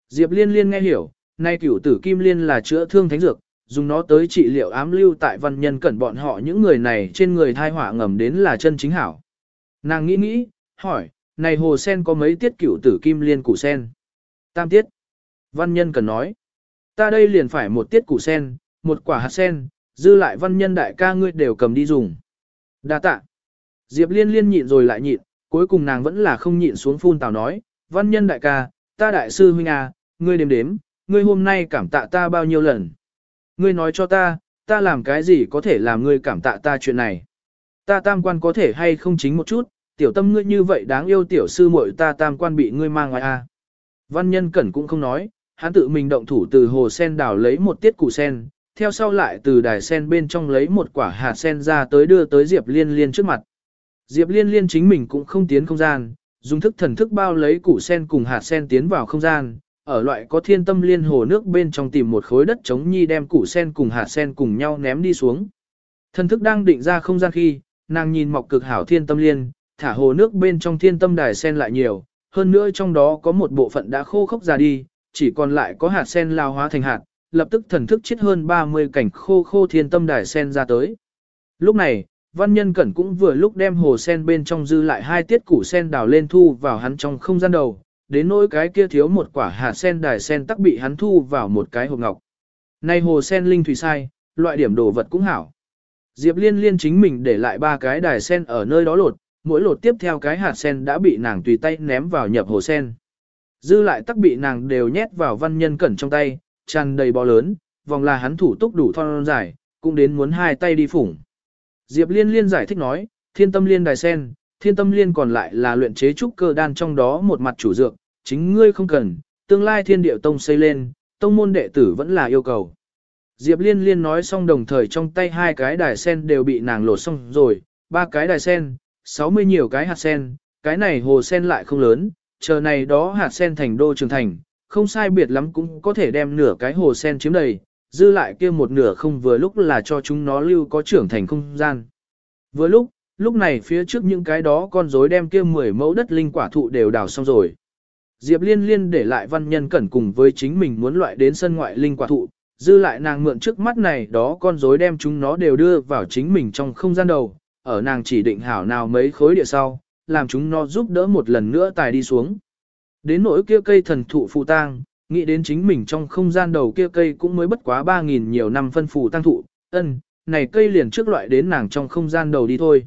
Speaker 1: Diệp liên liên nghe hiểu, nay cửu tử kim liên là chữa thương thánh dược, dùng nó tới trị liệu ám lưu tại văn nhân cẩn bọn họ những người này trên người thai họa ngầm đến là chân chính hảo. Nàng nghĩ nghĩ, hỏi, này hồ sen có mấy tiết cửu tử kim liên củ sen? Tam tiết. Văn nhân cần nói, ta đây liền phải một tiết củ sen, một quả hạt sen, dư lại văn nhân đại ca ngươi đều cầm đi dùng. Đa tạ. Diệp liên liên nhịn rồi lại nhịn, cuối cùng nàng vẫn là không nhịn xuống phun tào nói, văn nhân đại ca, ta đại sư huynh à, ngươi đếm đếm, ngươi hôm nay cảm tạ ta bao nhiêu lần. Ngươi nói cho ta, ta làm cái gì có thể làm ngươi cảm tạ ta chuyện này. Ta tam quan có thể hay không chính một chút, tiểu tâm ngươi như vậy đáng yêu tiểu sư muội ta tam quan bị ngươi mang ngoài a. À. Văn nhân cẩn cũng không nói, hắn tự mình động thủ từ hồ sen đào lấy một tiết củ sen, theo sau lại từ đài sen bên trong lấy một quả hạt sen ra tới đưa tới Diệp Liên Liên trước mặt. Diệp Liên Liên chính mình cũng không tiến không gian, dùng thức thần thức bao lấy củ sen cùng hạt sen tiến vào không gian, ở loại có thiên tâm liên hồ nước bên trong tìm một khối đất trống nhi đem củ sen cùng hạt sen cùng nhau ném đi xuống. Thần thức đang định ra không gian khi, nàng nhìn mọc cực hảo thiên tâm liên, thả hồ nước bên trong thiên tâm đài sen lại nhiều, hơn nữa trong đó có một bộ phận đã khô khốc ra đi, chỉ còn lại có hạt sen lao hóa thành hạt, lập tức thần thức chết hơn 30 cảnh khô khô thiên tâm đài sen ra tới. Lúc này, văn nhân cẩn cũng vừa lúc đem hồ sen bên trong dư lại hai tiết củ sen đào lên thu vào hắn trong không gian đầu, đến nỗi cái kia thiếu một quả hạt sen đài sen tắc bị hắn thu vào một cái hộp ngọc. Nay hồ sen linh thủy sai, loại điểm đồ vật cũng hảo. Diệp liên liên chính mình để lại ba cái đài sen ở nơi đó lột, mỗi lột tiếp theo cái hạt sen đã bị nàng tùy tay ném vào nhập hồ sen. Dư lại tắc bị nàng đều nhét vào văn nhân cẩn trong tay, tràn đầy bò lớn, vòng là hắn thủ túc đủ thon dài, cũng đến muốn hai tay đi phủng. Diệp liên liên giải thích nói, thiên tâm liên đài sen, thiên tâm liên còn lại là luyện chế trúc cơ đan trong đó một mặt chủ dược, chính ngươi không cần, tương lai thiên điệu tông xây lên, tông môn đệ tử vẫn là yêu cầu. Diệp liên liên nói xong đồng thời trong tay hai cái đài sen đều bị nàng lột xong rồi, ba cái đài sen, 60 nhiều cái hạt sen, cái này hồ sen lại không lớn, chờ này đó hạt sen thành đô trường thành, không sai biệt lắm cũng có thể đem nửa cái hồ sen chiếm đầy, dư lại kia một nửa không vừa lúc là cho chúng nó lưu có trưởng thành không gian. Vừa lúc, lúc này phía trước những cái đó con rối đem kia 10 mẫu đất linh quả thụ đều đào xong rồi. Diệp Liên Liên để lại văn nhân cẩn cùng với chính mình muốn loại đến sân ngoại linh quả thụ, dư lại nàng mượn trước mắt này đó con rối đem chúng nó đều đưa vào chính mình trong không gian đầu, ở nàng chỉ định hảo nào mấy khối địa sau, làm chúng nó giúp đỡ một lần nữa tài đi xuống. Đến nỗi kia cây thần thụ phù tang, nghĩ đến chính mình trong không gian đầu kia cây cũng mới bất quá 3.000 nhiều năm phân phù tăng thụ, ân, này cây liền trước loại đến nàng trong không gian đầu đi thôi.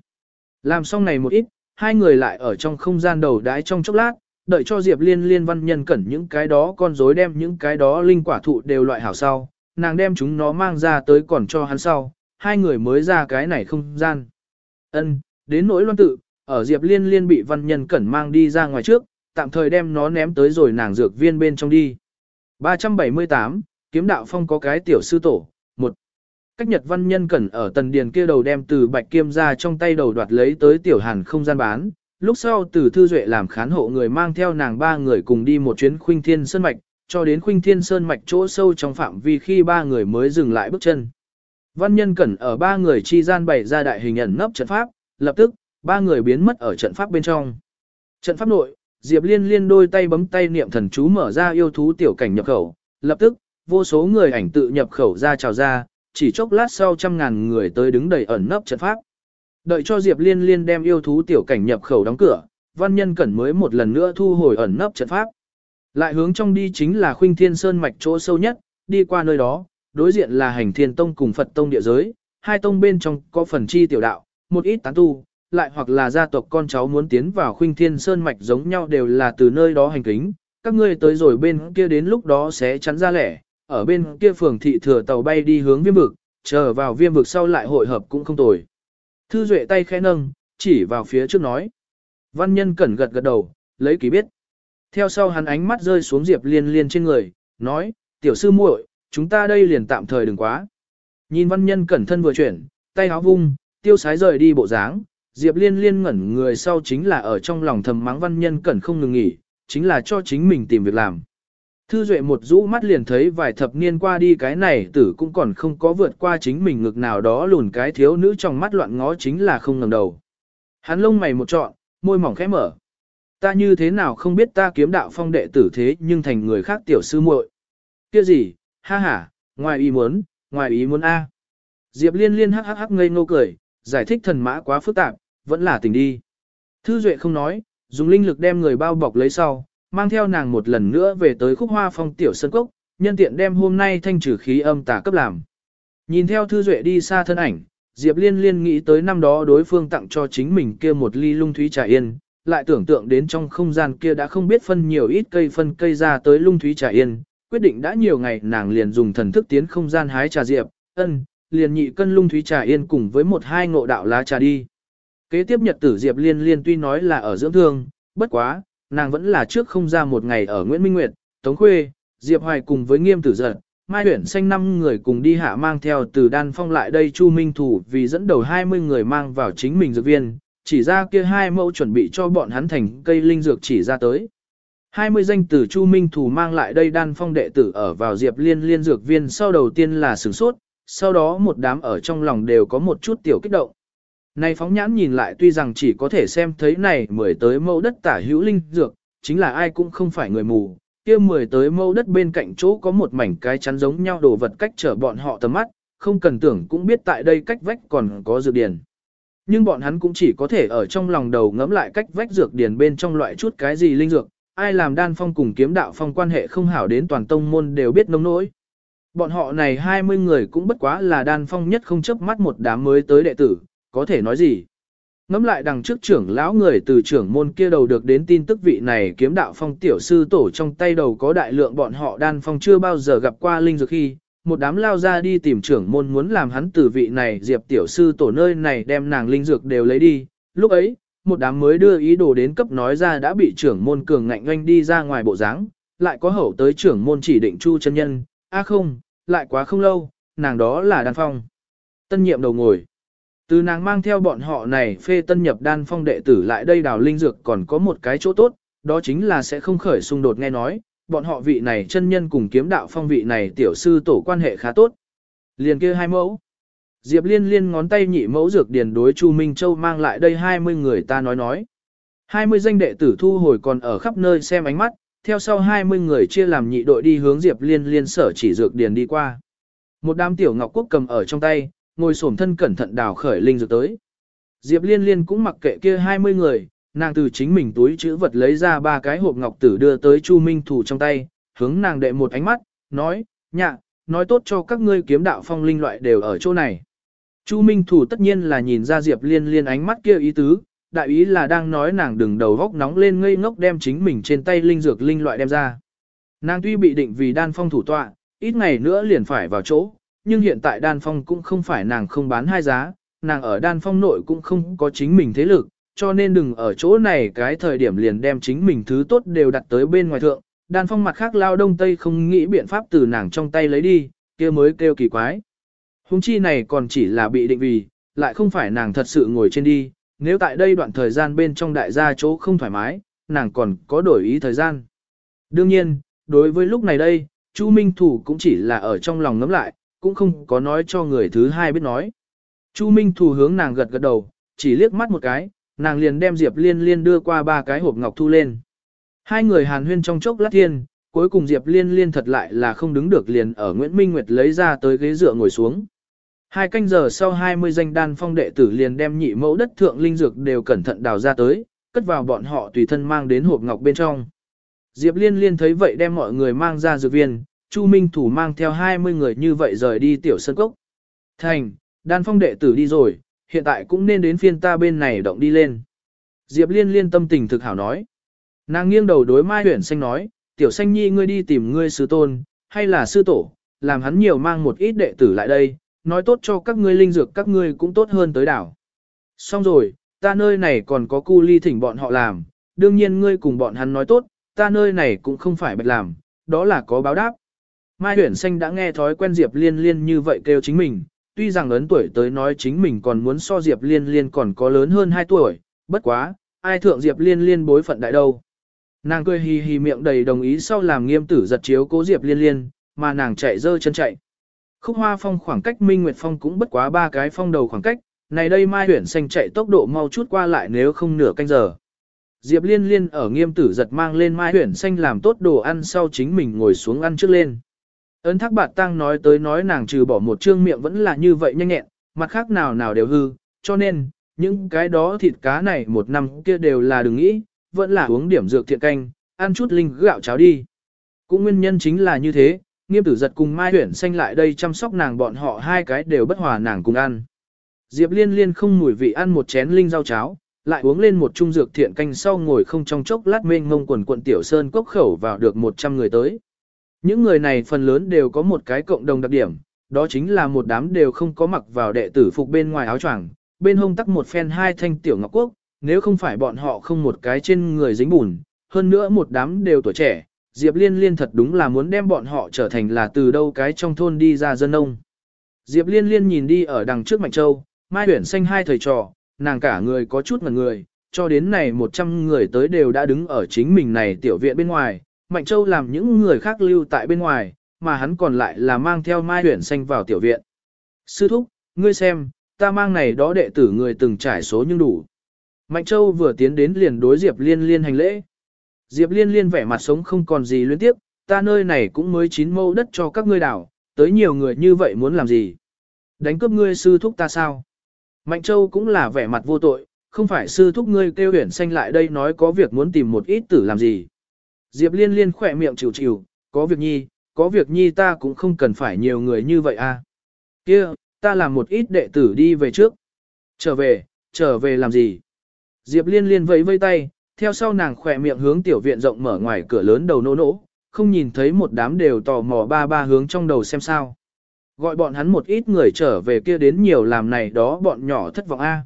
Speaker 1: Làm xong này một ít, hai người lại ở trong không gian đầu đái trong chốc lát, đợi cho Diệp Liên liên văn nhân cẩn những cái đó con rối đem những cái đó linh quả thụ đều loại hảo sau, nàng đem chúng nó mang ra tới còn cho hắn sau, hai người mới ra cái này không gian. Ân, đến nỗi loan tự, ở Diệp Liên liên bị văn nhân cẩn mang đi ra ngoài trước, tạm thời đem nó ném tới rồi nàng dược viên bên trong đi. 378, kiếm đạo phong có cái tiểu sư tổ, Cách Nhật Văn Nhân Cẩn ở tần điền kia đầu đem từ bạch kiêm ra trong tay đầu đoạt lấy tới tiểu hàn không gian bán, lúc sau từ thư duệ làm khán hộ người mang theo nàng ba người cùng đi một chuyến khuynh thiên sơn mạch, cho đến khuynh thiên sơn mạch chỗ sâu trong phạm vi khi ba người mới dừng lại bước chân. Văn Nhân Cẩn ở ba người chi gian bày ra đại hình ẩn nấp trận pháp, lập tức, ba người biến mất ở trận pháp bên trong. Trận pháp nội, Diệp Liên liên đôi tay bấm tay niệm thần chú mở ra yêu thú tiểu cảnh nhập khẩu, lập tức, vô số người ảnh tự nhập khẩu ra chào ra, chỉ chốc lát sau trăm ngàn người tới đứng đầy ẩn nấp trận pháp. Đợi cho Diệp Liên liên đem yêu thú tiểu cảnh nhập khẩu đóng cửa, văn nhân cẩn mới một lần nữa thu hồi ẩn nấp trận pháp. Lại hướng trong đi chính là khuynh thiên sơn mạch chỗ sâu nhất, đi qua nơi đó, đối diện là hành thiên tông cùng Phật tông địa giới, hai tông bên trong có phần chi tiểu đạo, một ít tán tu, lại hoặc là gia tộc con cháu muốn tiến vào khuynh thiên sơn mạch giống nhau đều là từ nơi đó hành kính, các ngươi tới rồi bên kia đến lúc đó sẽ chắn ra lẻ, ở bên kia phường thị thừa tàu bay đi hướng viêm vực, chờ vào viêm vực sau lại hội hợp cũng không tồi. Thư Duệ tay khẽ nâng, chỉ vào phía trước nói. Văn nhân cẩn gật gật đầu, lấy ký biết. Theo sau hắn ánh mắt rơi xuống Diệp Liên Liên trên người, nói, tiểu sư muội, chúng ta đây liền tạm thời đừng quá. Nhìn văn nhân cẩn thân vừa chuyển, tay áo vung, tiêu sái rời đi bộ dáng, Diệp Liên Liên ngẩn người sau chính là ở trong lòng thầm mắng văn nhân cẩn không ngừng nghỉ, chính là cho chính mình tìm việc làm. Thư Duệ một rũ mắt liền thấy vài thập niên qua đi cái này tử cũng còn không có vượt qua chính mình ngực nào đó lùn cái thiếu nữ trong mắt loạn ngó chính là không ngầm đầu. Hắn lông mày một trọn, môi mỏng khẽ mở. Ta như thế nào không biết ta kiếm đạo phong đệ tử thế nhưng thành người khác tiểu sư muội. Kia gì, ha ha, ngoài ý muốn, ngoài ý muốn A. Diệp liên liên hắc hắc hắc ngây ngô cười, giải thích thần mã quá phức tạp, vẫn là tình đi. Thư Duệ không nói, dùng linh lực đem người bao bọc lấy sau, mang theo nàng một lần nữa về tới khúc hoa phong tiểu sân cốc, nhân tiện đem hôm nay thanh trừ khí âm tà cấp làm. Nhìn theo Thư Duệ đi xa thân ảnh, Diệp Liên Liên nghĩ tới năm đó đối phương tặng cho chính mình kia một ly lung thúy trà yên, lại tưởng tượng đến trong không gian kia đã không biết phân nhiều ít cây phân cây ra tới lung thúy trà yên, quyết định đã nhiều ngày nàng liền dùng thần thức tiến không gian hái trà diệp, ân, liền nhị cân lung thúy trà yên cùng với một hai ngộ đạo lá trà đi. Kế tiếp nhật tử Diệp Liên Liên tuy nói là ở dưỡng thương, bất quá, nàng vẫn là trước không ra một ngày ở Nguyễn Minh Nguyệt, Tống Khuê, Diệp Hoài cùng với nghiêm tử giật. Mai huyển xanh năm người cùng đi hạ mang theo từ đan phong lại đây Chu Minh Thủ vì dẫn đầu 20 người mang vào chính mình dược viên, chỉ ra kia hai mẫu chuẩn bị cho bọn hắn thành cây linh dược chỉ ra tới. 20 danh tử Chu Minh Thủ mang lại đây đan phong đệ tử ở vào Diệp Liên liên dược viên sau đầu tiên là sửng sốt, sau đó một đám ở trong lòng đều có một chút tiểu kích động. Này phóng nhãn nhìn lại tuy rằng chỉ có thể xem thấy này mười tới mẫu đất tả hữu linh dược, chính là ai cũng không phải người mù, kia mười tới mẫu đất bên cạnh chỗ có một mảnh cái chắn giống nhau đồ vật cách trở bọn họ tầm mắt, không cần tưởng cũng biết tại đây cách vách còn có dược điển. Nhưng bọn hắn cũng chỉ có thể ở trong lòng đầu ngẫm lại cách vách dược điển bên trong loại chút cái gì linh dược, ai làm đan phong cùng kiếm đạo phong quan hệ không hảo đến toàn tông môn đều biết nông nỗi. Bọn họ này 20 người cũng bất quá là đan phong nhất không chấp mắt một đám mới tới đệ tử, có thể nói gì. Ngắm lại đằng trước trưởng lão người từ trưởng môn kia đầu được đến tin tức vị này kiếm đạo phong tiểu sư tổ trong tay đầu có đại lượng bọn họ đan phong chưa bao giờ gặp qua linh dược khi, một đám lao ra đi tìm trưởng môn muốn làm hắn từ vị này diệp tiểu sư tổ nơi này đem nàng linh dược đều lấy đi, lúc ấy, một đám mới đưa ý đồ đến cấp nói ra đã bị trưởng môn cường ngạnh oanh đi ra ngoài bộ dáng lại có hậu tới trưởng môn chỉ định chu chân nhân, a không, lại quá không lâu, nàng đó là đan phong. Tân nhiệm đầu ngồi. Từ nàng mang theo bọn họ này phê tân nhập đan phong đệ tử lại đây đào linh dược còn có một cái chỗ tốt, đó chính là sẽ không khởi xung đột nghe nói, bọn họ vị này chân nhân cùng kiếm đạo phong vị này tiểu sư tổ quan hệ khá tốt. Liền kia hai mẫu. Diệp liên liên ngón tay nhị mẫu dược điền đối Chu Minh Châu mang lại đây 20 người ta nói nói. 20 danh đệ tử thu hồi còn ở khắp nơi xem ánh mắt, theo sau 20 người chia làm nhị đội đi hướng Diệp liên liên sở chỉ dược điền đi qua. Một đám tiểu ngọc quốc cầm ở trong tay, ngồi xổm thân cẩn thận đào khởi linh dược tới. Diệp liên liên cũng mặc kệ kia 20 người, nàng từ chính mình túi chữ vật lấy ra ba cái hộp ngọc tử đưa tới Chu Minh Thủ trong tay, hướng nàng đệ một ánh mắt, nói, nhạ, nói tốt cho các ngươi kiếm đạo phong linh loại đều ở chỗ này. Chu Minh Thủ tất nhiên là nhìn ra Diệp Liên Liên ánh mắt kia ý tứ, đại ý là đang nói nàng đừng đầu góc nóng lên ngây ngốc đem chính mình trên tay linh dược linh loại đem ra. Nàng tuy bị định vì đan phong thủ tọa, ít ngày nữa liền phải vào chỗ, nhưng hiện tại đan phong cũng không phải nàng không bán hai giá, nàng ở đan phong nội cũng không có chính mình thế lực, cho nên đừng ở chỗ này cái thời điểm liền đem chính mình thứ tốt đều đặt tới bên ngoài thượng, đan phong mặt khác lao đông tây không nghĩ biện pháp từ nàng trong tay lấy đi, kia mới kêu kỳ quái. Hùng chi này còn chỉ là bị định vì, lại không phải nàng thật sự ngồi trên đi, nếu tại đây đoạn thời gian bên trong đại gia chỗ không thoải mái, nàng còn có đổi ý thời gian. Đương nhiên, đối với lúc này đây, Chu Minh Thủ cũng chỉ là ở trong lòng ngấm lại, cũng không có nói cho người thứ hai biết nói. Chu Minh Thù hướng nàng gật gật đầu, chỉ liếc mắt một cái, nàng liền đem Diệp Liên Liên đưa qua ba cái hộp ngọc thu lên. Hai người hàn huyên trong chốc lát thiên, cuối cùng Diệp Liên Liên thật lại là không đứng được liền ở Nguyễn Minh Nguyệt lấy ra tới ghế dựa ngồi xuống. Hai canh giờ sau 20 danh đan phong đệ tử liền đem nhị mẫu đất thượng linh dược đều cẩn thận đào ra tới, cất vào bọn họ tùy thân mang đến hộp ngọc bên trong. Diệp Liên Liên thấy vậy đem mọi người mang ra dược viên, Chu Minh Thủ mang theo 20 người như vậy rời đi tiểu sân cốc. Thành, đan phong đệ tử đi rồi, hiện tại cũng nên đến phiên ta bên này động đi lên. Diệp Liên Liên tâm tình thực hảo nói. Nàng nghiêng đầu đối Mai Huyền Xanh nói, tiểu xanh nhi ngươi đi tìm ngươi sư tôn, hay là sư tổ, làm hắn nhiều mang một ít đệ tử lại đây, nói tốt cho các ngươi linh dược các ngươi cũng tốt hơn tới đảo. Xong rồi, ta nơi này còn có cu ly thỉnh bọn họ làm, đương nhiên ngươi cùng bọn hắn nói tốt, ta nơi này cũng không phải bạch làm, đó là có báo đáp. Mai Huyền Xanh đã nghe thói quen Diệp Liên Liên như vậy kêu chính mình, tuy rằng lớn tuổi tới nói chính mình còn muốn so Diệp Liên Liên còn có lớn hơn 2 tuổi, bất quá, ai thượng Diệp Liên Liên bối phận đại đâu. Nàng cười hì hì miệng đầy đồng ý sau làm nghiêm tử giật chiếu cố Diệp Liên Liên, mà nàng chạy dơ chân chạy. Khúc Hoa Phong khoảng cách Minh Nguyệt Phong cũng bất quá ba cái phong đầu khoảng cách, này đây Mai Huyền Xanh chạy tốc độ mau chút qua lại nếu không nửa canh giờ. Diệp Liên Liên ở nghiêm tử giật mang lên Mai Huyền Xanh làm tốt đồ ăn sau chính mình ngồi xuống ăn trước lên. Ấn thác bạt tăng nói tới nói nàng trừ bỏ một trương miệng vẫn là như vậy nhanh nhẹn, mặt khác nào nào đều hư, cho nên, những cái đó thịt cá này một năm kia đều là đừng nghĩ, vẫn là uống điểm dược thiện canh, ăn chút linh gạo cháo đi. Cũng nguyên nhân chính là như thế, nghiêm tử giật cùng Mai Huyển xanh lại đây chăm sóc nàng bọn họ hai cái đều bất hòa nàng cùng ăn. Diệp liên liên không mùi vị ăn một chén linh rau cháo, lại uống lên một chung dược thiện canh sau ngồi không trong chốc lát mênh ngông quần quận tiểu sơn cốc khẩu vào được 100 người tới. Những người này phần lớn đều có một cái cộng đồng đặc điểm, đó chính là một đám đều không có mặc vào đệ tử phục bên ngoài áo choàng, bên hông tắc một phen hai thanh tiểu ngọc quốc, nếu không phải bọn họ không một cái trên người dính bùn, hơn nữa một đám đều tuổi trẻ, Diệp Liên Liên thật đúng là muốn đem bọn họ trở thành là từ đâu cái trong thôn đi ra dân ông. Diệp Liên Liên nhìn đi ở đằng trước Mạnh Châu, Mai Huyển xanh hai thời trò, nàng cả người có chút ngần người, cho đến này 100 người tới đều đã đứng ở chính mình này tiểu viện bên ngoài, Mạnh Châu làm những người khác lưu tại bên ngoài, mà hắn còn lại là mang theo Mai Huyền xanh vào tiểu viện. Sư thúc, ngươi xem, ta mang này đó đệ tử người từng trải số nhưng đủ. Mạnh Châu vừa tiến đến liền đối Diệp Liên Liên hành lễ. Diệp Liên Liên vẻ mặt sống không còn gì liên tiếp, ta nơi này cũng mới chín mẫu đất cho các ngươi đảo, tới nhiều người như vậy muốn làm gì? Đánh cướp ngươi sư thúc ta sao? Mạnh Châu cũng là vẻ mặt vô tội, không phải sư thúc ngươi kêu huyển xanh lại đây nói có việc muốn tìm một ít tử làm gì. Diệp liên liên khỏe miệng chịu chịu, có việc nhi, có việc nhi ta cũng không cần phải nhiều người như vậy à. Kia, ta làm một ít đệ tử đi về trước. Trở về, trở về làm gì? Diệp liên liên vẫy vây tay, theo sau nàng khỏe miệng hướng tiểu viện rộng mở ngoài cửa lớn đầu nỗ nỗ, không nhìn thấy một đám đều tò mò ba ba hướng trong đầu xem sao. Gọi bọn hắn một ít người trở về kia đến nhiều làm này đó bọn nhỏ thất vọng a.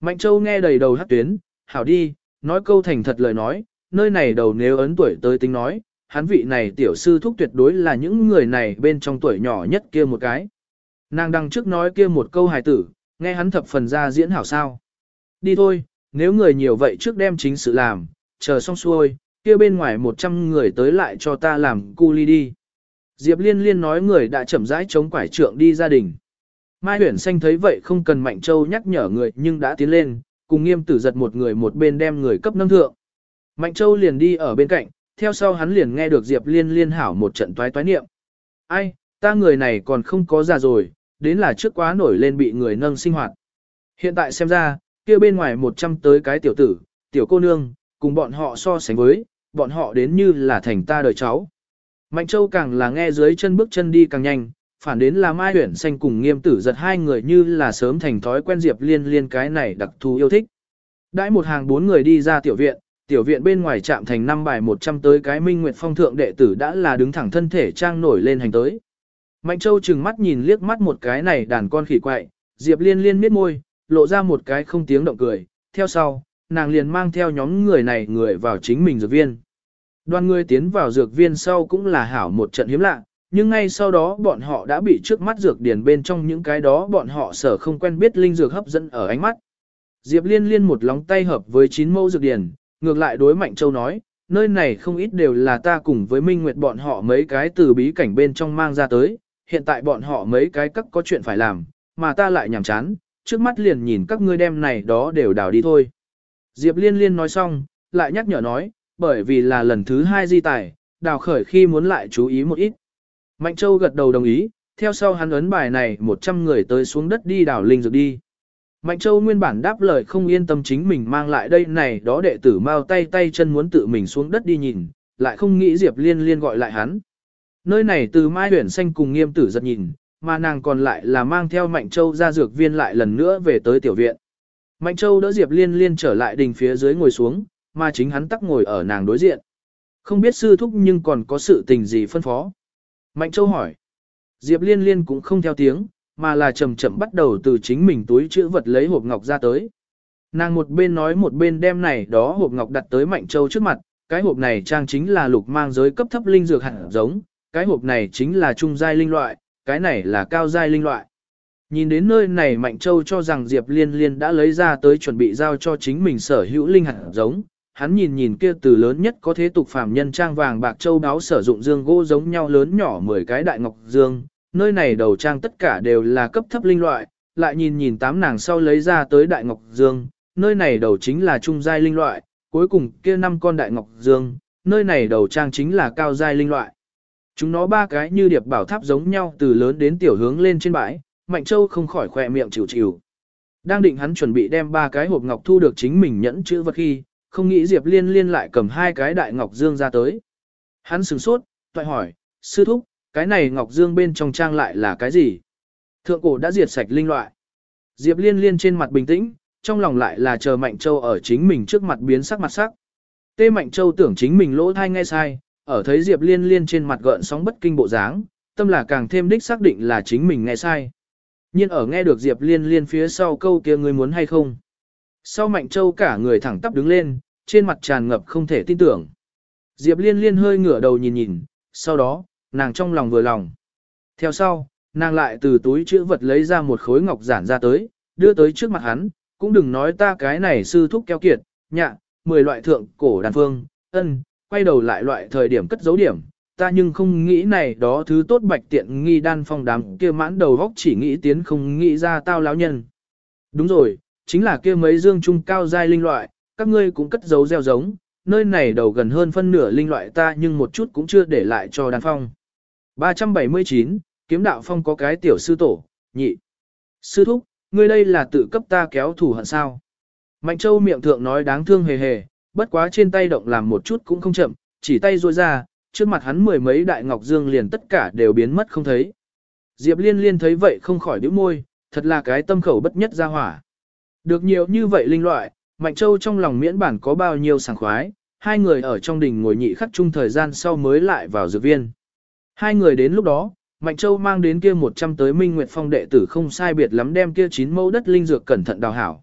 Speaker 1: Mạnh Châu nghe đầy đầu hát tuyến, hảo đi, nói câu thành thật lời nói, nơi này đầu nếu ấn tuổi tới tính nói, hắn vị này tiểu sư thúc tuyệt đối là những người này bên trong tuổi nhỏ nhất kia một cái. Nàng đăng trước nói kia một câu hài tử, nghe hắn thập phần ra diễn hảo sao. Đi thôi, nếu người nhiều vậy trước đem chính sự làm, chờ xong xuôi, kia bên ngoài 100 người tới lại cho ta làm cu ly đi. Diệp liên liên nói người đã chậm rãi chống quải trượng đi gia đình. Mai huyển xanh thấy vậy không cần Mạnh Châu nhắc nhở người nhưng đã tiến lên, cùng nghiêm tử giật một người một bên đem người cấp nâng thượng. Mạnh Châu liền đi ở bên cạnh, theo sau hắn liền nghe được Diệp liên liên hảo một trận toái toái niệm. Ai, ta người này còn không có già rồi, đến là trước quá nổi lên bị người nâng sinh hoạt. Hiện tại xem ra, kia bên ngoài 100 tới cái tiểu tử, tiểu cô nương, cùng bọn họ so sánh với, bọn họ đến như là thành ta đời cháu. Mạnh Châu càng là nghe dưới chân bước chân đi càng nhanh, phản đến là Mai Huyển Xanh cùng nghiêm tử giật hai người như là sớm thành thói quen Diệp Liên Liên cái này đặc thù yêu thích. Đãi một hàng bốn người đi ra tiểu viện, tiểu viện bên ngoài chạm thành năm bài 100 tới cái minh nguyệt phong thượng đệ tử đã là đứng thẳng thân thể trang nổi lên hành tới. Mạnh Châu chừng mắt nhìn liếc mắt một cái này đàn con khỉ quậy, Diệp Liên Liên miết môi, lộ ra một cái không tiếng động cười, theo sau, nàng liền mang theo nhóm người này người vào chính mình dược viên. Đoàn người tiến vào dược viên sau cũng là hảo một trận hiếm lạ, nhưng ngay sau đó bọn họ đã bị trước mắt dược điển bên trong những cái đó bọn họ sở không quen biết linh dược hấp dẫn ở ánh mắt. Diệp Liên liên một lóng tay hợp với chín mẫu dược điển, ngược lại đối Mạnh Châu nói, nơi này không ít đều là ta cùng với Minh Nguyệt bọn họ mấy cái từ bí cảnh bên trong mang ra tới, hiện tại bọn họ mấy cái các có chuyện phải làm, mà ta lại nhảm chán, trước mắt liền nhìn các ngươi đem này đó đều đào đi thôi. Diệp Liên Liên nói xong, lại nhắc nhở nói, bởi vì là lần thứ hai di tài, đào khởi khi muốn lại chú ý một ít. Mạnh Châu gật đầu đồng ý, theo sau hắn ấn bài này 100 người tới xuống đất đi đào linh dược đi. Mạnh Châu nguyên bản đáp lời không yên tâm chính mình mang lại đây này đó đệ tử mau tay tay chân muốn tự mình xuống đất đi nhìn, lại không nghĩ Diệp Liên Liên gọi lại hắn. Nơi này từ Mai Huyền Xanh cùng nghiêm tử giật nhìn, mà nàng còn lại là mang theo Mạnh Châu ra dược viên lại lần nữa về tới tiểu viện. Mạnh Châu đỡ Diệp Liên Liên trở lại đình phía dưới ngồi xuống, mà chính hắn tắc ngồi ở nàng đối diện. Không biết sư thúc nhưng còn có sự tình gì phân phó. Mạnh Châu hỏi. Diệp Liên Liên cũng không theo tiếng, mà là chậm chậm bắt đầu từ chính mình túi chữ vật lấy hộp ngọc ra tới. Nàng một bên nói một bên đem này đó hộp ngọc đặt tới Mạnh Châu trước mặt, cái hộp này trang chính là lục mang giới cấp thấp linh dược hạt giống, cái hộp này chính là trung giai linh loại, cái này là cao giai linh loại. Nhìn đến nơi này Mạnh Châu cho rằng Diệp Liên Liên đã lấy ra tới chuẩn bị giao cho chính mình sở hữu linh hạt giống, hắn nhìn nhìn kia từ lớn nhất có thế tục phàm nhân trang vàng bạc châu đáo sử dụng dương gỗ giống nhau lớn nhỏ 10 cái đại ngọc dương, nơi này đầu trang tất cả đều là cấp thấp linh loại, lại nhìn nhìn tám nàng sau lấy ra tới đại ngọc dương, nơi này đầu chính là trung giai linh loại, cuối cùng kia năm con đại ngọc dương, nơi này đầu trang chính là cao giai linh loại. Chúng nó ba cái như điệp bảo tháp giống nhau từ lớn đến tiểu hướng lên trên bãi, Mạnh Châu không khỏi khỏe miệng chịu chịu. Đang định hắn chuẩn bị đem ba cái hộp ngọc thu được chính mình nhẫn chữ vật khi, không nghĩ Diệp Liên Liên lại cầm hai cái đại ngọc dương ra tới. Hắn sửng sốt, toại hỏi, sư thúc, cái này ngọc dương bên trong trang lại là cái gì? Thượng cổ đã diệt sạch linh loại. Diệp Liên Liên trên mặt bình tĩnh, trong lòng lại là chờ Mạnh Châu ở chính mình trước mặt biến sắc mặt sắc. Tê Mạnh Châu tưởng chính mình lỗ thai nghe sai, ở thấy Diệp Liên Liên trên mặt gợn sóng bất kinh bộ dáng, tâm là càng thêm đích xác định là chính mình nghe sai. Nhưng ở nghe được Diệp Liên Liên phía sau câu kia người muốn hay không. Sau Mạnh Châu cả người thẳng tắp đứng lên, trên mặt tràn ngập không thể tin tưởng. Diệp Liên Liên hơi ngửa đầu nhìn nhìn, sau đó, nàng trong lòng vừa lòng. Theo sau, nàng lại từ túi chữ vật lấy ra một khối ngọc giản ra tới, đưa tới trước mặt hắn, cũng đừng nói ta cái này sư thúc keo kiệt, nhạ, 10 loại thượng cổ đàn phương, ân, quay đầu lại loại thời điểm cất dấu điểm, ta nhưng không nghĩ này đó thứ tốt bạch tiện nghi đan phong đám kia mãn đầu góc chỉ nghĩ tiến không nghĩ ra tao lão nhân. Đúng rồi, chính là kia mấy dương trung cao giai linh loại, các ngươi cũng cất dấu gieo giống, nơi này đầu gần hơn phân nửa linh loại ta nhưng một chút cũng chưa để lại cho đàn phong. 379, kiếm đạo phong có cái tiểu sư tổ, nhị. Sư thúc, ngươi đây là tự cấp ta kéo thủ hận sao. Mạnh Châu miệng thượng nói đáng thương hề hề, bất quá trên tay động làm một chút cũng không chậm, chỉ tay ruôi ra, trước mặt hắn mười mấy đại ngọc dương liền tất cả đều biến mất không thấy. Diệp liên liên thấy vậy không khỏi bĩu môi, thật là cái tâm khẩu bất nhất ra hỏa. Được nhiều như vậy linh loại, Mạnh Châu trong lòng miễn bản có bao nhiêu sảng khoái, hai người ở trong đình ngồi nhị khắc chung thời gian sau mới lại vào dược viên. Hai người đến lúc đó, Mạnh Châu mang đến kia 100 tới Minh Nguyệt Phong đệ tử không sai biệt lắm đem kia chín mẫu đất linh dược cẩn thận đào hảo.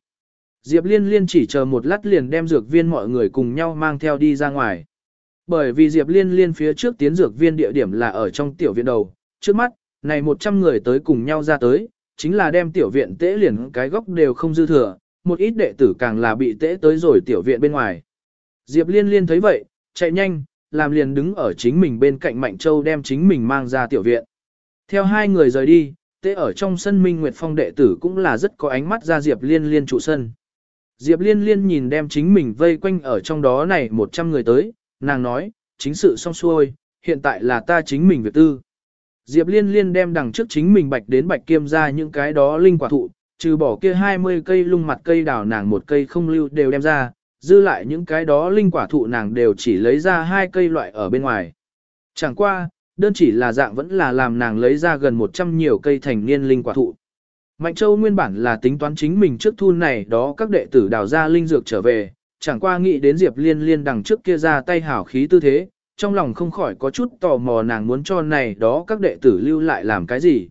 Speaker 1: Diệp Liên Liên chỉ chờ một lát liền đem dược viên mọi người cùng nhau mang theo đi ra ngoài. Bởi vì Diệp Liên Liên phía trước tiến dược viên địa điểm là ở trong tiểu viện đầu, trước mắt, này 100 người tới cùng nhau ra tới, chính là đem tiểu viện tễ liền cái góc đều không dư thừa, một ít đệ tử càng là bị tễ tới rồi tiểu viện bên ngoài. Diệp Liên Liên thấy vậy, chạy nhanh, làm liền đứng ở chính mình bên cạnh Mạnh Châu đem chính mình mang ra tiểu viện. Theo hai người rời đi, tế ở trong sân Minh Nguyệt Phong đệ tử cũng là rất có ánh mắt ra Diệp Liên Liên trụ sân. Diệp Liên Liên nhìn đem chính mình vây quanh ở trong đó này 100 người tới, nàng nói, chính sự xong xuôi, hiện tại là ta chính mình việc tư. Diệp Liên Liên đem đằng trước chính mình bạch đến bạch kiêm ra những cái đó linh quả thụ, trừ bỏ kia 20 cây lung mặt cây đào nàng một cây không lưu đều đem ra, dư lại những cái đó linh quả thụ nàng đều chỉ lấy ra hai cây loại ở bên ngoài. Chẳng qua, đơn chỉ là dạng vẫn là làm nàng lấy ra gần 100 nhiều cây thành niên linh quả thụ. Mạnh Châu nguyên bản là tính toán chính mình trước thu này đó các đệ tử đào ra linh dược trở về, chẳng qua nghĩ đến Diệp Liên Liên đằng trước kia ra tay hảo khí tư thế, trong lòng không khỏi có chút tò mò nàng muốn cho này đó các đệ tử lưu lại làm cái gì.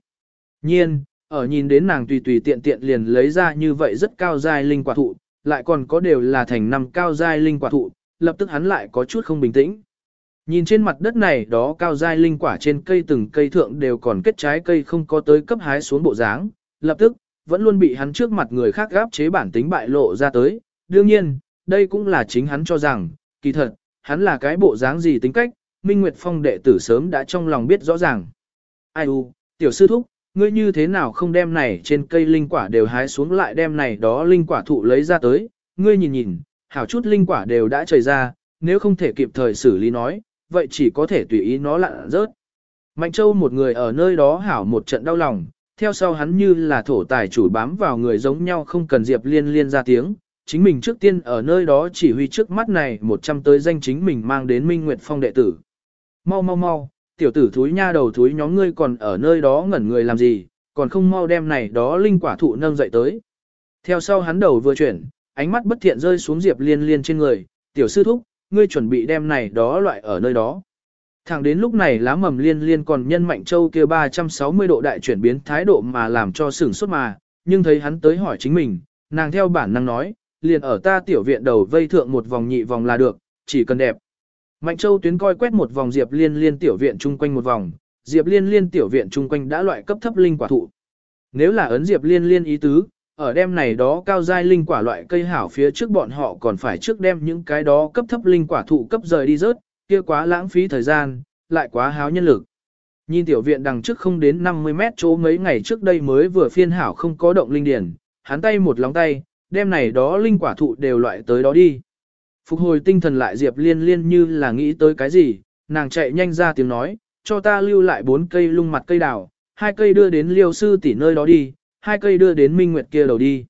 Speaker 1: Nhiên, ở nhìn đến nàng tùy tùy tiện tiện liền lấy ra như vậy rất cao giai linh quả thụ, lại còn có đều là thành năm cao giai linh quả thụ, lập tức hắn lại có chút không bình tĩnh. Nhìn trên mặt đất này đó cao giai linh quả trên cây từng cây thượng đều còn kết trái cây không có tới cấp hái xuống bộ dáng, lập tức, vẫn luôn bị hắn trước mặt người khác gáp chế bản tính bại lộ ra tới. Đương nhiên, đây cũng là chính hắn cho rằng, kỳ thật, hắn là cái bộ dáng gì tính cách, Minh Nguyệt Phong đệ tử sớm đã trong lòng biết rõ ràng. Ai u, tiểu sư thúc, ngươi như thế nào không đem này trên cây linh quả đều hái xuống lại đem này đó linh quả thụ lấy ra tới, ngươi nhìn nhìn, hảo chút linh quả đều đã trời ra, nếu không thể kịp thời xử lý nói, vậy chỉ có thể tùy ý nó lặn rớt. Mạnh Châu một người ở nơi đó hảo một trận đau lòng, theo sau hắn như là thổ tài chủ bám vào người giống nhau không cần Diệp Liên liên ra tiếng, chính mình trước tiên ở nơi đó chỉ huy trước mắt này một trăm tới danh chính mình mang đến Minh Nguyệt Phong đệ tử. Mau mau mau, tiểu tử thúi nha đầu thúi nhóm ngươi còn ở nơi đó ngẩn người làm gì, còn không mau đem này đó linh quả thụ nâng dậy tới. Theo sau hắn đầu vừa chuyển, ánh mắt bất thiện rơi xuống Diệp Liên liên trên người, tiểu sư thúc, ngươi chuẩn bị đem này đó loại ở nơi đó. Thẳng đến lúc này lá mầm liên liên còn nhân mạnh châu kia 360 độ đại chuyển biến thái độ mà làm cho sửng sốt mà, nhưng thấy hắn tới hỏi chính mình, nàng theo bản năng nói, liền ở ta tiểu viện đầu vây thượng một vòng nhị vòng là được, chỉ cần đẹp. Mạnh châu tuyến coi quét một vòng diệp liên liên tiểu viện chung quanh một vòng, diệp liên liên tiểu viện chung quanh đã loại cấp thấp linh quả thụ. Nếu là ấn diệp liên liên ý tứ, ở đêm này đó cao giai linh quả loại cây hảo phía trước bọn họ còn phải trước đem những cái đó cấp thấp linh quả thụ cấp rời đi rớt, kia quá lãng phí thời gian, lại quá háo nhân lực. Nhìn tiểu viện đằng trước không đến 50 mét chỗ mấy ngày trước đây mới vừa phiên hảo không có động linh điển, hắn tay một lóng tay, đem này đó linh quả thụ đều loại tới đó đi. Phục hồi tinh thần lại Diệp Liên Liên như là nghĩ tới cái gì, nàng chạy nhanh ra tiếng nói, cho ta lưu lại bốn cây lung mặt cây đào, hai cây đưa đến liêu sư tỷ nơi đó đi, hai cây đưa đến Minh Nguyệt kia đầu đi.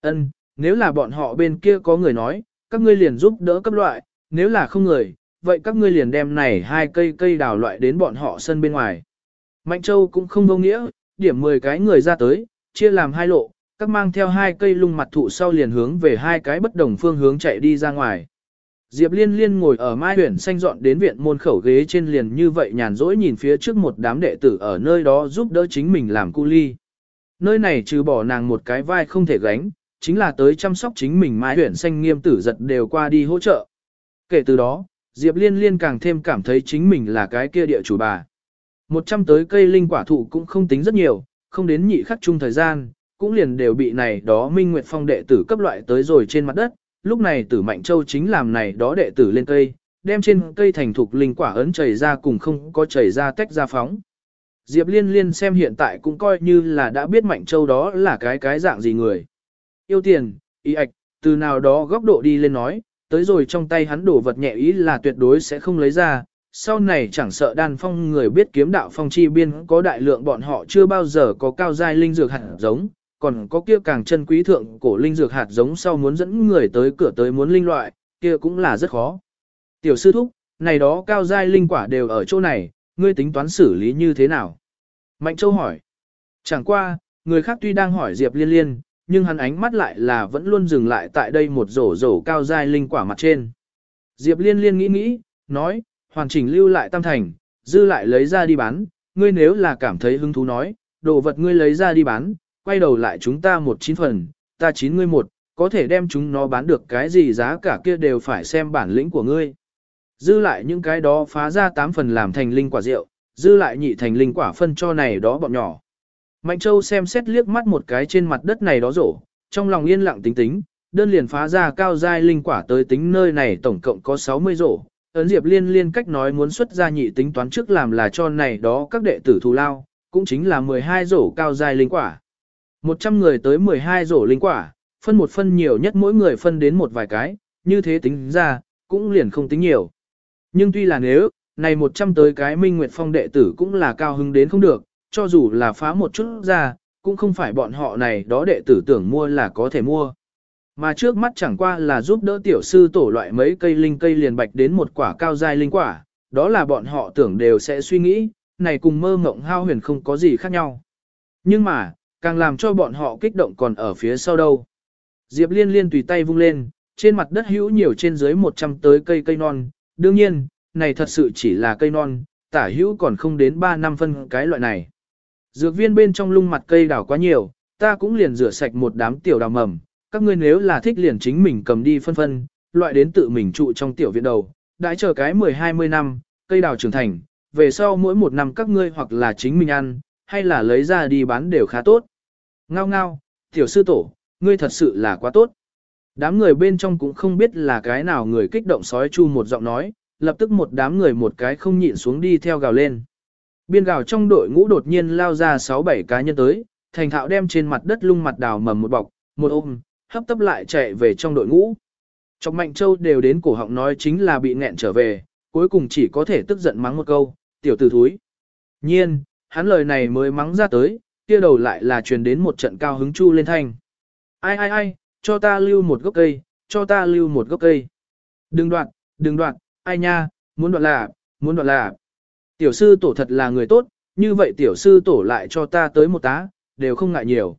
Speaker 1: Ân, nếu là bọn họ bên kia có người nói, các ngươi liền giúp đỡ cấp loại, nếu là không người, vậy các ngươi liền đem này hai cây cây đào loại đến bọn họ sân bên ngoài. Mạnh Châu cũng không vô nghĩa, điểm 10 cái người ra tới, chia làm hai lộ, các mang theo hai cây lung mặt thụ sau liền hướng về hai cái bất đồng phương hướng chạy đi ra ngoài. Diệp Liên Liên ngồi ở mai Huyền xanh dọn đến viện môn khẩu ghế trên liền như vậy nhàn rỗi nhìn phía trước một đám đệ tử ở nơi đó giúp đỡ chính mình làm cu ly. Nơi này trừ bỏ nàng một cái vai không thể gánh, chính là tới chăm sóc chính mình mai Huyền xanh nghiêm tử giật đều qua đi hỗ trợ. Kể từ đó, Diệp Liên Liên càng thêm cảm thấy chính mình là cái kia địa chủ bà. Một trăm tới cây linh quả thụ cũng không tính rất nhiều, không đến nhị khắc chung thời gian, cũng liền đều bị này đó Minh Nguyệt Phong đệ tử cấp loại tới rồi trên mặt đất, lúc này Tử Mạnh Châu chính làm này đó đệ tử lên cây, đem trên cây thành thục linh quả ấn chảy ra cùng không có chảy ra tách ra phóng. Diệp Liên Liên xem hiện tại cũng coi như là đã biết Mạnh Châu đó là cái cái dạng gì người. Yêu tiền, ý ạch, từ nào đó góc độ đi lên nói, tới rồi trong tay hắn đổ vật nhẹ ý là tuyệt đối sẽ không lấy ra, sau này chẳng sợ đan phong người biết kiếm đạo phong chi biên có đại lượng bọn họ chưa bao giờ có cao giai linh dược hẳn giống, còn có kia càng chân quý thượng cổ linh dược hạt giống sau muốn dẫn người tới cửa tới muốn linh loại, kia cũng là rất khó. Tiểu sư thúc, này đó cao giai linh quả đều ở chỗ này, ngươi tính toán xử lý như thế nào? Mạnh Châu hỏi. Chẳng qua, người khác tuy đang hỏi Diệp Liên Liên, nhưng hắn ánh mắt lại là vẫn luôn dừng lại tại đây một rổ rổ cao giai linh quả mặt trên. Diệp Liên Liên nghĩ nghĩ, nói, hoàn chỉnh lưu lại tam thành, dư lại lấy ra đi bán, ngươi nếu là cảm thấy hứng thú nói, đồ vật ngươi lấy ra đi bán, quay đầu lại chúng ta một chín phần, ta chín ngươi một, có thể đem chúng nó bán được cái gì giá cả kia đều phải xem bản lĩnh của ngươi. Dư lại những cái đó phá ra tám phần làm thành linh quả rượu, dư lại nhị thành linh quả phân cho này đó bọn nhỏ. Mạnh Châu xem xét liếc mắt một cái trên mặt đất này đó rổ, trong lòng yên lặng tính tính, đơn liền phá ra cao giai linh quả tới tính nơi này tổng cộng có 60 rổ. Ấn Diệp Liên liên cách nói muốn xuất ra nhị tính toán trước làm là cho này đó các đệ tử thù lao, cũng chính là 12 rổ cao giai linh quả. 100 người tới 12 rổ linh quả, phân một phân nhiều nhất mỗi người phân đến một vài cái, như thế tính ra, cũng liền không tính nhiều. Nhưng tuy là nếu, này 100 tới cái Minh Nguyệt Phong đệ tử cũng là cao hứng đến không được, cho dù là phá một chút ra, cũng không phải bọn họ này đó đệ tử tưởng mua là có thể mua. Mà trước mắt chẳng qua là giúp đỡ tiểu sư tổ loại mấy cây linh cây liền bạch đến một quả cao dai linh quả, đó là bọn họ tưởng đều sẽ suy nghĩ, này cùng mơ mộng hao huyền không có gì khác nhau. Nhưng mà, càng làm cho bọn họ kích động còn ở phía sau đâu. Diệp liên liên tùy tay vung lên, trên mặt đất hữu nhiều trên dưới 100 tới cây cây non, đương nhiên, này thật sự chỉ là cây non, tả hữu còn không đến 3 năm phân cái loại này. Dược viên bên trong lung mặt cây đào quá nhiều, ta cũng liền rửa sạch một đám tiểu đào mầm, các ngươi nếu là thích liền chính mình cầm đi phân phân, loại đến tự mình trụ trong tiểu viện đầu, đãi chờ cái 10-20 năm, cây đào trưởng thành, về sau mỗi một năm các ngươi hoặc là chính mình ăn, hay là lấy ra đi bán đều khá tốt. Ngao ngao, tiểu sư tổ, ngươi thật sự là quá tốt. Đám người bên trong cũng không biết là cái nào người kích động sói chu một giọng nói, lập tức một đám người một cái không nhịn xuống đi theo gào lên. Biên gào trong đội ngũ đột nhiên lao ra 6-7 cá nhân tới, thành thạo đem trên mặt đất lung mặt đào mầm một bọc, một ôm, hấp tấp lại chạy về trong đội ngũ. Trong mạnh châu đều đến cổ họng nói chính là bị nghẹn trở về, cuối cùng chỉ có thể tức giận mắng một câu, tiểu tử thúi. Nhiên, hắn lời này mới mắng ra tới, kia đầu lại là truyền đến một trận cao hứng chu lên thanh. Ai ai ai, cho ta lưu một gốc cây, cho ta lưu một gốc cây. Đừng đoạn, đừng đoạn, ai nha, muốn đoạn là, muốn đoạn là. Tiểu sư tổ thật là người tốt, như vậy tiểu sư tổ lại cho ta tới một tá, đều không ngại nhiều.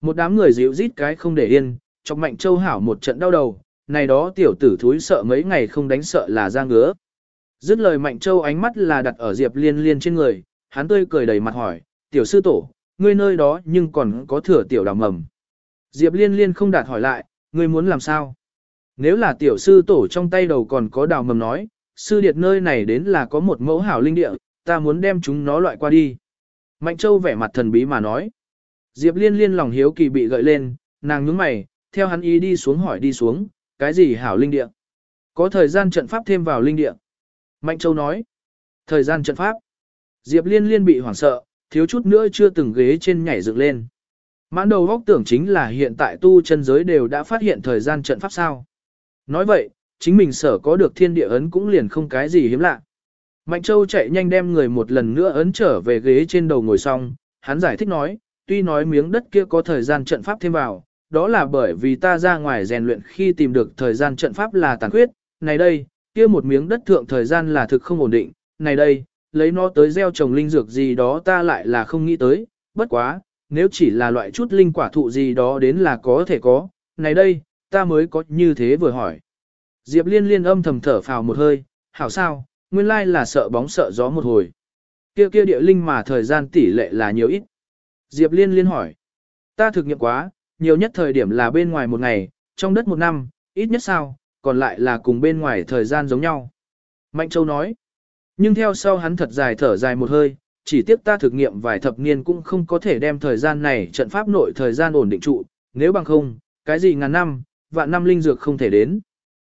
Speaker 1: Một đám người dịu rít cái không để yên, chọc mạnh châu hảo một trận đau đầu, này đó tiểu tử thúi sợ mấy ngày không đánh sợ là ra ngứa. Dứt lời mạnh châu ánh mắt là đặt ở diệp liên liên trên người, hắn tươi cười đầy mặt hỏi, tiểu sư tổ, ngươi nơi đó nhưng còn có thừa tiểu đào mầm. Diệp liên liên không đạt hỏi lại, ngươi muốn làm sao? Nếu là tiểu sư tổ trong tay đầu còn có đào mầm nói, sư điệt nơi này đến là có một mẫu hảo linh địa, ta muốn đem chúng nó loại qua đi. Mạnh Châu vẻ mặt thần bí mà nói. Diệp liên liên lòng hiếu kỳ bị gợi lên, nàng nhướng mày, theo hắn ý đi xuống hỏi đi xuống, cái gì hảo linh địa? Có thời gian trận pháp thêm vào linh địa. Mạnh Châu nói. Thời gian trận pháp. Diệp liên liên bị hoảng sợ, thiếu chút nữa chưa từng ghế trên nhảy dựng lên. Mãn đầu góc tưởng chính là hiện tại tu chân giới đều đã phát hiện thời gian trận pháp sao. Nói vậy, chính mình sở có được thiên địa ấn cũng liền không cái gì hiếm lạ. Mạnh Châu chạy nhanh đem người một lần nữa ấn trở về ghế trên đầu ngồi xong, hắn giải thích nói, tuy nói miếng đất kia có thời gian trận pháp thêm vào, đó là bởi vì ta ra ngoài rèn luyện khi tìm được thời gian trận pháp là tàn khuyết, này đây, kia một miếng đất thượng thời gian là thực không ổn định, này đây, lấy nó tới gieo trồng linh dược gì đó ta lại là không nghĩ tới, bất quá, nếu chỉ là loại chút linh quả thụ gì đó đến là có thể có, này đây, ta mới có như thế vừa hỏi. Diệp liên liên âm thầm thở phào một hơi, hảo sao, nguyên lai là sợ bóng sợ gió một hồi. Kia kia địa linh mà thời gian tỷ lệ là nhiều ít. Diệp liên liên hỏi. Ta thực nghiệm quá, nhiều nhất thời điểm là bên ngoài một ngày, trong đất một năm, ít nhất sao, còn lại là cùng bên ngoài thời gian giống nhau. Mạnh Châu nói. Nhưng theo sau hắn thật dài thở dài một hơi, chỉ tiếc ta thực nghiệm vài thập niên cũng không có thể đem thời gian này trận pháp nội thời gian ổn định trụ, nếu bằng không, cái gì ngàn năm, vạn năm linh dược không thể đến.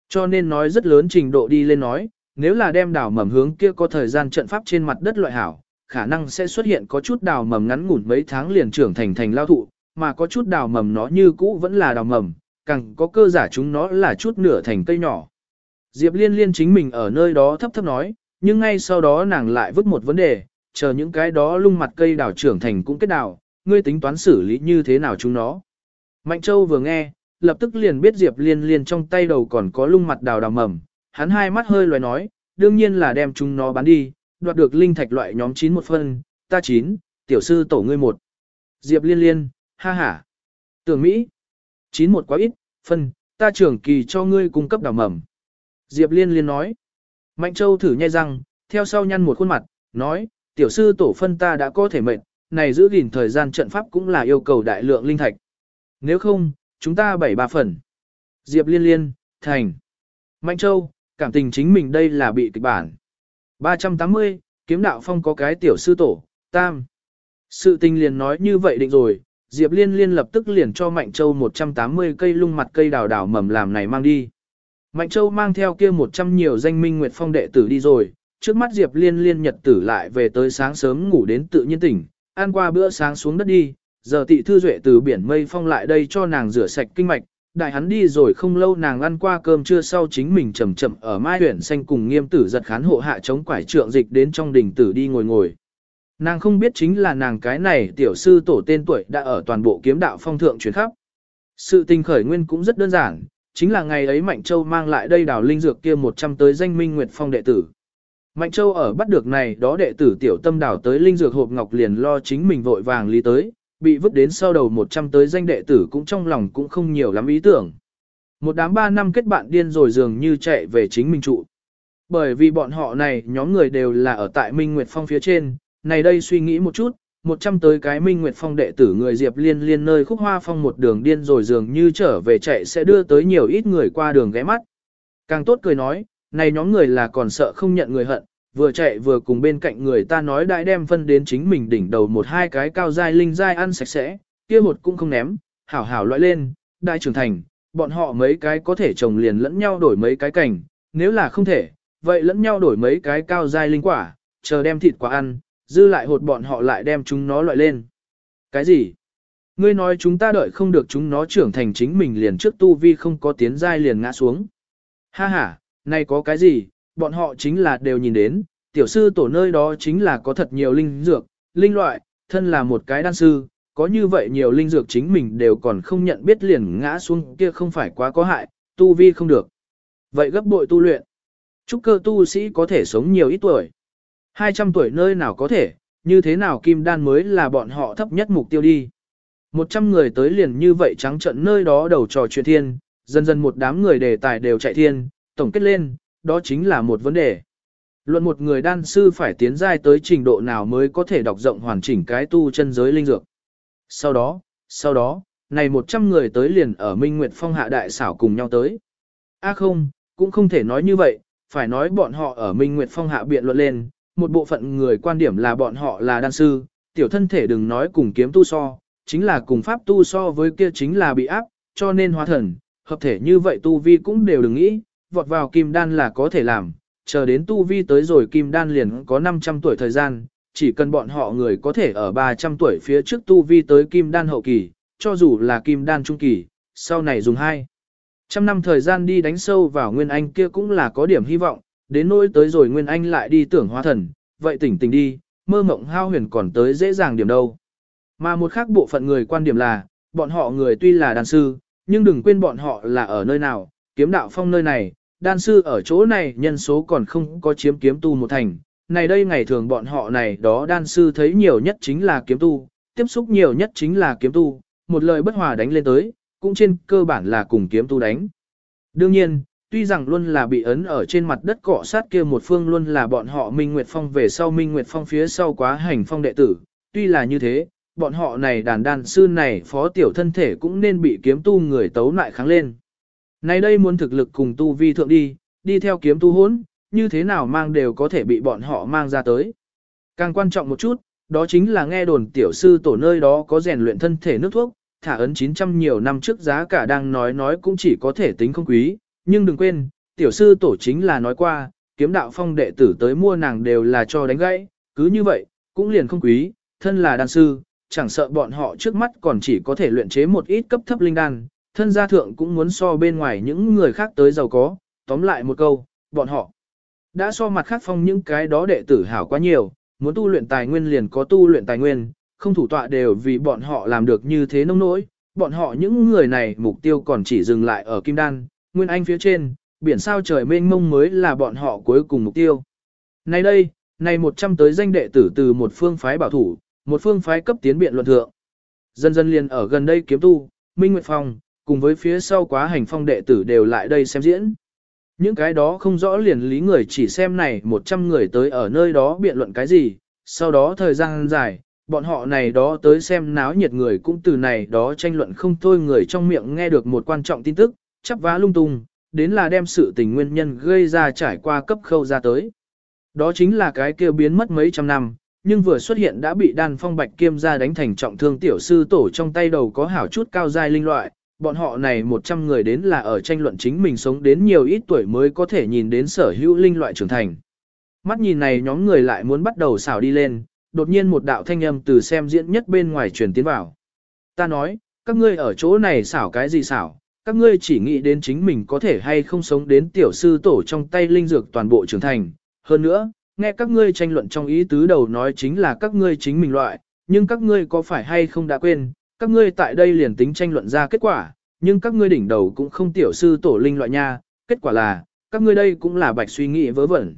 Speaker 1: Cho nên nói rất lớn trình độ đi lên nói, nếu là đem đào mầm hướng kia có thời gian trận pháp trên mặt đất loại hảo, khả năng sẽ xuất hiện có chút đào mầm ngắn ngủn mấy tháng liền trưởng thành thành lao thụ, mà có chút đào mầm nó như cũ vẫn là đào mầm, càng có cơ giả chúng nó là chút nửa thành cây nhỏ. Diệp liên liên chính mình ở nơi đó thấp thấp nói, nhưng ngay sau đó nàng lại vứt một vấn đề, chờ những cái đó lung mặt cây đào trưởng thành cũng kết đào, ngươi tính toán xử lý như thế nào chúng nó. Mạnh Châu vừa nghe, lập tức liền biết Diệp Liên Liên trong tay đầu còn có lung mặt đào đào mầm, hắn hai mắt hơi loài nói, đương nhiên là đem chúng nó bán đi, đoạt được linh thạch loại nhóm 9 một phân, ta 9, tiểu sư tổ ngươi một. Diệp Liên Liên, ha ha. Tưởng Mỹ, 9 một quá ít, phân, ta trưởng kỳ cho ngươi cung cấp đào mầm. Diệp Liên Liên nói. Mạnh Châu thử nhai răng, theo sau nhăn một khuôn mặt, nói, tiểu sư tổ phân ta đã có thể mệnh, này giữ gìn thời gian trận pháp cũng là yêu cầu đại lượng linh thạch. Nếu không, chúng ta bảy ba phần. Diệp Liên Liên, thành. Mạnh Châu, cảm tình chính mình đây là bị kịch bản. 380, kiếm đạo phong có cái tiểu sư tổ, tam. Sự tình liền nói như vậy định rồi, Diệp Liên Liên lập tức liền cho Mạnh Châu 180 cây lung mặt cây đào đào mầm làm này mang đi. Mạnh Châu mang theo kia 100 nhiều danh minh nguyệt phong đệ tử đi rồi, trước mắt Diệp Liên Liên nhật tử lại về tới sáng sớm ngủ đến tự nhiên tỉnh, ăn qua bữa sáng xuống đất đi, giờ tị thư duệ từ biển mây phong lại đây cho nàng rửa sạch kinh mạch, đại hắn đi rồi không lâu nàng ăn qua cơm trưa sau chính mình chậm chậm ở mai huyển xanh cùng nghiêm tử giật khán hộ hạ chống quải trượng dịch đến trong đình tử đi ngồi ngồi. Nàng không biết chính là nàng cái này tiểu sư tổ tên tuổi đã ở toàn bộ kiếm đạo phong thượng chuyển khắp. Sự tình khởi nguyên cũng rất đơn giản, chính là ngày ấy Mạnh Châu mang lại đây đào linh dược kia 100 tới danh minh nguyệt phong đệ tử. Mạnh Châu ở bắt được này đó đệ tử tiểu tâm đảo tới linh dược hộp ngọc liền lo chính mình vội vàng lý tới, bị vứt đến sau đầu 100 tới danh đệ tử cũng trong lòng cũng không nhiều lắm ý tưởng. Một đám ba năm kết bạn điên rồi dường như chạy về chính mình trụ. Bởi vì bọn họ này nhóm người đều là ở tại Minh Nguyệt Phong phía trên, này đây suy nghĩ một chút, 100 tới cái Minh Nguyệt Phong đệ tử người Diệp Liên liên nơi khúc hoa phong một đường điên rồi dường như trở về chạy sẽ đưa tới nhiều ít người qua đường ghé mắt. Càng tốt cười nói, này nhóm người là còn sợ không nhận người hận, vừa chạy vừa cùng bên cạnh người ta nói đại đem phân đến chính mình đỉnh đầu một hai cái cao dai linh dai ăn sạch sẽ, kia một cũng không ném, hảo hảo loại lên, đại trưởng thành, bọn họ mấy cái có thể trồng liền lẫn nhau đổi mấy cái cảnh, nếu là không thể, vậy lẫn nhau đổi mấy cái cao dai linh quả, chờ đem thịt quả ăn, dư lại hột bọn họ lại đem chúng nó loại lên. Cái gì? Ngươi nói chúng ta đợi không được chúng nó trưởng thành chính mình liền trước tu vi không có tiến giai liền ngã xuống. Ha ha, nay có cái gì, bọn họ chính là đều nhìn đến, tiểu sư tổ nơi đó chính là có thật nhiều linh dược, linh loại, thân là một cái đan sư, có như vậy nhiều linh dược chính mình đều còn không nhận biết liền ngã xuống kia không phải quá có hại, tu vi không được. Vậy gấp bội tu luyện. Trúc cơ tu sĩ có thể sống nhiều ít tuổi. 200 tuổi nơi nào có thể, như thế nào kim đan mới là bọn họ thấp nhất mục tiêu đi. 100 người tới liền như vậy trắng trận nơi đó đầu trò chuyện thiên, dần dần một đám người đề tài đều chạy thiên, tổng kết lên, đó chính là một vấn đề. Luận một người đan sư phải tiến giai tới trình độ nào mới có thể đọc rộng hoàn chỉnh cái tu chân giới linh dược. Sau đó, sau đó, này 100 người tới liền ở Minh Nguyệt Phong hạ đại xảo cùng nhau tới. A không, cũng không thể nói như vậy, phải nói bọn họ ở Minh Nguyệt Phong hạ biện luận lên, một bộ phận người quan điểm là bọn họ là đan sư, tiểu thân thể đừng nói cùng kiếm tu so, chính là cùng pháp tu so với kia chính là bị áp, cho nên hóa thần, hợp thể như vậy tu vi cũng đều đừng nghĩ, vọt vào kim đan là có thể làm, chờ đến tu vi tới rồi kim đan liền có 500 tuổi thời gian, chỉ cần bọn họ người có thể ở 300 tuổi phía trước tu vi tới kim đan hậu kỳ, cho dù là kim đan trung kỳ, sau này dùng hai. Trăm năm thời gian đi đánh sâu vào Nguyên Anh kia cũng là có điểm hy vọng, đến nỗi tới rồi Nguyên Anh lại đi tưởng hóa thần, vậy tỉnh tỉnh đi, mơ mộng hao huyền còn tới dễ dàng điểm đâu. Mà một khác bộ phận người quan điểm là, bọn họ người tuy là đàn sư, nhưng đừng quên bọn họ là ở nơi nào, kiếm đạo phong nơi này, đan sư ở chỗ này nhân số còn không có chiếm kiếm tu một thành. Này đây ngày thường bọn họ này đó đan sư thấy nhiều nhất chính là kiếm tu, tiếp xúc nhiều nhất chính là kiếm tu, một lời bất hòa đánh lên tới, cũng trên cơ bản là cùng kiếm tu đánh. Đương nhiên, tuy rằng luôn là bị ấn ở trên mặt đất cọ sát kia một phương luôn là bọn họ Minh Nguyệt Phong về sau Minh Nguyệt Phong phía sau quá hành phong đệ tử, tuy là như thế, bọn họ này đàn đàn sư này phó tiểu thân thể cũng nên bị kiếm tu người tấu lại kháng lên. Nay đây muốn thực lực cùng tu vi thượng đi, đi theo kiếm tu hốn, như thế nào mang đều có thể bị bọn họ mang ra tới. Càng quan trọng một chút, đó chính là nghe đồn tiểu sư tổ nơi đó có rèn luyện thân thể nước thuốc, thả ấn 900 nhiều năm trước giá cả đang nói nói cũng chỉ có thể tính không quý, nhưng đừng quên, tiểu sư tổ chính là nói qua, kiếm đạo phong đệ tử tới mua nàng đều là cho đánh gãy, cứ như vậy, cũng liền không quý, thân là đan sư, chẳng sợ bọn họ trước mắt còn chỉ có thể luyện chế một ít cấp thấp linh đan, thân gia thượng cũng muốn so bên ngoài những người khác tới giàu có, tóm lại một câu, bọn họ đã so mặt khác phong những cái đó đệ tử hảo quá nhiều, muốn tu luyện tài nguyên liền có tu luyện tài nguyên, không thủ tọa đều vì bọn họ làm được như thế nông nỗi, bọn họ những người này mục tiêu còn chỉ dừng lại ở Kim Đan, Nguyên Anh phía trên, biển sao trời mênh mông mới là bọn họ cuối cùng mục tiêu. Nay đây, này 100 tới danh đệ tử từ một phương phái bảo thủ, một phương phái cấp tiến biện luận thượng. Dần dần liền ở gần đây kiếm tu, Minh Nguyệt Phong, cùng với phía sau quá hành phong đệ tử đều lại đây xem diễn. Những cái đó không rõ liền lý người chỉ xem này 100 người tới ở nơi đó biện luận cái gì, sau đó thời gian dài, bọn họ này đó tới xem náo nhiệt người cũng từ này đó tranh luận không thôi người trong miệng nghe được một quan trọng tin tức, chắp vá lung tung, đến là đem sự tình nguyên nhân gây ra trải qua cấp khâu ra tới. Đó chính là cái kia biến mất mấy trăm năm, nhưng vừa xuất hiện đã bị đan phong bạch kiêm ra đánh thành trọng thương tiểu sư tổ trong tay đầu có hảo chút cao giai linh loại, bọn họ này 100 người đến là ở tranh luận chính mình sống đến nhiều ít tuổi mới có thể nhìn đến sở hữu linh loại trưởng thành. Mắt nhìn này nhóm người lại muốn bắt đầu xảo đi lên, đột nhiên một đạo thanh âm từ xem diễn nhất bên ngoài truyền tiến vào. Ta nói, các ngươi ở chỗ này xảo cái gì xảo, các ngươi chỉ nghĩ đến chính mình có thể hay không sống đến tiểu sư tổ trong tay linh dược toàn bộ trưởng thành. Hơn nữa, nghe các ngươi tranh luận trong ý tứ đầu nói chính là các ngươi chính mình loại, nhưng các ngươi có phải hay không đã quên, các ngươi tại đây liền tính tranh luận ra kết quả, nhưng các ngươi đỉnh đầu cũng không tiểu sư tổ linh loại nha, kết quả là, các ngươi đây cũng là bạch suy nghĩ vớ vẩn.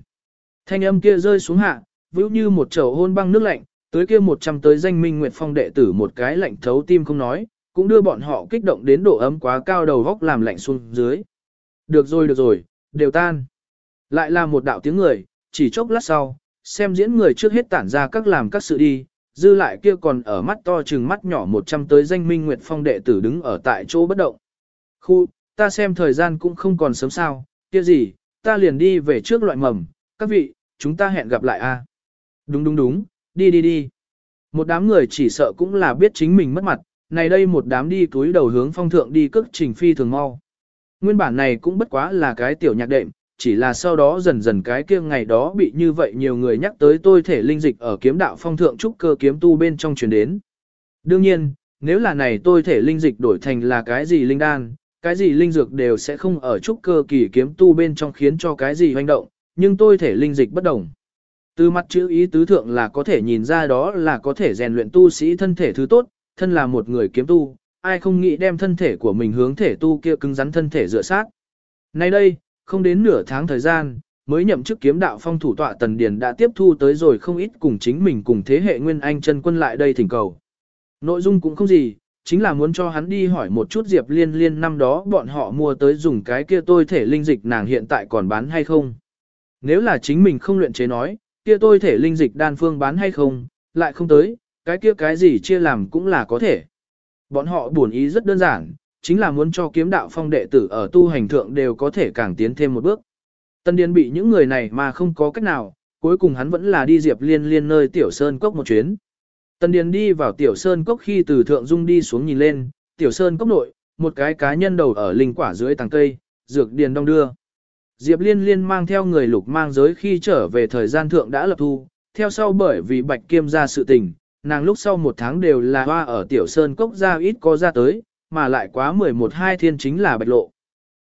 Speaker 1: Thanh âm kia rơi xuống hạ, vĩu như một chậu hôn băng nước lạnh, tới kia một trăm tới danh minh nguyệt phong đệ tử một cái lạnh thấu tim không nói, cũng đưa bọn họ kích động đến độ ấm quá cao đầu góc làm lạnh xuống dưới. Được rồi được rồi, đều tan. Lại là một đạo tiếng người, chỉ chốc lát sau, xem diễn người trước hết tản ra các làm các sự đi, dư lại kia còn ở mắt to chừng mắt nhỏ một trăm tới danh minh nguyệt phong đệ tử đứng ở tại chỗ bất động. Khu, ta xem thời gian cũng không còn sớm sao, kia gì, ta liền đi về trước loại mầm, các vị, chúng ta hẹn gặp lại a. Đúng đúng đúng, đi đi đi. Một đám người chỉ sợ cũng là biết chính mình mất mặt, này đây một đám đi túi đầu hướng phong thượng đi cước trình phi thường mau. Nguyên bản này cũng bất quá là cái tiểu nhạc đệm, chỉ là sau đó dần dần cái kia ngày đó bị như vậy nhiều người nhắc tới tôi thể linh dịch ở kiếm đạo phong thượng trúc cơ kiếm tu bên trong truyền đến. Đương nhiên, nếu là này tôi thể linh dịch đổi thành là cái gì linh đan, cái gì linh dược đều sẽ không ở trúc cơ kỳ kiếm tu bên trong khiến cho cái gì hoành động, nhưng tôi thể linh dịch bất đồng. Từ mặt chữ ý tứ thượng là có thể nhìn ra đó là có thể rèn luyện tu sĩ thân thể thứ tốt, thân là một người kiếm tu, ai không nghĩ đem thân thể của mình hướng thể tu kia cứng rắn thân thể dựa sát. Nay đây, không đến nửa tháng thời gian, mới nhậm chức kiếm đạo phong thủ tọa Tần Điền đã tiếp thu tới rồi không ít cùng chính mình cùng thế hệ Nguyên Anh chân quân lại đây thỉnh cầu. Nội dung cũng không gì, chính là muốn cho hắn đi hỏi một chút Diệp Liên Liên năm đó bọn họ mua tới dùng cái kia tôi thể linh dịch nàng hiện tại còn bán hay không. Nếu là chính mình không luyện chế nói, kia tôi thể linh dịch đan phương bán hay không, lại không tới, cái kia cái gì chia làm cũng là có thể. Bọn họ buồn ý rất đơn giản, chính là muốn cho kiếm đạo phong đệ tử ở tu hành thượng đều có thể càng tiến thêm một bước. Tân Điền bị những người này mà không có cách nào, cuối cùng hắn vẫn là đi Diệp Liên Liên nơi Tiểu Sơn Cốc một chuyến. Tân Điền đi vào Tiểu Sơn Cốc khi từ thượng dung đi xuống nhìn lên, Tiểu Sơn Cốc nội, một cái cá nhân đầu ở linh quả dưới tàng cây, dược điền đông đưa. Diệp Liên Liên mang theo người lục mang giới khi trở về thời gian thượng đã lập thu, theo sau bởi vì Bạch Kiêm ra sự tình, nàng lúc sau một tháng đều là hoa ở Tiểu Sơn Cốc ra ít có ra tới, mà lại quá 11 hai thiên chính là Bạch Lộ.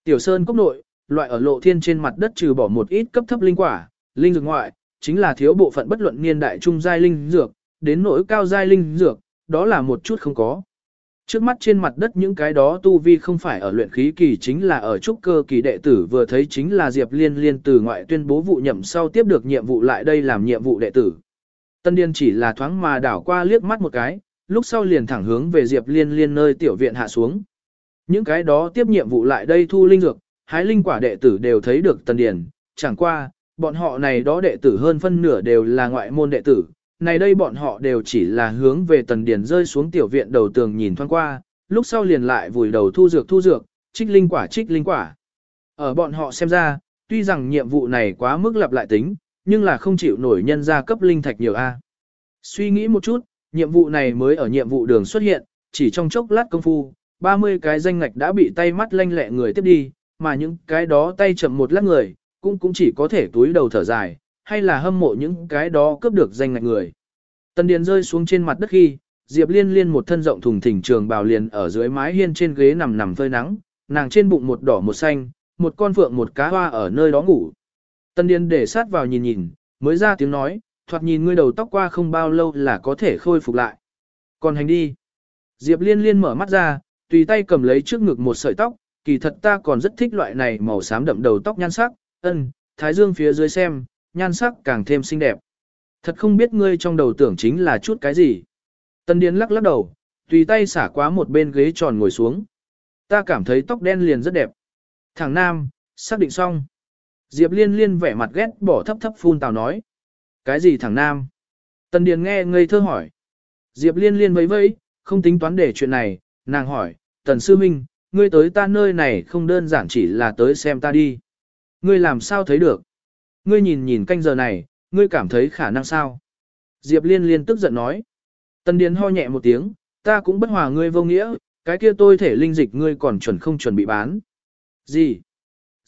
Speaker 1: Tiểu Sơn Cốc nội, loại ở lộ thiên trên mặt đất trừ bỏ một ít cấp thấp linh quả, linh dược ngoại, chính là thiếu bộ phận bất luận niên đại trung giai linh dược, đến nỗi cao giai linh dược, đó là một chút không có. Trước mắt trên mặt đất những cái đó tu vi không phải ở luyện khí kỳ chính là ở trúc cơ kỳ đệ tử vừa thấy chính là Diệp Liên Liên từ ngoại tuyên bố vụ nhậm sau tiếp được nhiệm vụ lại đây làm nhiệm vụ đệ tử. Tân Điền chỉ là thoáng mà đảo qua liếc mắt một cái, lúc sau liền thẳng hướng về Diệp Liên Liên nơi tiểu viện hạ xuống. Những cái đó tiếp nhiệm vụ lại đây thu linh dược, hái linh quả đệ tử đều thấy được Tân Điền, chẳng qua, bọn họ này đó đệ tử hơn phân nửa đều là ngoại môn đệ tử, này đây bọn họ đều chỉ là hướng về Tần Điền rơi xuống tiểu viện đầu tường nhìn thoáng qua, lúc sau liền lại vùi đầu thu dược thu dược, trích linh quả trích linh quả. Ở bọn họ xem ra, tuy rằng nhiệm vụ này quá mức lặp lại tính, nhưng là không chịu nổi nhân ra cấp linh thạch nhiều A. Suy nghĩ một chút, nhiệm vụ này mới ở nhiệm vụ đường xuất hiện, chỉ trong chốc lát công phu, 30 cái danh ngạch đã bị tay mắt lanh lẹ người tiếp đi, mà những cái đó tay chậm một lát người, cũng cũng chỉ có thể túi đầu thở dài, hay là hâm mộ những cái đó cướp được danh ngạch người. Tần Điền rơi xuống trên mặt đất khi, Diệp Liên Liên một thân rộng thùng thình trường bào liền ở dưới mái hiên trên ghế nằm nằm phơi nắng, nàng trên bụng một đỏ một xanh, một con phượng một cá hoa ở nơi đó ngủ. Tân Điền để sát vào nhìn nhìn, mới ra tiếng nói, thoạt nhìn ngươi đầu tóc qua không bao lâu là có thể khôi phục lại. Còn hành đi. Diệp liên liên mở mắt ra, tùy tay cầm lấy trước ngực một sợi tóc, kỳ thật ta còn rất thích loại này màu xám đậm đầu tóc nhan sắc, ân, thái dương phía dưới xem, nhan sắc càng thêm xinh đẹp. Thật không biết ngươi trong đầu tưởng chính là chút cái gì. Tân Điền lắc lắc đầu, tùy tay xả qua một bên ghế tròn ngồi xuống. Ta cảm thấy tóc đen liền rất đẹp. Thằng Nam, xác định xong. Diệp liên liên vẻ mặt ghét bỏ thấp thấp phun tào nói. Cái gì thằng Nam? Tần Điền nghe ngây thơ hỏi. Diệp liên liên vẫy vẫy, không tính toán để chuyện này, nàng hỏi, Tần Sư Minh, ngươi tới ta nơi này không đơn giản chỉ là tới xem ta đi. Ngươi làm sao thấy được? Ngươi nhìn nhìn canh giờ này, ngươi cảm thấy khả năng sao? Diệp liên liên tức giận nói. Tần Điền ho nhẹ một tiếng, ta cũng bất hòa ngươi vô nghĩa, cái kia tôi thể linh dịch ngươi còn chuẩn không chuẩn bị bán. Gì?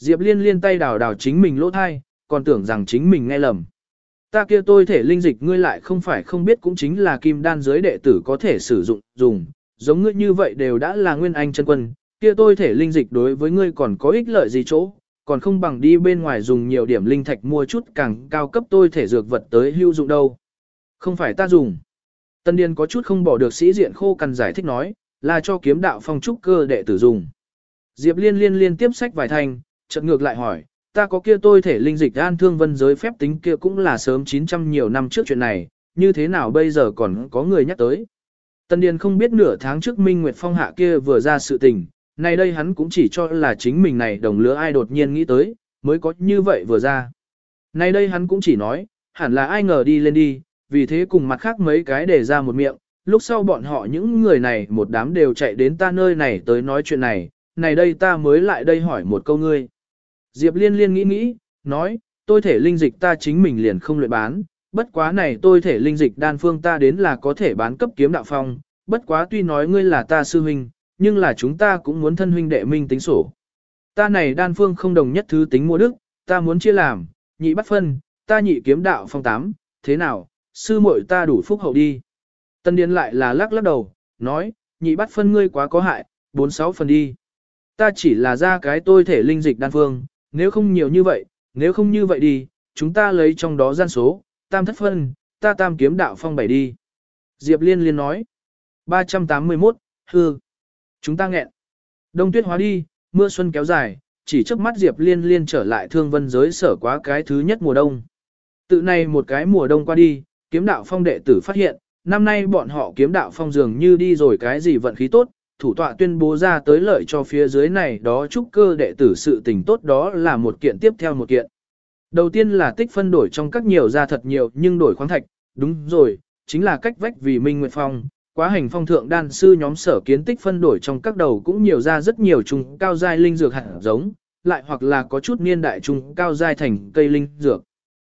Speaker 1: Diệp liên liên tay đào đào chính mình lỗ thai, còn tưởng rằng chính mình nghe lầm. Ta kia tôi thể linh dịch ngươi lại không phải không biết cũng chính là kim đan giới đệ tử có thể sử dụng, dùng, giống ngươi như vậy đều đã là nguyên anh chân quân, kia tôi thể linh dịch đối với ngươi còn có ích lợi gì chỗ, còn không bằng đi bên ngoài dùng nhiều điểm linh thạch mua chút càng cao cấp tôi thể dược vật tới hữu dụng đâu. Không phải ta dùng. Tân Điền có chút không bỏ được sĩ diện khô cần giải thích nói, là cho kiếm đạo phong trúc cơ đệ tử dùng. Diệp liên liên liên tiếp sách vài thành, chợt ngược lại hỏi, ta có kia tôi thể linh dịch an thương vân giới phép tính kia cũng là sớm 900 nhiều năm trước chuyện này, như thế nào bây giờ còn có người nhắc tới. Tân Điền không biết nửa tháng trước Minh Nguyệt Phong hạ kia vừa ra sự tình, nay đây hắn cũng chỉ cho là chính mình này đồng lứa ai đột nhiên nghĩ tới, mới có như vậy vừa ra. Nay đây hắn cũng chỉ nói, hẳn là ai ngờ đi lên đi, vì thế cùng mặt khác mấy cái để ra một miệng, lúc sau bọn họ những người này một đám đều chạy đến ta nơi này tới nói chuyện này, này đây ta mới lại đây hỏi một câu ngươi. Diệp liên liên nghĩ nghĩ, nói, tôi thể linh dịch ta chính mình liền không luyện bán, bất quá này tôi thể linh dịch đan phương ta đến là có thể bán cấp kiếm đạo phong, bất quá tuy nói ngươi là ta sư huynh, nhưng là chúng ta cũng muốn thân huynh đệ minh tính sổ. Ta này đan phương không đồng nhất thứ tính mua đức, ta muốn chia làm, nhị bắt phân, ta nhị kiếm đạo phong tám, thế nào, sư muội ta đủ phúc hậu đi. Tân Điền lại là lắc lắc đầu, nói, nhị bắt phân ngươi quá có hại, bốn sáu phần đi. Ta chỉ là ra cái tôi thể linh dịch đan phương, nếu không nhiều như vậy, nếu không như vậy đi, chúng ta lấy trong đó gian số, tam thất phân, ta tam kiếm đạo phong bảy đi. Diệp Liên liên nói, 381, hư. Chúng ta nghẹn. Đông tuyết hóa đi, mưa xuân kéo dài, chỉ trước mắt Diệp Liên liên trở lại thương vân giới sở quá cái thứ nhất mùa đông. Tự này một cái mùa đông qua đi, kiếm đạo phong đệ tử phát hiện, năm nay bọn họ kiếm đạo phong dường như đi rồi cái gì vận khí tốt, thủ tọa tuyên bố ra tới lợi cho phía dưới này đó chúc cơ đệ tử sự tình tốt đó là một kiện tiếp theo một kiện. Đầu tiên là tích phân đổi trong các nhiều ra thật nhiều nhưng đổi khoáng thạch, đúng rồi, chính là cách vách vì Minh Nguyệt Phong, quá hành phong thượng đan sư nhóm sở kiến tích phân đổi trong các đầu cũng nhiều ra rất nhiều trùng cao giai linh dược hạt giống, lại hoặc là có chút niên đại trùng cao giai thành cây linh dược.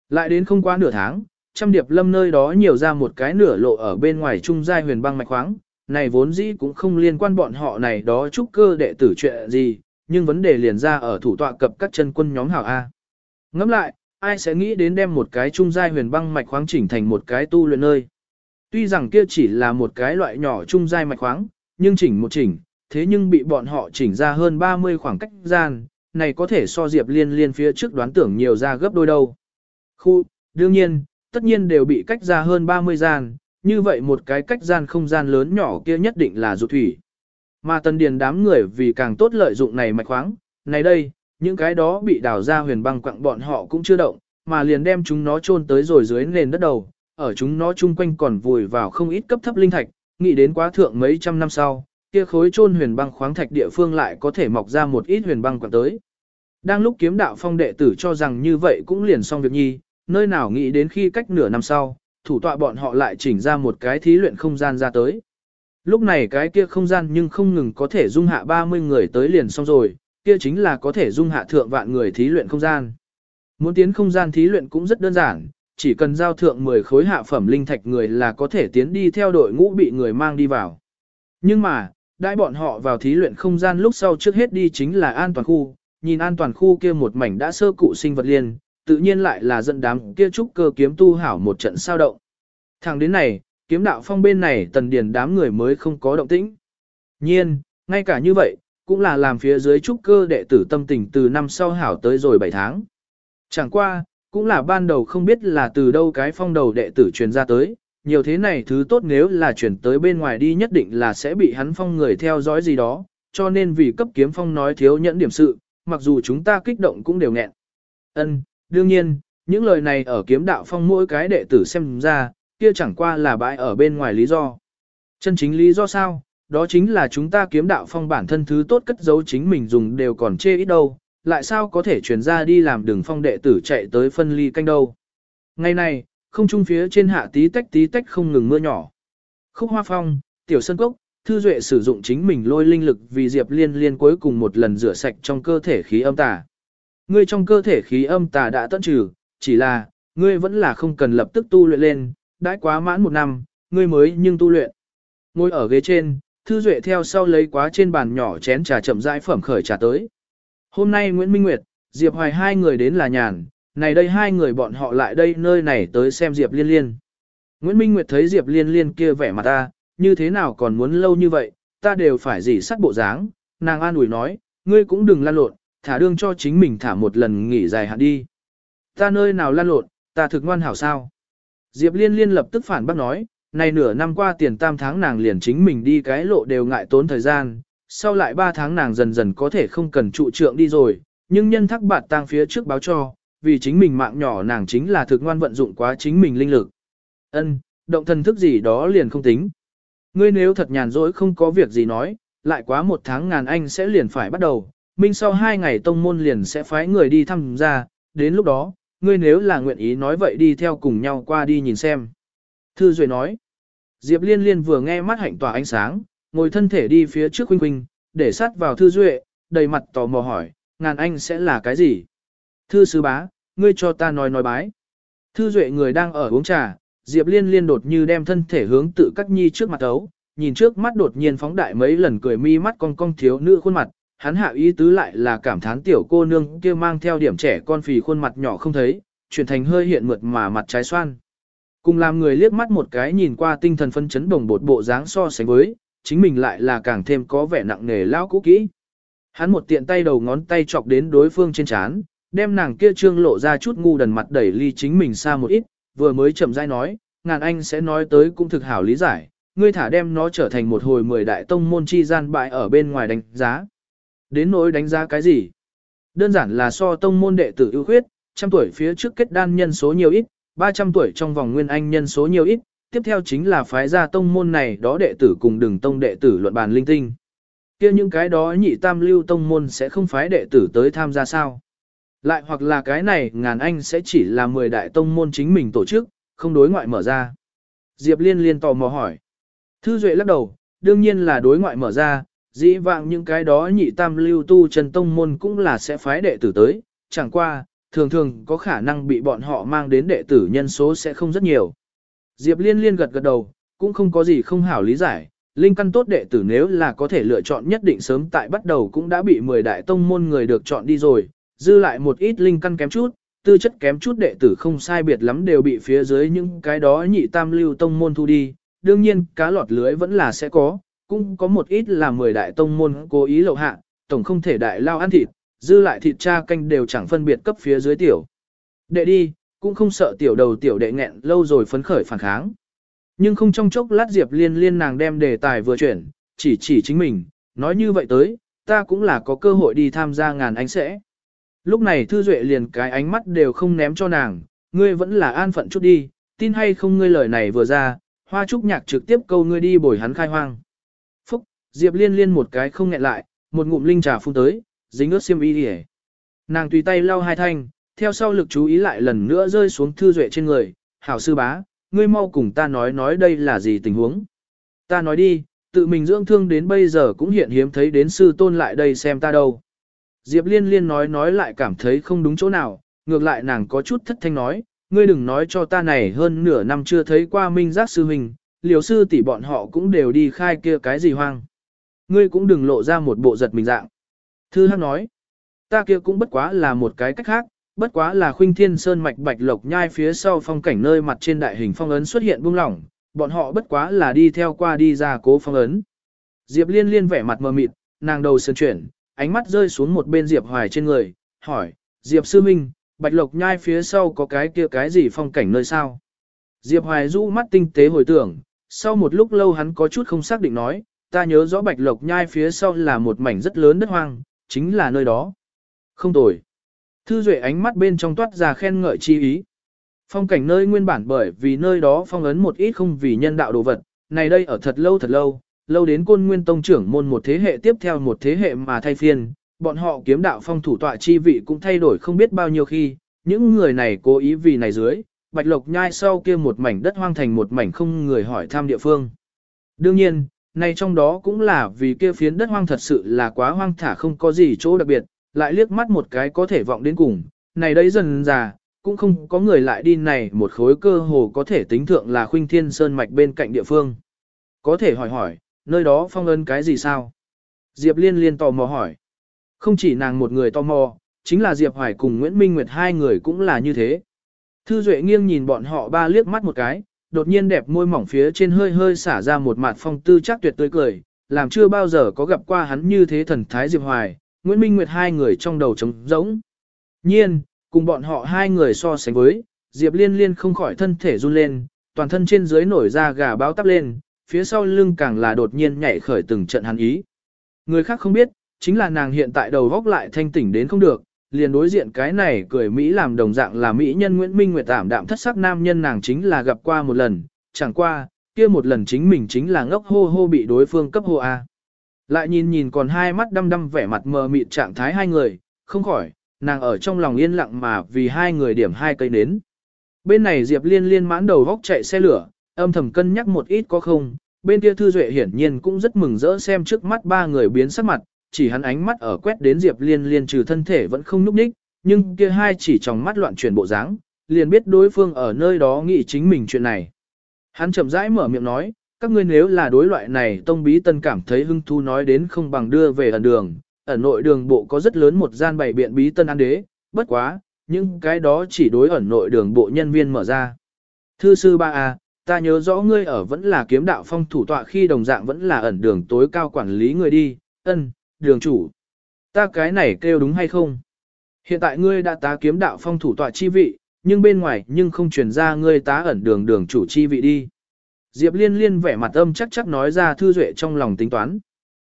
Speaker 1: Lại đến không qua nửa tháng, trăm điệp lâm nơi đó nhiều ra một cái nửa lộ ở bên ngoài trung giai huyền băng mạch khoáng, này vốn dĩ cũng không liên quan bọn họ này đó trúc cơ đệ tử chuyện gì, nhưng vấn đề liền ra ở thủ tọa cập các chân quân nhóm hảo A. Ngẫm lại, ai sẽ nghĩ đến đem một cái trung giai huyền băng mạch khoáng chỉnh thành một cái tu luyện nơi. Tuy rằng kia chỉ là một cái loại nhỏ trung giai mạch khoáng, nhưng chỉnh một chỉnh, thế nhưng bị bọn họ chỉnh ra hơn 30 khoảng cách gian, này có thể so Diệp Liên Liên phía trước đoán tưởng nhiều ra gấp đôi đâu. Khu, đương nhiên, tất nhiên đều bị cách ra hơn 30 gian, như vậy một cái cách gian không gian lớn nhỏ kia nhất định là dục thủy. Mà tần điền đám người vì càng tốt lợi dụng này mạch khoáng, này đây, những cái đó bị đào ra huyền băng quặng bọn họ cũng chưa động, mà liền đem chúng nó chôn tới rồi dưới nền đất đầu, ở chúng nó chung quanh còn vùi vào không ít cấp thấp linh thạch, nghĩ đến quá thượng mấy trăm năm sau, kia khối chôn huyền băng khoáng thạch địa phương lại có thể mọc ra một ít huyền băng quặng tới. Đang lúc kiếm đạo phong đệ tử cho rằng như vậy cũng liền xong việc nhi, nơi nào nghĩ đến khi cách nửa năm sau, thủ tọa bọn họ lại chỉnh ra một cái thí luyện không gian ra tới. Lúc này cái kia không gian nhưng không ngừng có thể dung hạ 30 người tới liền xong rồi, kia chính là có thể dung hạ thượng vạn người thí luyện không gian. Muốn tiến không gian thí luyện cũng rất đơn giản, chỉ cần giao thượng 10 khối hạ phẩm linh thạch người là có thể tiến đi theo đội ngũ bị người mang đi vào. Nhưng mà, đại bọn họ vào thí luyện không gian lúc sau trước hết đi chính là an toàn khu, nhìn an toàn khu kia một mảnh đã sơ cụ sinh vật liền, tự nhiên lại là dẫn đám kia trúc cơ kiếm tu hảo một trận sao động. Thẳng đến này, kiếm đạo phong bên này tần điền đám người mới không có động tĩnh. Nhiên, ngay cả như vậy, cũng là làm phía dưới trúc cơ đệ tử tâm tình từ năm sau hảo tới rồi 7 tháng. Chẳng qua, cũng là ban đầu không biết là từ đâu cái phong đầu đệ tử truyền ra tới, nhiều thế này thứ tốt nếu là chuyển tới bên ngoài đi nhất định là sẽ bị hắn phong người theo dõi gì đó, cho nên vì cấp kiếm phong nói thiếu nhẫn điểm sự, mặc dù chúng ta kích động cũng đều nghẹn. Ân, đương nhiên, những lời này ở kiếm đạo phong mỗi cái đệ tử xem ra, kia chẳng qua là bãi ở bên ngoài lý do. Chân chính lý do sao? Đó chính là chúng ta kiếm đạo phong bản thân thứ tốt cất giấu chính mình dùng đều còn chê ít đâu, lại sao có thể chuyển ra đi làm đường phong đệ tử chạy tới phân ly canh đâu. Ngày này, không trung phía trên hạ tí tách tí tách không ngừng mưa nhỏ. Khúc hoa phong, tiểu sân cốc, thư duệ sử dụng chính mình lôi linh lực vì diệp liên liên cuối cùng một lần rửa sạch trong cơ thể khí âm tà. Ngươi trong cơ thể khí âm tà đã tận trừ, chỉ là, ngươi vẫn là không cần lập tức tu luyện lên, đã quá mãn một năm, ngươi mới nhưng tu luyện. Ngồi ở ghế trên, Thư Duệ theo sau lấy quá trên bàn nhỏ chén trà chậm rãi phẩm khởi trà tới. Hôm nay Nguyễn Minh Nguyệt, Diệp Hoài hai người đến là nhàn, này đây hai người bọn họ lại đây nơi này tới xem Diệp Liên Liên. Nguyễn Minh Nguyệt thấy Diệp Liên Liên kia vẻ mặt ta, như thế nào còn muốn lâu như vậy, ta đều phải dỉ sắt bộ dáng, nàng an ủi nói, ngươi cũng đừng lan lộn, thả đương cho chính mình thả một lần nghỉ dài hạn đi. Ta nơi nào lan lộn, ta thực ngoan hảo sao. Diệp Liên Liên lập tức phản bác nói, này nửa năm qua tiền tam tháng nàng liền chính mình đi cái lộ đều ngại tốn thời gian, sau lại ba tháng nàng dần dần có thể không cần trụ trượng đi rồi, nhưng nhân thắc bạt tang phía trước báo cho, vì chính mình mạng nhỏ nàng chính là thực ngoan vận dụng quá chính mình linh lực. Ân, động thần thức gì đó liền không tính. Ngươi nếu thật nhàn rỗi không có việc gì nói, lại quá một tháng ngàn anh sẽ liền phải bắt đầu, minh sau hai ngày tông môn liền sẽ phái người đi thăm ra, đến lúc đó, ngươi nếu là nguyện ý nói vậy đi theo cùng nhau qua đi nhìn xem. Thư Duệ nói, Diệp Liên Liên vừa nghe mắt hạnh tỏa ánh sáng, ngồi thân thể đi phía trước huynh huynh, để sát vào Thư Duệ, đầy mặt tò mò hỏi, ngàn anh sẽ là cái gì? Thư sứ bá, ngươi cho ta nói nói bái. Thư Duệ người đang ở uống trà, Diệp Liên Liên đột như đem thân thể hướng tự các nhi trước mặt ấu, nhìn trước mắt đột nhiên phóng đại mấy lần cười mi mắt cong cong thiếu nữ khuôn mặt, hắn hạ ý tứ lại là cảm thán tiểu cô nương kia mang theo điểm trẻ con phì khuôn mặt nhỏ không thấy, chuyển thành hơi hiện mượt mà mặt trái xoan. Cùng làm người liếc mắt một cái nhìn qua tinh thần phân chấn đồng bột bộ dáng so sánh với, chính mình lại là càng thêm có vẻ nặng nề lao cũ kỹ. Hắn một tiện tay đầu ngón tay chọc đến đối phương trên chán, đem nàng kia trương lộ ra chút ngu đần mặt đẩy ly chính mình xa một ít, vừa mới chậm rãi nói, ngàn anh sẽ nói tới cũng thực hảo lý giải, ngươi thả đem nó trở thành một hồi mười đại tông môn chi gian bại ở bên ngoài đánh giá. Đến nỗi đánh giá cái gì? Đơn giản là so tông môn đệ tử ưu khuyết, trăm tuổi phía trước kết đan nhân số nhiều ít, 300 tuổi trong vòng nguyên anh nhân số nhiều ít, tiếp theo chính là phái gia tông môn này đó đệ tử cùng đường tông đệ tử luận bàn linh tinh. kia những cái đó nhị tam lưu tông môn sẽ không phái đệ tử tới tham gia sao? Lại hoặc là cái này ngàn anh sẽ chỉ là 10 đại tông môn chính mình tổ chức, không đối ngoại mở ra. Diệp Liên liên tò mò hỏi. Thư Duệ lắc đầu, đương nhiên là đối ngoại mở ra, dĩ vạng những cái đó nhị tam lưu tu chân tông môn cũng là sẽ phái đệ tử tới, chẳng qua, thường thường có khả năng bị bọn họ mang đến đệ tử nhân số sẽ không rất nhiều. Diệp Liên liên gật gật đầu, cũng không có gì không hảo lý giải, linh căn tốt đệ tử nếu là có thể lựa chọn nhất định sớm tại bắt đầu cũng đã bị 10 đại tông môn người được chọn đi rồi, dư lại một ít linh căn kém chút, tư chất kém chút đệ tử không sai biệt lắm đều bị phía dưới những cái đó nhị tam lưu tông môn thu đi, đương nhiên cá lọt lưới vẫn là sẽ có, cũng có một ít là 10 đại tông môn cố ý lậu hạ, tổng không thể đại lao ăn thịt, dư lại thịt cha canh đều chẳng phân biệt cấp phía dưới tiểu. Đệ đi, cũng không sợ tiểu đầu tiểu đệ nghẹn lâu rồi phấn khởi phản kháng. Nhưng không trong chốc lát Diệp Liên liên nàng đem đề tài vừa chuyển, chỉ chỉ chính mình, nói như vậy tới, ta cũng là có cơ hội đi tham gia ngàn ánh sẽ. Lúc này Thư Duệ liền cái ánh mắt đều không ném cho nàng, ngươi vẫn là an phận chút đi, tin hay không ngươi lời này vừa ra, hoa trúc nhạc trực tiếp câu ngươi đi bồi hắn khai hoang. Diệp liên liên một cái không nghẹn lại, một ngụm linh trà phun tới, dính ướt xiêm y đi Nàng tùy tay lau hai thanh, theo sau lực chú ý lại lần nữa rơi xuống Thư Duệ trên người, hảo sư bá, ngươi mau cùng ta nói nói đây là gì tình huống. Ta nói đi, tự mình dưỡng thương đến bây giờ cũng hiện hiếm thấy đến sư tôn lại đây xem ta đâu. Diệp liên liên nói nói lại cảm thấy không đúng chỗ nào, ngược lại nàng có chút thất thanh nói, ngươi đừng nói cho ta này hơn nửa năm chưa thấy qua minh giác sư huynh, liều sư tỷ bọn họ cũng đều đi khai kia cái gì hoang. Ngươi cũng đừng lộ ra một bộ giật mình dạng. Thư Hắc nói, ta kia cũng bất quá là một cái cách khác, bất quá là khuynh thiên sơn mạch bạch lộc nhai phía sau phong cảnh nơi mặt trên đại hình phong ấn xuất hiện buông lỏng, bọn họ bất quá là đi theo qua đi ra cố phong ấn. Diệp liên liên vẻ mặt mờ mịt, nàng đầu sơn chuyển, ánh mắt rơi xuống một bên Diệp Hoài trên người, hỏi, Diệp Sư Minh, Bạch Lộc Nhai phía sau có cái kia cái gì phong cảnh nơi sao? Diệp Hoài rũ mắt tinh tế hồi tưởng, sau một lúc lâu hắn có chút không xác định nói, ta nhớ rõ bạch lộc nhai phía sau là một mảnh rất lớn đất hoang, chính là nơi đó. Không tồi. Thư Duệ ánh mắt bên trong toát ra khen ngợi chi ý. Phong cảnh nơi nguyên bản bởi vì nơi đó phong ấn một ít không vì nhân đạo đồ vật, này đây ở thật lâu thật lâu, lâu đến côn nguyên tông trưởng môn một thế hệ tiếp theo một thế hệ mà thay phiên, bọn họ kiếm đạo phong thủ tọa chi vị cũng thay đổi không biết bao nhiêu khi, những người này cố ý vì này dưới, bạch lộc nhai sau kia một mảnh đất hoang thành một mảnh không người hỏi thăm địa phương. Đương nhiên, này trong đó cũng là vì kia phiến đất hoang thật sự là quá hoang thả không có gì chỗ đặc biệt, lại liếc mắt một cái có thể vọng đến cùng, này đấy dần già, cũng không có người lại đi này một khối cơ hồ có thể tính thượng là khuynh thiên sơn mạch bên cạnh địa phương. Có thể hỏi hỏi, nơi đó phong ấn cái gì sao? Diệp liên liên tò mò hỏi. Không chỉ nàng một người tò mò, chính là Diệp Hoài cùng Nguyễn Minh Nguyệt hai người cũng là như thế. Thư Duệ nghiêng nhìn bọn họ ba liếc mắt một cái, đột nhiên đẹp môi mỏng phía trên hơi hơi xả ra một mặt phong tư chắc tuyệt tươi cười, làm chưa bao giờ có gặp qua hắn như thế thần thái Diệp Hoài, Nguyễn Minh Nguyệt hai người trong đầu trống rỗng. Nhiên, cùng bọn họ hai người so sánh với, Diệp Liên Liên không khỏi thân thể run lên, toàn thân trên dưới nổi ra gà báo tắp lên, phía sau lưng càng là đột nhiên nhảy khởi từng trận hắn ý. Người khác không biết, chính là nàng hiện tại đầu góc lại thanh tỉnh đến không được, liền đối diện cái này cười Mỹ làm đồng dạng là Mỹ nhân Nguyễn Minh Nguyệt tạm đạm thất sắc nam nhân nàng chính là gặp qua một lần, chẳng qua, kia một lần chính mình chính là ngốc hô hô bị đối phương cấp hô A. Lại nhìn nhìn còn hai mắt đăm đăm vẻ mặt mờ mịt trạng thái hai người, không khỏi, nàng ở trong lòng yên lặng mà vì hai người điểm hai cây nến. Bên này Diệp Liên liên mãn đầu góc chạy xe lửa, âm thầm cân nhắc một ít có không, bên kia Thư Duệ hiển nhiên cũng rất mừng rỡ xem trước mắt ba người biến sắc mặt, chỉ hắn ánh mắt ở quét đến Diệp Liên liên trừ thân thể vẫn không núp ních, nhưng kia hai chỉ trong mắt loạn chuyển bộ dáng, liền biết đối phương ở nơi đó nghĩ chính mình chuyện này. Hắn chậm rãi mở miệng nói, các ngươi nếu là đối loại này tông bí tân cảm thấy hưng thu nói đến không bằng đưa về ẩn đường, ở nội đường bộ có rất lớn một gian bảy biện bí tân an đế, bất quá, nhưng cái đó chỉ đối ẩn nội đường bộ nhân viên mở ra. Thư sư ba a ta nhớ rõ ngươi ở vẫn là kiếm đạo phong thủ tọa khi đồng dạng vẫn là ẩn đường tối cao quản lý người đi, ân, đường chủ. Ta cái này kêu đúng hay không? Hiện tại ngươi đã tá kiếm đạo phong thủ tọa chi vị, nhưng bên ngoài nhưng không truyền ra ngươi tá ẩn đường đường chủ chi vị đi. Diệp liên liên vẻ mặt âm chắc chắc nói ra thư duệ trong lòng tính toán.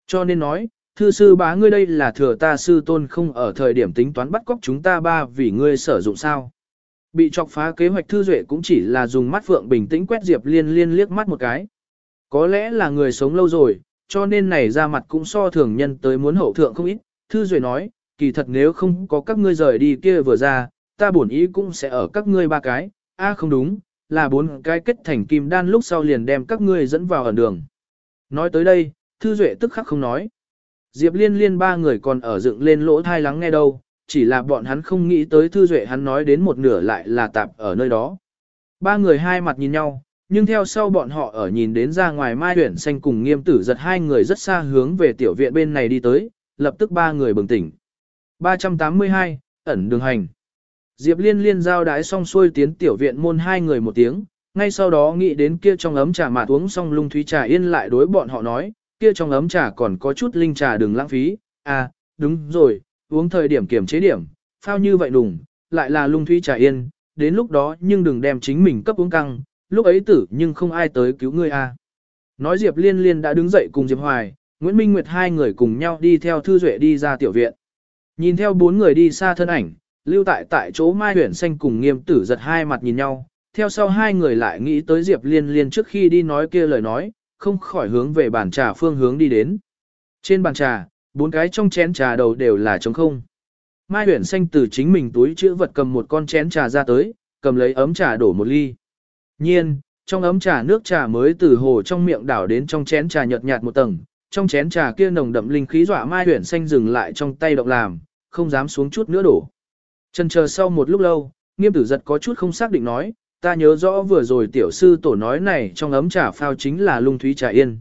Speaker 1: Cho nên nói, thư sư bá ngươi đây là thừa ta sư tôn không ở thời điểm tính toán bắt cóc chúng ta ba vì ngươi sử dụng sao. Bị chọc phá kế hoạch thư duệ cũng chỉ là dùng mắt phượng bình tĩnh quét Diệp liên liên liếc mắt một cái. Có lẽ là người sống lâu rồi, cho nên này ra mặt cũng so thường nhân tới muốn hậu thượng không ít. Thư duệ nói, kỳ thật nếu không có các ngươi rời đi kia vừa ra, ta bổn ý cũng sẽ ở các ngươi ba cái, a không đúng, là bốn cái kết thành kim đan lúc sau liền đem các ngươi dẫn vào ẩn đường. Nói tới đây, Thư Duệ tức khắc không nói. Diệp liên liên ba người còn ở dựng lên lỗ thai lắng nghe đâu, chỉ là bọn hắn không nghĩ tới Thư Duệ hắn nói đến một nửa lại là tạp ở nơi đó. Ba người hai mặt nhìn nhau, nhưng theo sau bọn họ ở nhìn đến ra ngoài mai huyển xanh cùng nghiêm tử giật hai người rất xa hướng về tiểu viện bên này đi tới, lập tức ba người bừng tỉnh. 382, ẩn đường hành. Diệp liên liên giao đái xong xuôi tiến tiểu viện môn hai người một tiếng, ngay sau đó nghĩ đến kia trong ấm trà mà uống xong lung thúy trà yên lại đối bọn họ nói, kia trong ấm trà còn có chút linh trà đừng lãng phí, à, đúng rồi, uống thời điểm kiểm chế điểm, phao như vậy đùng, lại là lung thúy trà yên, đến lúc đó nhưng đừng đem chính mình cấp uống căng, lúc ấy tử nhưng không ai tới cứu ngươi à. Nói Diệp liên liên đã đứng dậy cùng Diệp Hoài, Nguyễn Minh Nguyệt hai người cùng nhau đi theo Thư Duệ đi ra tiểu viện. Nhìn theo bốn người đi xa thân ảnh, lưu tại tại chỗ Mai Huyền Xanh cùng nghiêm tử giật hai mặt nhìn nhau, theo sau hai người lại nghĩ tới Diệp Liên Liên trước khi đi nói kia lời nói, không khỏi hướng về bàn trà phương hướng đi đến. Trên bàn trà, bốn cái trong chén trà đầu đều là trống không. Mai Huyền Xanh từ chính mình túi chữ vật cầm một con chén trà ra tới, cầm lấy ấm trà đổ một ly. Nhiên, trong ấm trà nước trà mới từ hồ trong miệng đảo đến trong chén trà nhợt nhạt một tầng, trong chén trà kia nồng đậm linh khí dọa Mai Huyền Xanh dừng lại trong tay động làm, không dám xuống chút nữa đổ. Chân chờ sau một lúc lâu, nghiêm tử giật có chút không xác định nói, ta nhớ rõ vừa rồi tiểu sư tổ nói này trong ấm trà phao chính là lung thúy trà yên.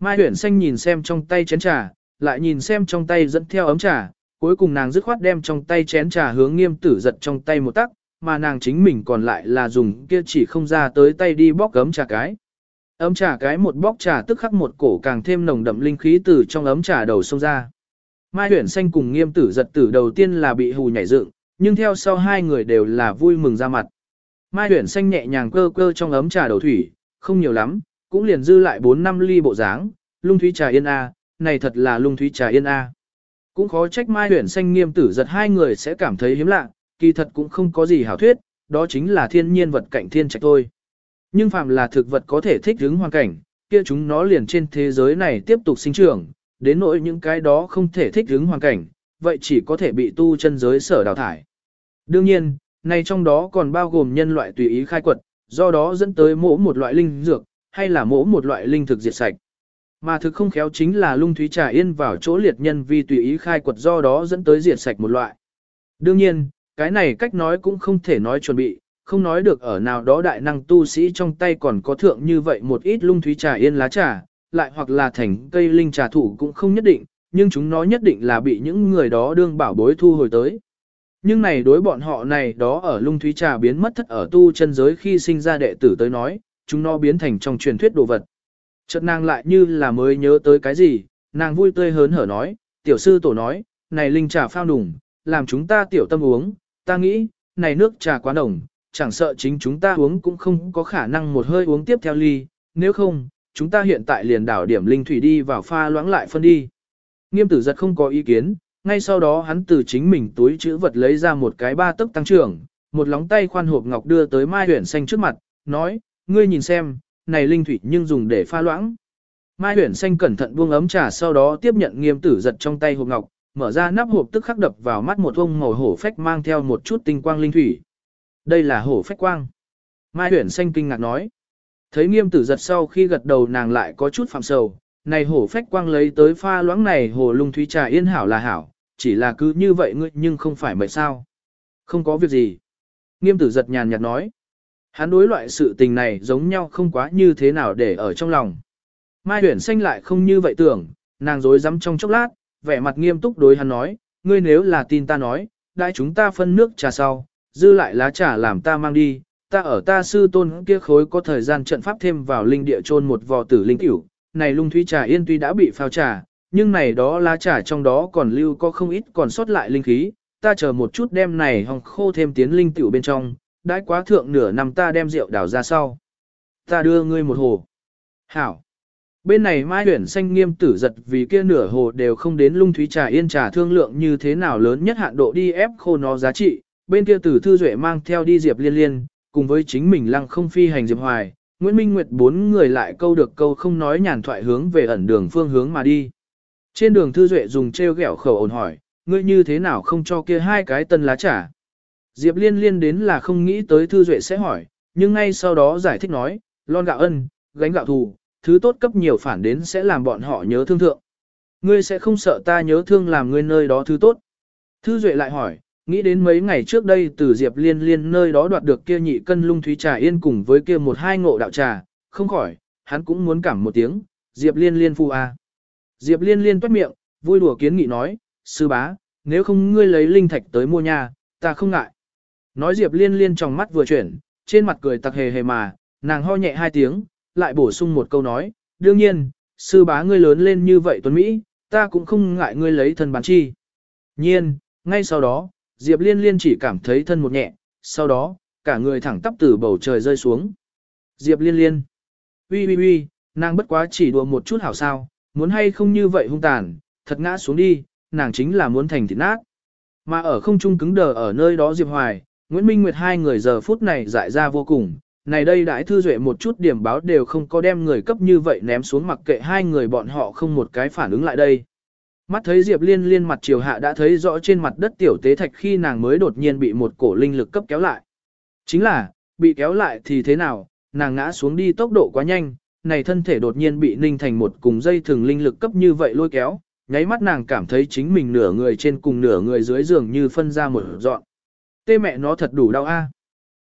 Speaker 1: Mai huyển xanh nhìn xem trong tay chén trà, lại nhìn xem trong tay dẫn theo ấm trà, cuối cùng nàng dứt khoát đem trong tay chén trà hướng nghiêm tử giật trong tay một tắc, mà nàng chính mình còn lại là dùng kia chỉ không ra tới tay đi bóc ấm trà cái. Ấm trà cái một bóc trà tức khắc một cổ càng thêm nồng đậm linh khí từ trong ấm trà đầu sông ra. Mai huyển xanh cùng nghiêm tử giật tử đầu tiên là bị hù nhảy dựng, nhưng theo sau hai người đều là vui mừng ra mặt. Mai huyển xanh nhẹ nhàng cơ cơ trong ấm trà đầu thủy, không nhiều lắm, cũng liền dư lại 4 năm ly bộ dáng, lung thúy trà yên a, này thật là lung thúy trà yên a. Cũng khó trách Mai huyển xanh nghiêm tử giật hai người sẽ cảm thấy hiếm lạ, kỳ thật cũng không có gì hảo thuyết, đó chính là thiên nhiên vật cạnh thiên trạch thôi. Nhưng phàm là thực vật có thể thích ứng hoàn cảnh, kia chúng nó liền trên thế giới này tiếp tục sinh trưởng, đến nỗi những cái đó không thể thích ứng hoàn cảnh, vậy chỉ có thể bị tu chân giới sở đào thải. Đương nhiên, này trong đó còn bao gồm nhân loại tùy ý khai quật, do đó dẫn tới mỗ một loại linh dược, hay là mỗ một loại linh thực diệt sạch. Mà thực không khéo chính là lung thúy trà yên vào chỗ liệt nhân vì tùy ý khai quật do đó dẫn tới diệt sạch một loại. Đương nhiên, cái này cách nói cũng không thể nói chuẩn bị, không nói được ở nào đó đại năng tu sĩ trong tay còn có thượng như vậy một ít lung thúy trà yên lá trà, lại hoặc là thành cây linh trà thủ cũng không nhất định, nhưng chúng nó nhất định là bị những người đó đương bảo bối thu hồi tới. Nhưng này đối bọn họ này đó ở lung thúy trà biến mất thất ở tu chân giới khi sinh ra đệ tử tới nói, chúng nó biến thành trong truyền thuyết đồ vật. Chợt nàng lại như là mới nhớ tới cái gì, nàng vui tươi hớn hở nói, tiểu sư tổ nói, này linh trà phao đủng, làm chúng ta tiểu tâm uống, ta nghĩ, này nước trà quá nồng, chẳng sợ chính chúng ta uống cũng không có khả năng một hơi uống tiếp theo ly, nếu không, chúng ta hiện tại liền đảo điểm linh thủy đi vào pha loãng lại phân đi. Nghiêm tử giật không có ý kiến, ngay sau đó hắn từ chính mình túi chữ vật lấy ra một cái ba tấc tăng trưởng, một lóng tay khoan hộp ngọc đưa tới Mai Huyền Xanh trước mặt, nói, ngươi nhìn xem, này linh thủy nhưng dùng để pha loãng. Mai Huyền Xanh cẩn thận buông ấm trà sau đó tiếp nhận nghiêm tử giật trong tay hộp ngọc, mở ra nắp hộp tức khắc đập vào mắt một ông màu hổ phách mang theo một chút tinh quang linh thủy. Đây là hổ phách quang. Mai huyển Xanh kinh ngạc nói. Thấy nghiêm tử giật sau khi gật đầu nàng lại có chút phạm sầu, này hổ phách quang lấy tới pha loãng này hồ lung thúy trà yên hảo là hảo, chỉ là cứ như vậy ngươi nhưng không phải mệt sao. Không có việc gì. Nghiêm tử giật nhàn nhạt nói. Hắn đối loại sự tình này giống nhau không quá như thế nào để ở trong lòng. Mai huyển xanh lại không như vậy tưởng, nàng dối rắm trong chốc lát, vẻ mặt nghiêm túc đối hắn nói, ngươi nếu là tin ta nói, đại chúng ta phân nước trà sau, dư lại lá trà làm ta mang đi, ta ở ta sư tôn kia khối có thời gian trận pháp thêm vào linh địa chôn một vò tử linh tiểu, này lung thúy trà yên tuy đã bị phao trà, nhưng này đó lá trà trong đó còn lưu có không ít còn sót lại linh khí, ta chờ một chút đem này hồng khô thêm tiến linh tiểu bên trong, đãi quá thượng nửa năm ta đem rượu đào ra sau. Ta đưa ngươi một hồ. Hảo. Bên này Mai Huyển xanh nghiêm tử giật vì kia nửa hồ đều không đến lung thúy trà yên trà thương lượng như thế nào lớn nhất hạn độ đi ép khô nó giá trị. Bên kia tử thư duệ mang theo đi diệp liên liên, cùng với chính mình lăng không phi hành diệp hoài, Nguyễn Minh Nguyệt bốn người lại câu được câu không nói nhàn thoại hướng về ẩn đường phương hướng mà đi. Trên đường Thư Duệ dùng treo gẹo khẩu ồn hỏi, ngươi như thế nào không cho kia hai cái tân lá trà? Diệp Liên liên đến là không nghĩ tới Thư Duệ sẽ hỏi, nhưng ngay sau đó giải thích nói, lon gạo ân, gánh gạo thù, thứ tốt cấp nhiều phản đến sẽ làm bọn họ nhớ thương thượng. Ngươi sẽ không sợ ta nhớ thương làm ngươi nơi đó thứ tốt. Thư Duệ lại hỏi, nghĩ đến mấy ngày trước đây từ Diệp Liên liên nơi đó đoạt được kia nhị cân lung thúy trà yên cùng với kia một hai ngộ đạo trà, không khỏi, hắn cũng muốn cảm một tiếng, Diệp Liên liên phu a. Diệp liên liên toát miệng, vui đùa kiến nghị nói, sư bá, nếu không ngươi lấy linh thạch tới mua nhà, ta không ngại. Nói Diệp liên liên trong mắt vừa chuyển, trên mặt cười tặc hề hề mà, nàng ho nhẹ hai tiếng, lại bổ sung một câu nói, đương nhiên, sư bá ngươi lớn lên như vậy tuấn Mỹ, ta cũng không ngại ngươi lấy thân bán chi. Nhiên, ngay sau đó, Diệp liên liên chỉ cảm thấy thân một nhẹ, sau đó, cả người thẳng tắp từ bầu trời rơi xuống. Diệp liên liên, uy uy uy, nàng bất quá chỉ đùa một chút hảo sao, muốn hay không như vậy hung tàn, thật ngã xuống đi, nàng chính là muốn thành thịt nát. Mà ở không trung cứng đờ ở nơi đó Diệp Hoài, Nguyễn Minh Nguyệt hai người giờ phút này dại ra vô cùng, này đây đại thư duệ một chút điểm báo đều không có đem người cấp như vậy ném xuống mặc kệ hai người bọn họ không một cái phản ứng lại đây. Mắt thấy Diệp Liên liên mặt chiều hạ đã thấy rõ trên mặt đất tiểu tế thạch khi nàng mới đột nhiên bị một cổ linh lực cấp kéo lại. Chính là, bị kéo lại thì thế nào, nàng ngã xuống đi tốc độ quá nhanh, này thân thể đột nhiên bị ninh thành một cùng dây thường linh lực cấp như vậy lôi kéo, nháy mắt nàng cảm thấy chính mình nửa người trên cùng nửa người dưới giường như phân ra một dọn. Tê mẹ nó thật đủ đau a.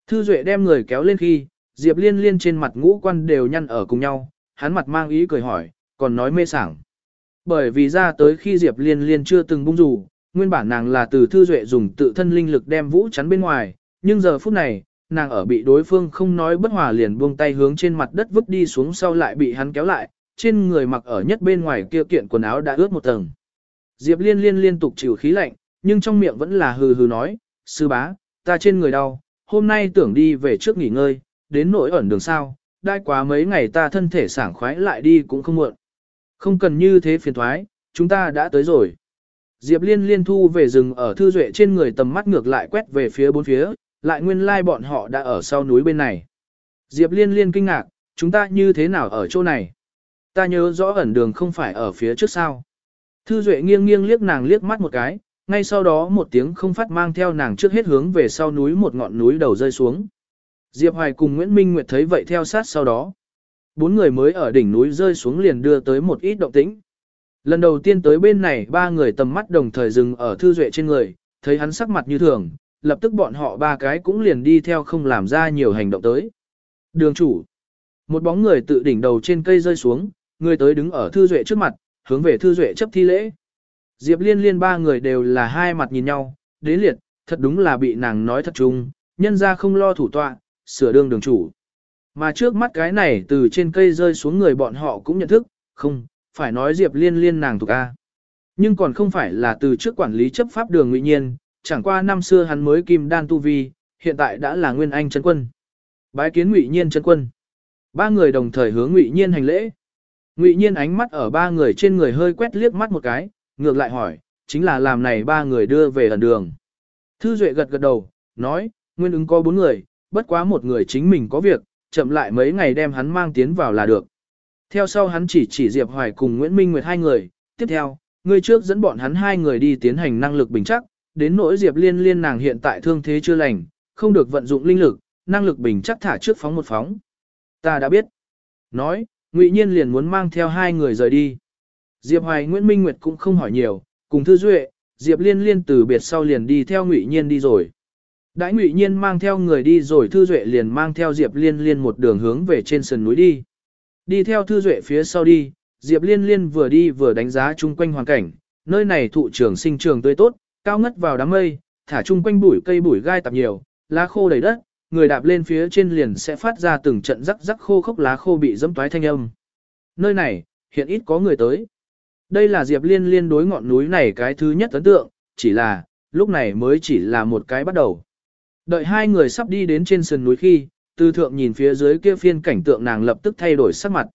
Speaker 1: Thư Duệ đem người kéo lên khi, Diệp Liên Liên trên mặt ngũ quan đều nhăn ở cùng nhau, hắn mặt mang ý cười hỏi, còn nói mê sảng. Bởi vì ra tới khi Diệp Liên Liên chưa từng bung rủ, nguyên bản nàng là từ Thư Duệ dùng tự thân linh lực đem vũ chắn bên ngoài, nhưng giờ phút này, nàng ở bị đối phương không nói bất hòa liền buông tay hướng trên mặt đất vứt đi xuống sau lại bị hắn kéo lại, trên người mặc ở nhất bên ngoài kia kiện quần áo đã ướt một tầng. Diệp liên liên liên tục chịu khí lạnh, nhưng trong miệng vẫn là hừ hừ nói, sư bá, ta trên người đau, hôm nay tưởng đi về trước nghỉ ngơi, đến nỗi ẩn đường sao, đai quá mấy ngày ta thân thể sảng khoái lại đi cũng không muộn. Không cần như thế phiền thoái, chúng ta đã tới rồi. Diệp Liên liên thu về rừng ở thư duệ trên người tầm mắt ngược lại quét về phía bốn phía, lại nguyên lai like bọn họ đã ở sau núi bên này. Diệp Liên liên kinh ngạc, chúng ta như thế nào ở chỗ này? Ta nhớ rõ ẩn đường không phải ở phía trước sao. Thư duệ nghiêng nghiêng liếc nàng liếc mắt một cái, ngay sau đó một tiếng không phát mang theo nàng trước hết hướng về sau núi một ngọn núi đầu rơi xuống. Diệp Hoài cùng Nguyễn Minh Nguyệt thấy vậy theo sát sau đó. Bốn người mới ở đỉnh núi rơi xuống liền đưa tới một ít động tĩnh. Lần đầu tiên tới bên này ba người tầm mắt đồng thời dừng ở Thư Duệ trên người, thấy hắn sắc mặt như thường, lập tức bọn họ ba cái cũng liền đi theo không làm ra nhiều hành động tới. Đường chủ. Một bóng người tự đỉnh đầu trên cây rơi xuống, người tới đứng ở Thư Duệ trước mặt, hướng về Thư Duệ chấp thi lễ. Diệp liên liên ba người đều là hai mặt nhìn nhau, đế liệt, thật đúng là bị nàng nói thật chung, nhân ra không lo thủ tọa, sửa đường đường chủ. Mà trước mắt cái này từ trên cây rơi xuống người bọn họ cũng nhận thức, không, phải nói Diệp liên liên nàng thuộc A. Nhưng còn không phải là từ trước quản lý chấp pháp đường ngụy nhiên, chẳng qua năm xưa hắn mới kim đan tu vi, hiện tại đã là nguyên anh chân quân. Bái kiến ngụy nhiên chân quân. Ba người đồng thời hướng ngụy nhiên hành lễ. Ngụy nhiên ánh mắt ở ba người trên người hơi quét liếc mắt một cái, ngược lại hỏi, chính là làm này ba người đưa về ẩn đường. Thư Duệ gật gật đầu, nói, nguyên ứng có bốn người, bất quá một người chính mình có việc, chậm lại mấy ngày đem hắn mang tiến vào là được. Theo sau hắn chỉ chỉ Diệp Hoài cùng Nguyễn Minh Nguyệt hai người, tiếp theo, người trước dẫn bọn hắn hai người đi tiến hành năng lực bình chắc, đến nỗi Diệp Liên Liên nàng hiện tại thương thế chưa lành, không được vận dụng linh lực, năng lực bình chắc thả trước phóng một phóng. Ta đã biết. Nói, Ngụy Nhiên liền muốn mang theo hai người rời đi. Diệp Hoài Nguyễn Minh Nguyệt cũng không hỏi nhiều, cùng Thư Duệ, Diệp Liên Liên từ biệt sau liền đi theo Ngụy Nhiên đi rồi. Đãi Ngụy Nhiên mang theo người đi rồi Thư Duệ liền mang theo Diệp Liên Liên một đường hướng về trên sườn núi đi. Đi theo Thư Duệ phía sau đi, Diệp Liên Liên vừa đi vừa đánh giá chung quanh hoàn cảnh, nơi này thụ trường sinh trường tươi tốt, cao ngất vào đám mây, thả chung quanh bụi cây bụi gai tạp nhiều, lá khô đầy đất, người đạp lên phía trên liền sẽ phát ra từng trận rắc rắc khô khốc lá khô bị dẫm toái thanh âm. Nơi này, hiện ít có người tới. Đây là Diệp Liên liên đối ngọn núi này cái thứ nhất ấn tượng, chỉ là, lúc này mới chỉ là một cái bắt đầu. Đợi hai người sắp đi đến trên sườn núi khi, Tư thượng nhìn phía dưới kia phiên cảnh tượng nàng lập tức thay đổi sắc mặt.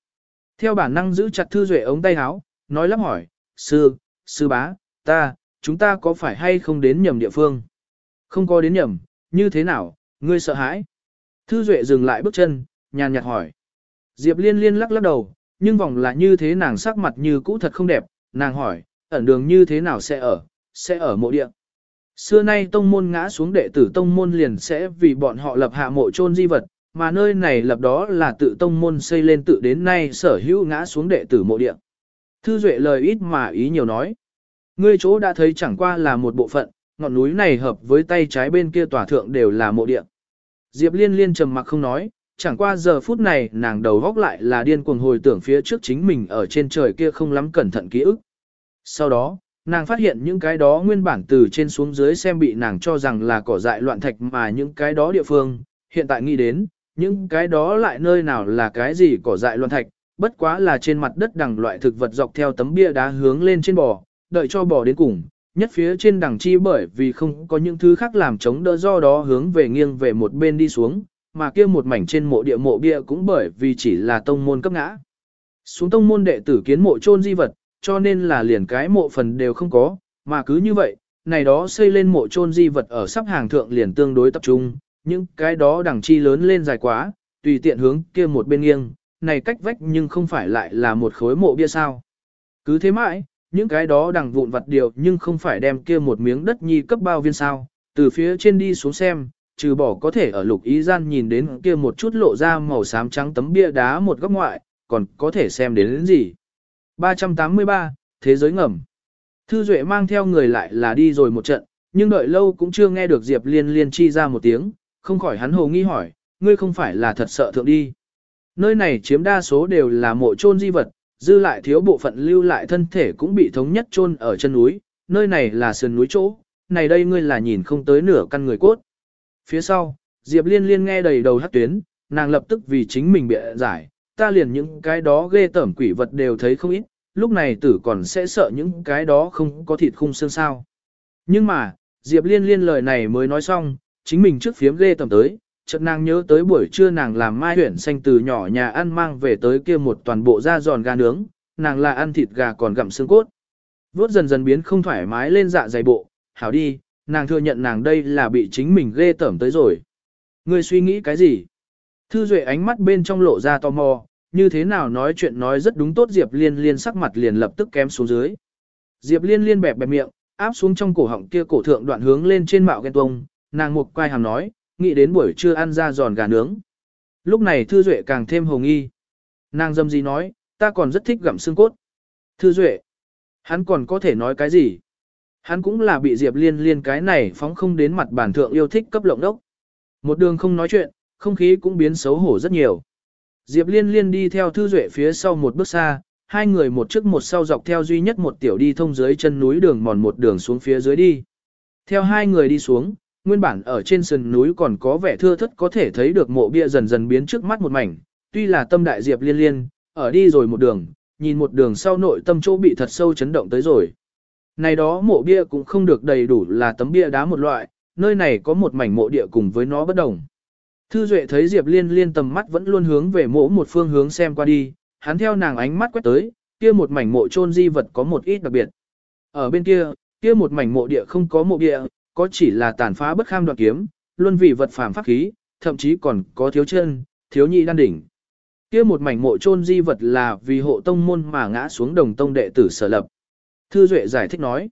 Speaker 1: Theo bản năng giữ chặt thư duệ ống tay áo, nói lắp hỏi, sư, sư bá, ta, chúng ta có phải hay không đến nhầm địa phương? Không có đến nhầm, như thế nào, ngươi sợ hãi? Thư duệ dừng lại bước chân, nhàn nhạt hỏi. Diệp liên liên lắc lắc đầu, nhưng vòng là như thế nàng sắc mặt như cũ thật không đẹp, nàng hỏi, ẩn đường như thế nào sẽ ở, sẽ ở mộ địa. Xưa nay tông môn ngã xuống đệ tử tông môn liền sẽ vì bọn họ lập hạ mộ chôn di vật, mà nơi này lập đó là tự tông môn xây lên tự đến nay sở hữu ngã xuống đệ tử mộ địa. Thư Duệ lời ít mà ý nhiều nói. Ngươi chỗ đã thấy chẳng qua là một bộ phận, ngọn núi này hợp với tay trái bên kia tòa thượng đều là mộ địa. Diệp Liên Liên trầm mặc không nói, chẳng qua giờ phút này nàng đầu góc lại là điên cuồng hồi tưởng phía trước chính mình ở trên trời kia không lắm cẩn thận ký ức. Sau đó, nàng phát hiện những cái đó nguyên bản từ trên xuống dưới xem bị nàng cho rằng là cỏ dại loạn thạch mà những cái đó địa phương, hiện tại nghĩ đến, những cái đó lại nơi nào là cái gì cỏ dại loạn thạch, bất quá là trên mặt đất đằng loại thực vật dọc theo tấm bia đá hướng lên trên bò, đợi cho bò đến cùng, nhất phía trên đằng chi bởi vì không có những thứ khác làm chống đỡ do đó hướng về nghiêng về một bên đi xuống, mà kia một mảnh trên mộ địa mộ bia cũng bởi vì chỉ là tông môn cấp ngã. Xuống tông môn đệ tử kiến mộ chôn di vật, cho nên là liền cái mộ phần đều không có, mà cứ như vậy, này đó xây lên mộ chôn di vật ở sắp hàng thượng liền tương đối tập trung, những cái đó đẳng chi lớn lên dài quá, tùy tiện hướng kia một bên nghiêng, này cách vách nhưng không phải lại là một khối mộ bia sao. Cứ thế mãi, những cái đó đằng vụn vặt điều nhưng không phải đem kia một miếng đất nhi cấp bao viên sao, từ phía trên đi xuống xem, trừ bỏ có thể ở lục ý gian nhìn đến kia một chút lộ ra màu xám trắng tấm bia đá một góc ngoại, còn có thể xem đến, đến gì. 383, Thế giới ngầm. Thư Duệ mang theo người lại là đi rồi một trận, nhưng đợi lâu cũng chưa nghe được Diệp Liên Liên chi ra một tiếng, không khỏi hắn hồ nghi hỏi, ngươi không phải là thật sợ thượng đi. Nơi này chiếm đa số đều là mộ chôn di vật, dư lại thiếu bộ phận lưu lại thân thể cũng bị thống nhất chôn ở chân núi, nơi này là sườn núi chỗ, này đây ngươi là nhìn không tới nửa căn người cốt. Phía sau, Diệp Liên Liên nghe đầy đầu hát tuyến, nàng lập tức vì chính mình bị giải, ta liền những cái đó ghê tởm quỷ vật đều thấy không ít, lúc này tử còn sẽ sợ những cái đó không có thịt khung xương sao. Nhưng mà, Diệp Liên Liên lời này mới nói xong, chính mình trước phiếm ghê tởm tới, chợt nàng nhớ tới buổi trưa nàng làm mai huyển xanh từ nhỏ nhà ăn mang về tới kia một toàn bộ da giòn gà nướng, nàng là ăn thịt gà còn gặm xương cốt. Vốt dần dần biến không thoải mái lên dạ dày bộ, hảo đi, nàng thừa nhận nàng đây là bị chính mình ghê tởm tới rồi. Ngươi suy nghĩ cái gì? Thư Duệ ánh mắt bên trong lộ ra tò mò, như thế nào nói chuyện nói rất đúng tốt Diệp Liên Liên sắc mặt liền lập tức kém xuống dưới. Diệp Liên Liên bẹp bẹp miệng, áp xuống trong cổ họng kia cổ thượng đoạn hướng lên trên mạo ghen tuông, nàng mục quay hàm nói, nghĩ đến buổi trưa ăn ra giòn gà nướng. Lúc này Thư Duệ càng thêm hồng y. Nàng dâm gì nói, ta còn rất thích gặm xương cốt. Thư Duệ, hắn còn có thể nói cái gì? Hắn cũng là bị Diệp Liên Liên cái này phóng không đến mặt bản thượng yêu thích cấp lộng đốc. Một đường không nói chuyện, không khí cũng biến xấu hổ rất nhiều. Diệp Liên Liên đi theo Thư Duệ phía sau một bước xa, hai người một trước một sau dọc theo duy nhất một tiểu đi thông dưới chân núi đường mòn một đường xuống phía dưới đi. Theo hai người đi xuống, nguyên bản ở trên sườn núi còn có vẻ thưa thất có thể thấy được mộ bia dần dần biến trước mắt một mảnh, tuy là tâm đại Diệp Liên Liên, ở đi rồi một đường, nhìn một đường sau nội tâm chỗ bị thật sâu chấn động tới rồi. Này đó mộ bia cũng không được đầy đủ là tấm bia đá một loại, nơi này có một mảnh mộ địa cùng với nó bất đồng. Thư Duệ thấy Diệp Liên Liên tầm mắt vẫn luôn hướng về mộ một phương hướng xem qua đi, hắn theo nàng ánh mắt quét tới, kia một mảnh mộ chôn di vật có một ít đặc biệt. Ở bên kia, kia một mảnh mộ địa không có mộ địa, có chỉ là tàn phá bất kham đoạn kiếm, luôn vì vật phàm pháp khí, thậm chí còn có thiếu chân, thiếu nhị đan đỉnh. Kia một mảnh mộ chôn di vật là vì hộ tông môn mà ngã xuống đồng tông đệ tử sở lập. Thư Duệ giải thích nói.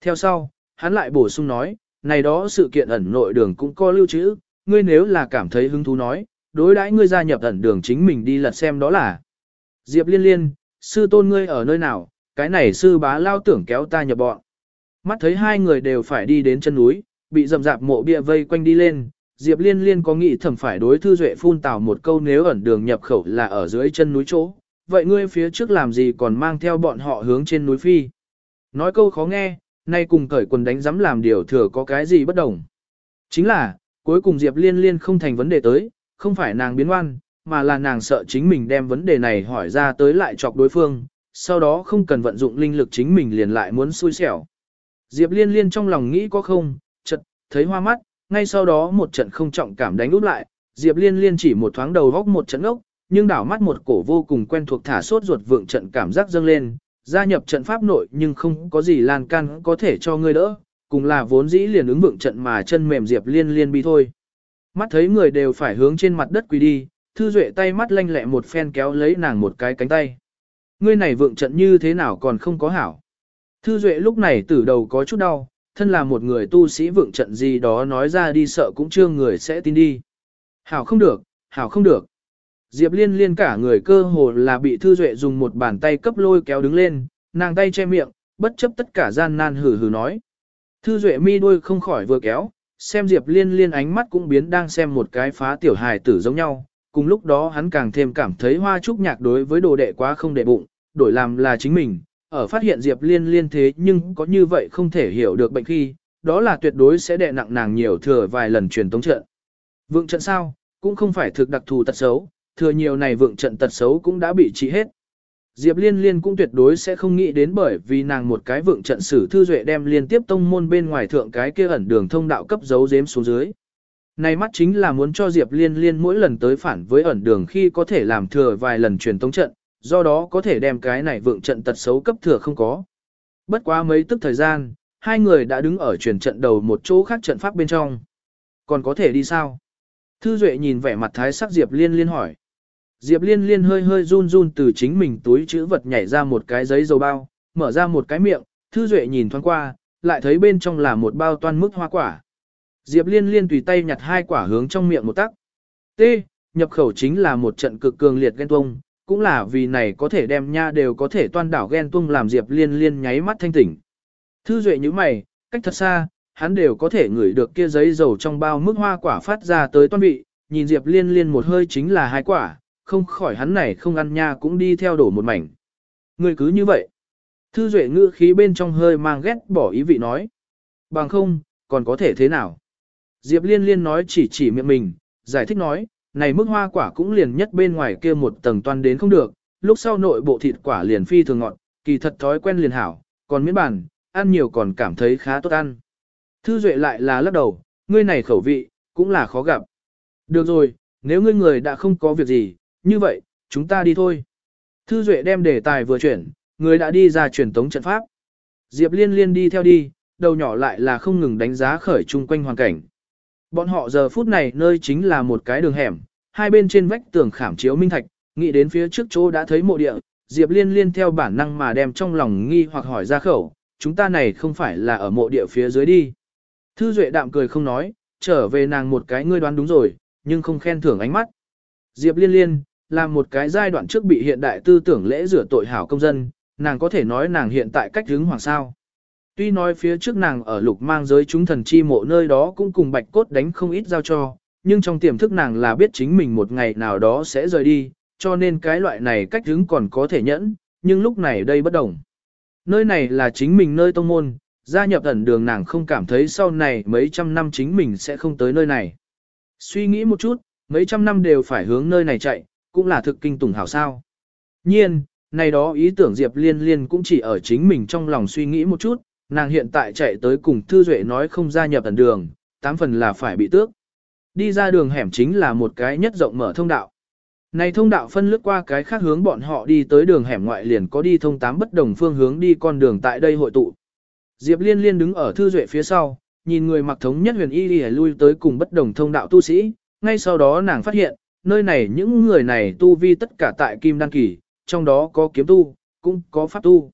Speaker 1: Theo sau, hắn lại bổ sung nói, này đó sự kiện ẩn nội đường cũng có lưu trữ, ngươi nếu là cảm thấy hứng thú nói, đối đãi ngươi gia nhập ẩn đường chính mình đi lật xem đó là. Diệp liên liên, sư tôn ngươi ở nơi nào, cái này sư bá lao tưởng kéo ta nhập bọn. Mắt thấy hai người đều phải đi đến chân núi, bị rầm rạp mộ bia vây quanh đi lên, Diệp liên liên có nghĩ thầm phải đối thư duệ phun tào một câu nếu ẩn đường nhập khẩu là ở dưới chân núi chỗ. Vậy ngươi phía trước làm gì còn mang theo bọn họ hướng trên núi phi? Nói câu khó nghe, nay cùng cởi quần đánh giám làm điều thừa có cái gì bất đồng. Chính là, cuối cùng Diệp Liên Liên không thành vấn đề tới, không phải nàng biến oan, mà là nàng sợ chính mình đem vấn đề này hỏi ra tới lại chọc đối phương, sau đó không cần vận dụng linh lực chính mình liền lại muốn xui xẻo. Diệp Liên Liên trong lòng nghĩ có không, chật, thấy hoa mắt, ngay sau đó một trận không trọng cảm đánh úp lại, Diệp Liên Liên chỉ một thoáng đầu góc một trận ốc, nhưng đảo mắt một cổ vô cùng quen thuộc thả sốt ruột vượng trận cảm giác dâng lên, gia nhập trận pháp nội nhưng không có gì lan can có thể cho ngươi đỡ, cùng là vốn dĩ liền ứng vượng trận mà chân mềm Diệp Liên liên bi thôi. Mắt thấy người đều phải hướng trên mặt đất quỳ đi, Thư Duệ tay mắt lanh lẹ một phen kéo lấy nàng một cái cánh tay. Ngươi này vượng trận như thế nào còn không có hảo. Thư Duệ lúc này từ đầu có chút đau, thân là một người tu sĩ vượng trận gì đó nói ra đi sợ cũng chưa người sẽ tin đi. Hảo không được, hảo không được. Diệp liên liên cả người cơ hồ là bị Thư Duệ dùng một bàn tay cấp lôi kéo đứng lên, nàng tay che miệng, bất chấp tất cả gian nan hử hử nói. Thư Duệ mi đuôi không khỏi vừa kéo, xem Diệp liên liên ánh mắt cũng biến đang xem một cái phá tiểu hài tử giống nhau. Cùng lúc đó hắn càng thêm cảm thấy hoa trúc nhạc đối với đồ đệ quá không đệ bụng, đổi làm là chính mình, ở phát hiện Diệp liên liên thế nhưng có như vậy không thể hiểu được bệnh khi, đó là tuyệt đối sẽ đệ nặng nàng nhiều thừa vài lần truyền tống trận. Vượng trận sao, cũng không phải thực đặc thù tật xấu, thừa nhiều này vượng trận tật xấu cũng đã bị trị hết. Diệp Liên Liên cũng tuyệt đối sẽ không nghĩ đến bởi vì nàng một cái vượng trận sử thư duệ đem liên tiếp tông môn bên ngoài thượng cái kia ẩn đường thông đạo cấp giấu giếm xuống dưới. Này mắt chính là muốn cho Diệp Liên Liên mỗi lần tới phản với ẩn đường khi có thể làm thừa vài lần truyền tống trận, do đó có thể đem cái này vượng trận tật xấu cấp thừa không có. Bất quá mấy tức thời gian, hai người đã đứng ở truyền trận đầu một chỗ khác trận pháp bên trong. Còn có thể đi sao? Thư Duệ nhìn vẻ mặt thái sắc Diệp Liên Liên hỏi. Diệp Liên Liên hơi hơi run run từ chính mình túi chữ vật nhảy ra một cái giấy dầu bao, mở ra một cái miệng, Thư Duệ nhìn thoáng qua, lại thấy bên trong là một bao toan mức hoa quả. Diệp Liên Liên tùy tay nhặt hai quả hướng trong miệng một tắc. T. Nhập khẩu chính là một trận cực cường liệt ghen tuông, cũng là vì này có thể đem nha đều có thể toan đảo ghen tuông làm Diệp Liên Liên nháy mắt thanh tỉnh. Thư Duệ như mày, cách thật xa, hắn đều có thể ngửi được kia giấy dầu trong bao mức hoa quả phát ra tới toan vị, nhìn Diệp Liên Liên một hơi chính là hai quả, không khỏi hắn này không ăn nha cũng đi theo đổ một mảnh. Người cứ như vậy. Thư duệ ngữ khí bên trong hơi mang ghét bỏ ý vị nói. Bằng không, còn có thể thế nào? Diệp liên liên nói chỉ chỉ miệng mình, giải thích nói, này mức hoa quả cũng liền nhất bên ngoài kia một tầng toan đến không được, lúc sau nội bộ thịt quả liền phi thường ngọn, kỳ thật thói quen liền hảo, còn miễn bản, ăn nhiều còn cảm thấy khá tốt ăn. Thư duệ lại là lắc đầu, ngươi này khẩu vị, cũng là khó gặp. Được rồi, nếu ngươi người đã không có việc gì, như vậy, chúng ta đi thôi. Thư Duệ đem đề tài vừa chuyển, người đã đi ra truyền tống trận pháp. Diệp Liên Liên đi theo đi, đầu nhỏ lại là không ngừng đánh giá khởi chung quanh hoàn cảnh. Bọn họ giờ phút này nơi chính là một cái đường hẻm, hai bên trên vách tường khảm chiếu minh thạch, nghĩ đến phía trước chỗ đã thấy mộ địa, Diệp Liên Liên theo bản năng mà đem trong lòng nghi hoặc hỏi ra khẩu, chúng ta này không phải là ở mộ địa phía dưới đi. Thư Duệ đạm cười không nói, trở về nàng một cái ngươi đoán đúng rồi, nhưng không khen thưởng ánh mắt. Diệp Liên Liên, là một cái giai đoạn trước bị hiện đại tư tưởng lễ rửa tội hảo công dân, nàng có thể nói nàng hiện tại cách hướng hoàng sao. Tuy nói phía trước nàng ở lục mang giới chúng thần chi mộ nơi đó cũng cùng bạch cốt đánh không ít giao cho, nhưng trong tiềm thức nàng là biết chính mình một ngày nào đó sẽ rời đi, cho nên cái loại này cách hướng còn có thể nhẫn, nhưng lúc này đây bất đồng. Nơi này là chính mình nơi tông môn, gia nhập ẩn đường nàng không cảm thấy sau này mấy trăm năm chính mình sẽ không tới nơi này. Suy nghĩ một chút, mấy trăm năm đều phải hướng nơi này chạy, cũng là thực kinh tủng hảo sao. Nhiên, này đó ý tưởng Diệp Liên Liên cũng chỉ ở chính mình trong lòng suy nghĩ một chút, nàng hiện tại chạy tới cùng Thư Duệ nói không gia nhập ẩn đường, tám phần là phải bị tước. Đi ra đường hẻm chính là một cái nhất rộng mở thông đạo. Này thông đạo phân lướt qua cái khác hướng bọn họ đi tới đường hẻm ngoại liền có đi thông tám bất đồng phương hướng đi con đường tại đây hội tụ. Diệp Liên Liên đứng ở Thư Duệ phía sau, nhìn người mặc thống nhất huyền y đi lui tới cùng bất đồng thông đạo tu sĩ, ngay sau đó nàng phát hiện, nơi này những người này tu vi tất cả tại kim Đan kỳ, trong đó có kiếm tu, cũng có pháp tu.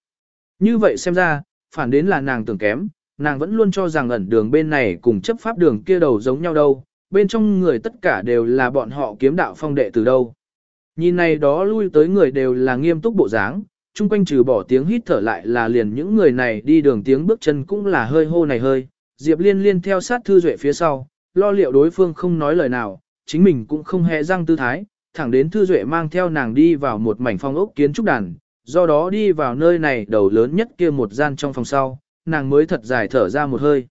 Speaker 1: Như vậy xem ra, phản đến là nàng tưởng kém, nàng vẫn luôn cho rằng ẩn đường bên này cùng chấp pháp đường kia đầu giống nhau đâu, bên trong người tất cả đều là bọn họ kiếm đạo phong đệ từ đâu. Nhìn này đó lui tới người đều là nghiêm túc bộ dáng, chung quanh trừ bỏ tiếng hít thở lại là liền những người này đi đường tiếng bước chân cũng là hơi hô này hơi. Diệp liên liên theo sát thư duệ phía sau, lo liệu đối phương không nói lời nào, chính mình cũng không hề răng tư thái, thẳng đến thư duệ mang theo nàng đi vào một mảnh phong ốc kiến trúc đàn, do đó đi vào nơi này đầu lớn nhất kia một gian trong phòng sau, nàng mới thật dài thở ra một hơi.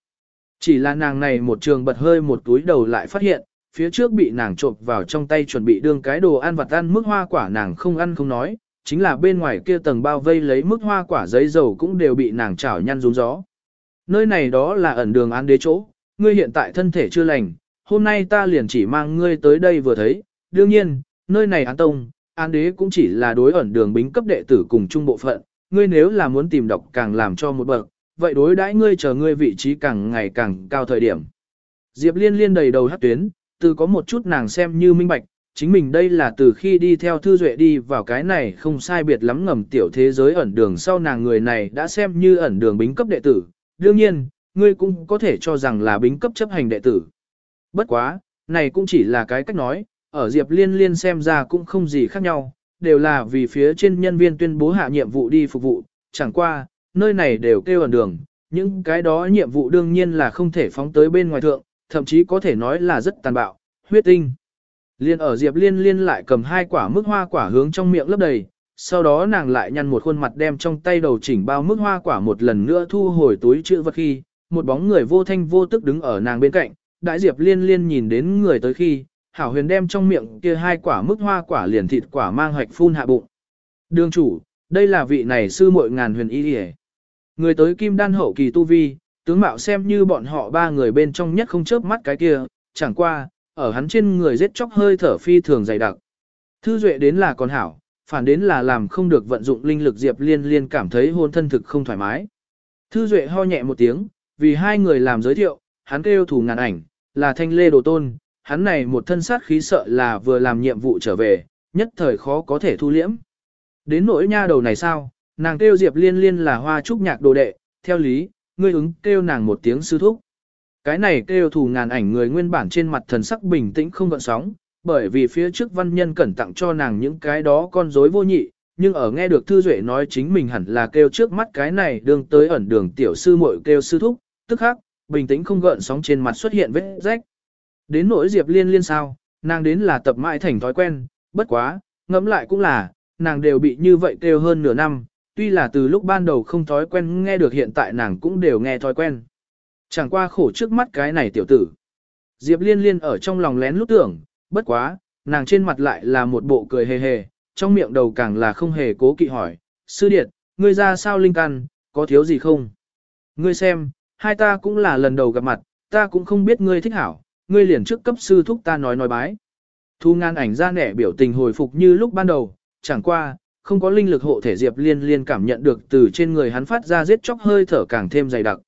Speaker 1: Chỉ là nàng này một trường bật hơi một túi đầu lại phát hiện, phía trước bị nàng trộm vào trong tay chuẩn bị đương cái đồ ăn vặt ăn mức hoa quả nàng không ăn không nói, chính là bên ngoài kia tầng bao vây lấy mức hoa quả giấy dầu cũng đều bị nàng chảo nhăn rúng gió. Nơi này đó là ẩn đường án đế chỗ, ngươi hiện tại thân thể chưa lành, hôm nay ta liền chỉ mang ngươi tới đây vừa thấy, đương nhiên, nơi này án tông, án đế cũng chỉ là đối ẩn đường bính cấp đệ tử cùng trung bộ phận, ngươi nếu là muốn tìm đọc càng làm cho một bậc, vậy đối đãi ngươi chờ ngươi vị trí càng ngày càng cao thời điểm. Diệp liên liên đầy đầu hát tuyến, từ có một chút nàng xem như minh bạch, chính mình đây là từ khi đi theo thư duệ đi vào cái này không sai biệt lắm ngầm tiểu thế giới ẩn đường sau nàng người này đã xem như ẩn đường bính cấp đệ tử. Đương nhiên, ngươi cũng có thể cho rằng là bính cấp chấp hành đệ tử. Bất quá, này cũng chỉ là cái cách nói, ở Diệp Liên Liên xem ra cũng không gì khác nhau, đều là vì phía trên nhân viên tuyên bố hạ nhiệm vụ đi phục vụ, chẳng qua, nơi này đều kêu ẩn đường, những cái đó nhiệm vụ đương nhiên là không thể phóng tới bên ngoài thượng, thậm chí có thể nói là rất tàn bạo, huyết tinh. Liên ở Diệp Liên Liên lại cầm hai quả mức hoa quả hướng trong miệng lấp đầy, sau đó nàng lại nhăn một khuôn mặt đem trong tay đầu chỉnh bao mức hoa quả một lần nữa thu hồi túi chữ vật khi, một bóng người vô thanh vô tức đứng ở nàng bên cạnh, đại Diệp Liên Liên nhìn đến người tới khi, Hảo Huyền đem trong miệng kia hai quả mức hoa quả liền thịt quả mang hoạch phun hạ bụng. Đường chủ, đây là vị này sư muội ngàn huyền y điề. Người tới kim đan hậu kỳ tu vi, tướng mạo xem như bọn họ ba người bên trong nhất không chớp mắt cái kia, chẳng qua, ở hắn trên người giết chóc hơi thở phi thường dày đặc. Thư duệ đến là còn hảo, phản đến là làm không được vận dụng linh lực Diệp Liên Liên cảm thấy hôn thân thực không thoải mái. Thư duệ ho nhẹ một tiếng, vì hai người làm giới thiệu, hắn kêu thủ ngàn ảnh, là thanh lê đồ tôn, hắn này một thân sát khí sợ là vừa làm nhiệm vụ trở về, nhất thời khó có thể thu liễm. Đến nỗi nha đầu này sao, nàng kêu Diệp Liên Liên là hoa trúc nhạc đồ đệ, theo lý, ngươi ứng kêu nàng một tiếng sư thúc. Cái này kêu thủ ngàn ảnh người nguyên bản trên mặt thần sắc bình tĩnh không gợn sóng, bởi vì phía trước văn nhân cẩn tặng cho nàng những cái đó con rối vô nhị, nhưng ở nghe được Thư Duệ nói chính mình hẳn là kêu trước mắt cái này đường tới ẩn đường tiểu sư muội kêu sư thúc, tức khắc, bình tĩnh không gợn sóng trên mặt xuất hiện vết rách. Đến nỗi Diệp Liên liên sao, nàng đến là tập mãi thành thói quen, bất quá, ngẫm lại cũng là, nàng đều bị như vậy kêu hơn nửa năm, tuy là từ lúc ban đầu không thói quen nghe được hiện tại nàng cũng đều nghe thói quen. Chẳng qua khổ trước mắt cái này tiểu tử. Diệp liên liên ở trong lòng lén lút tưởng, bất quá, nàng trên mặt lại là một bộ cười hề hề, trong miệng đầu càng là không hề cố kỵ hỏi, sư điệt, ngươi ra sao linh căn, có thiếu gì không? Ngươi xem, hai ta cũng là lần đầu gặp mặt, ta cũng không biết ngươi thích hảo, ngươi liền trước cấp sư thúc ta nói nói bái. Thu ngan ảnh ra nẻ biểu tình hồi phục như lúc ban đầu, chẳng qua, không có linh lực hộ thể Diệp Liên Liên cảm nhận được từ trên người hắn phát ra giết chóc hơi thở càng thêm dày đặc.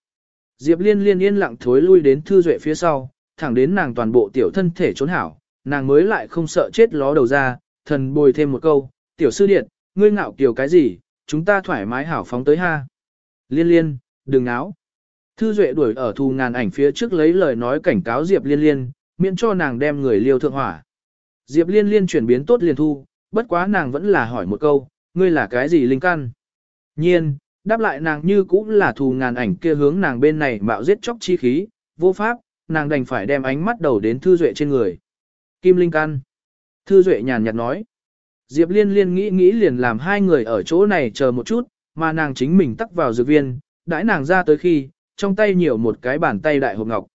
Speaker 1: Diệp Liên Liên yên lặng thối lui đến Thư Duệ phía sau, thẳng đến nàng toàn bộ tiểu thân thể trốn hảo, nàng mới lại không sợ chết ló đầu ra, thần bồi thêm một câu, tiểu sư điện, ngươi ngạo kiều cái gì, chúng ta thoải mái hảo phóng tới ha. Liên Liên, đừng náo. Thư Duệ đuổi ở thù ngàn ảnh phía trước lấy lời nói cảnh cáo Diệp Liên Liên, miễn cho nàng đem người liêu thượng hỏa. Diệp Liên Liên chuyển biến tốt liền thu, bất quá nàng vẫn là hỏi một câu, ngươi là cái gì linh căn? Nhiên, đáp lại nàng như cũng là thù ngàn ảnh kia hướng nàng bên này mạo giết chóc chi khí, vô pháp, nàng đành phải đem ánh mắt đầu đến Thư Duệ trên người. Kim linh căn. Thư Duệ nhàn nhạt nói. Diệp Liên Liên nghĩ nghĩ liền làm hai người ở chỗ này chờ một chút, mà nàng chính mình tắc vào dược viên, đãi nàng ra tới khi, trong tay nhiều một cái bàn tay đại hộp ngọc.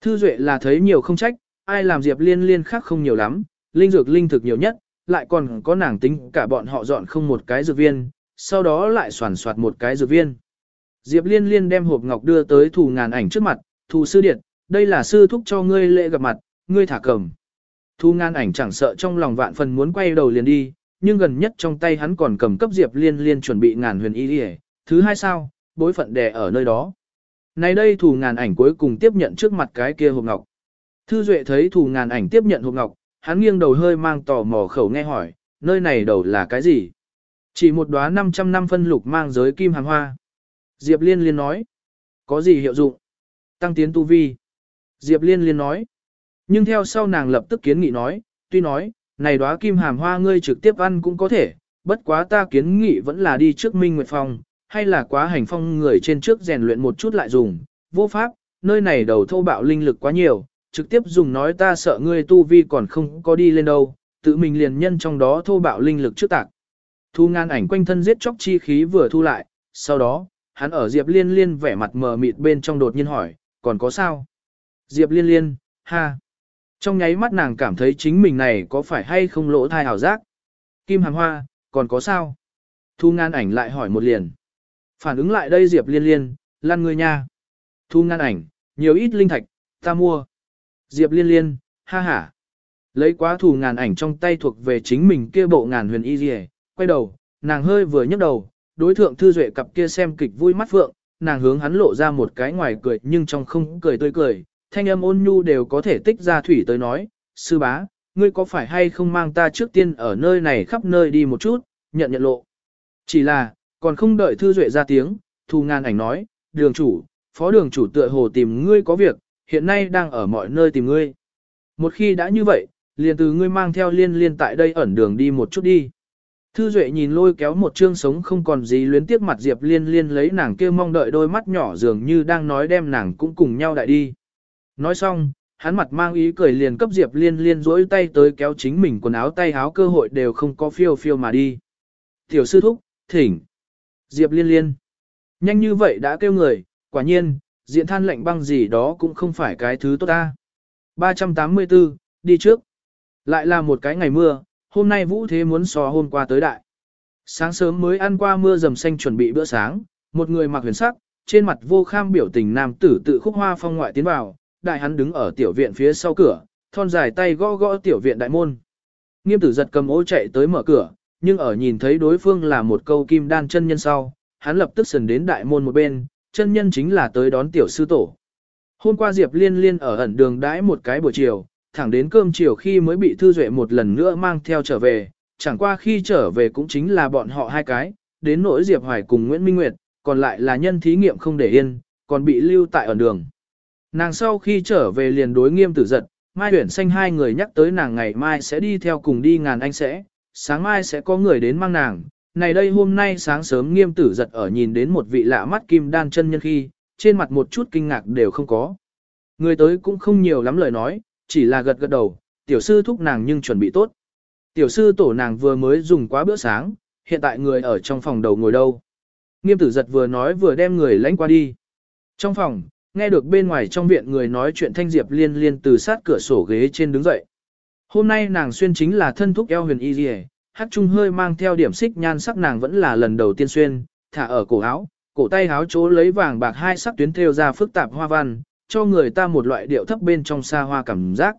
Speaker 1: Thư Duệ là thấy nhiều không trách, ai làm Diệp Liên Liên khác không nhiều lắm, linh dược linh thực nhiều nhất, lại còn có nàng tính cả bọn họ dọn không một cái dược viên, sau đó lại soàn soạt một cái dược viên. Diệp Liên Liên đem hộp ngọc đưa tới thủ ngàn ảnh trước mặt, thủ sư điện, đây là sư thúc cho ngươi lễ gặp mặt, ngươi thả cầm. Thu ngàn ảnh chẳng sợ trong lòng vạn phần muốn quay đầu liền đi, nhưng gần nhất trong tay hắn còn cầm cấp Diệp Liên Liên chuẩn bị ngàn huyền y thứ hai sao, bối phận đè ở nơi đó. Này đây thủ ngàn ảnh cuối cùng tiếp nhận trước mặt cái kia hộp ngọc. Thư Duệ thấy thủ ngàn ảnh tiếp nhận hộp ngọc, hắn nghiêng đầu hơi mang tò mò khẩu nghe hỏi, nơi này đầu là cái gì? Chỉ một đóa 500 năm phân lục mang giới kim hàng hoa. Diệp Liên Liên nói, có gì hiệu dụng? Tăng tiến tu vi. Diệp Liên Liên nói, nhưng theo sau nàng lập tức kiến nghị nói, tuy nói, này đóa kim hàm hoa ngươi trực tiếp ăn cũng có thể, bất quá ta kiến nghị vẫn là đi trước Minh Nguyệt Phong, hay là quá hành phong người trên trước rèn luyện một chút lại dùng, vô pháp, nơi này đầu thô bạo linh lực quá nhiều, trực tiếp dùng nói ta sợ ngươi tu vi còn không có đi lên đâu, tự mình liền nhân trong đó thô bạo linh lực trước tạc. Thu ngan ảnh quanh thân giết chóc chi khí vừa thu lại, sau đó, hắn ở Diệp Liên Liên vẻ mặt mờ mịt bên trong đột nhiên hỏi, còn có sao? Diệp Liên Liên, ha. Trong nháy mắt nàng cảm thấy chính mình này có phải hay không lỗ thai hảo giác. Kim Hàm Hoa, còn có sao? Thu ngan ảnh lại hỏi một liền. Phản ứng lại đây Diệp Liên Liên, lăn người nha. Thu ngăn ảnh, nhiều ít linh thạch, ta mua. Diệp Liên Liên, ha ha. Lấy quá thù ngàn ảnh trong tay thuộc về chính mình kia bộ ngàn huyền y dì quay đầu, nàng hơi vừa nhấc đầu, đối thượng thư duệ cặp kia xem kịch vui mắt phượng, nàng hướng hắn lộ ra một cái ngoài cười nhưng trong không cười tươi cười, thanh âm ôn nhu đều có thể tích ra thủy tới nói, sư bá, ngươi có phải hay không mang ta trước tiên ở nơi này khắp nơi đi một chút, nhận nhận lộ. Chỉ là, còn không đợi thư duệ ra tiếng, thu ngàn ảnh nói, đường chủ, phó đường chủ tựa hồ tìm ngươi có việc, hiện nay đang ở mọi nơi tìm ngươi. Một khi đã như vậy, liền từ ngươi mang theo liên liên tại đây ẩn đường đi một chút đi. Thư Duệ nhìn lôi kéo một chương sống không còn gì luyến tiếc mặt Diệp Liên Liên lấy nàng kia mong đợi đôi mắt nhỏ dường như đang nói đem nàng cũng cùng nhau đại đi. Nói xong, hắn mặt mang ý cười liền cấp Diệp Liên Liên rỗi tay tới kéo chính mình quần áo tay áo cơ hội đều không có phiêu phiêu mà đi. Tiểu sư thúc, thỉnh. Diệp Liên Liên. Nhanh như vậy đã kêu người, quả nhiên, diện than lạnh băng gì đó cũng không phải cái thứ tốt ta. 384, đi trước. Lại là một cái ngày mưa, hôm nay vũ thế muốn so hôm qua tới đại. Sáng sớm mới ăn qua mưa dầm xanh chuẩn bị bữa sáng, một người mặc huyền sắc, trên mặt vô kham biểu tình nam tử tự khúc hoa phong ngoại tiến vào, đại hắn đứng ở tiểu viện phía sau cửa, thon dài tay gõ gõ tiểu viện đại môn. Nghiêm tử giật cầm ô chạy tới mở cửa, nhưng ở nhìn thấy đối phương là một câu kim đan chân nhân sau, hắn lập tức sần đến đại môn một bên, chân nhân chính là tới đón tiểu sư tổ. Hôm qua Diệp Liên Liên ở ẩn đường đãi một cái buổi chiều, thẳng đến cơm chiều khi mới bị Thư Duệ một lần nữa mang theo trở về, chẳng qua khi trở về cũng chính là bọn họ hai cái, đến nỗi Diệp Hoài cùng Nguyễn Minh Nguyệt, còn lại là nhân thí nghiệm không để yên, còn bị lưu tại ẩn đường. Nàng sau khi trở về liền đối nghiêm tử giật, Mai Huyển Xanh hai người nhắc tới nàng ngày mai sẽ đi theo cùng đi ngàn anh sẽ, sáng mai sẽ có người đến mang nàng. Này đây hôm nay sáng sớm nghiêm tử giật ở nhìn đến một vị lạ mắt kim đan chân nhân khi, trên mặt một chút kinh ngạc đều không có. Người tới cũng không nhiều lắm lời nói, chỉ là gật gật đầu, tiểu sư thúc nàng nhưng chuẩn bị tốt. Tiểu sư tổ nàng vừa mới dùng quá bữa sáng, hiện tại người ở trong phòng đầu ngồi đâu. Nghiêm tử giật vừa nói vừa đem người lãnh qua đi. Trong phòng, nghe được bên ngoài trong viện người nói chuyện thanh diệp liên liên từ sát cửa sổ ghế trên đứng dậy. Hôm nay nàng xuyên chính là thân thúc eo huyền y dì hát trung hơi mang theo điểm xích nhan sắc nàng vẫn là lần đầu tiên xuyên, thả ở cổ áo, cổ tay áo chỗ lấy vàng bạc hai sắc tuyến thêu ra phức tạp hoa văn, cho người ta một loại điệu thấp bên trong xa hoa cảm giác.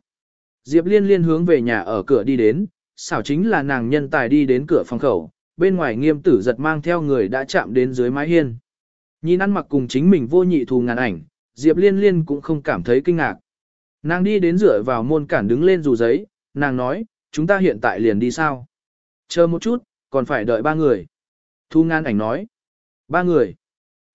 Speaker 1: Diệp Liên Liên hướng về nhà ở cửa đi đến, xảo chính là nàng nhân tài đi đến cửa phòng khẩu, bên ngoài nghiêm tử giật mang theo người đã chạm đến dưới mái hiên. Nhìn ăn mặc cùng chính mình vô nhị thù ngàn ảnh, Diệp Liên Liên cũng không cảm thấy kinh ngạc. Nàng đi đến rửa vào môn cản đứng lên dù giấy, nàng nói, chúng ta hiện tại liền đi sao? Chờ một chút, còn phải đợi ba người. Thu ngàn ảnh nói, ba người.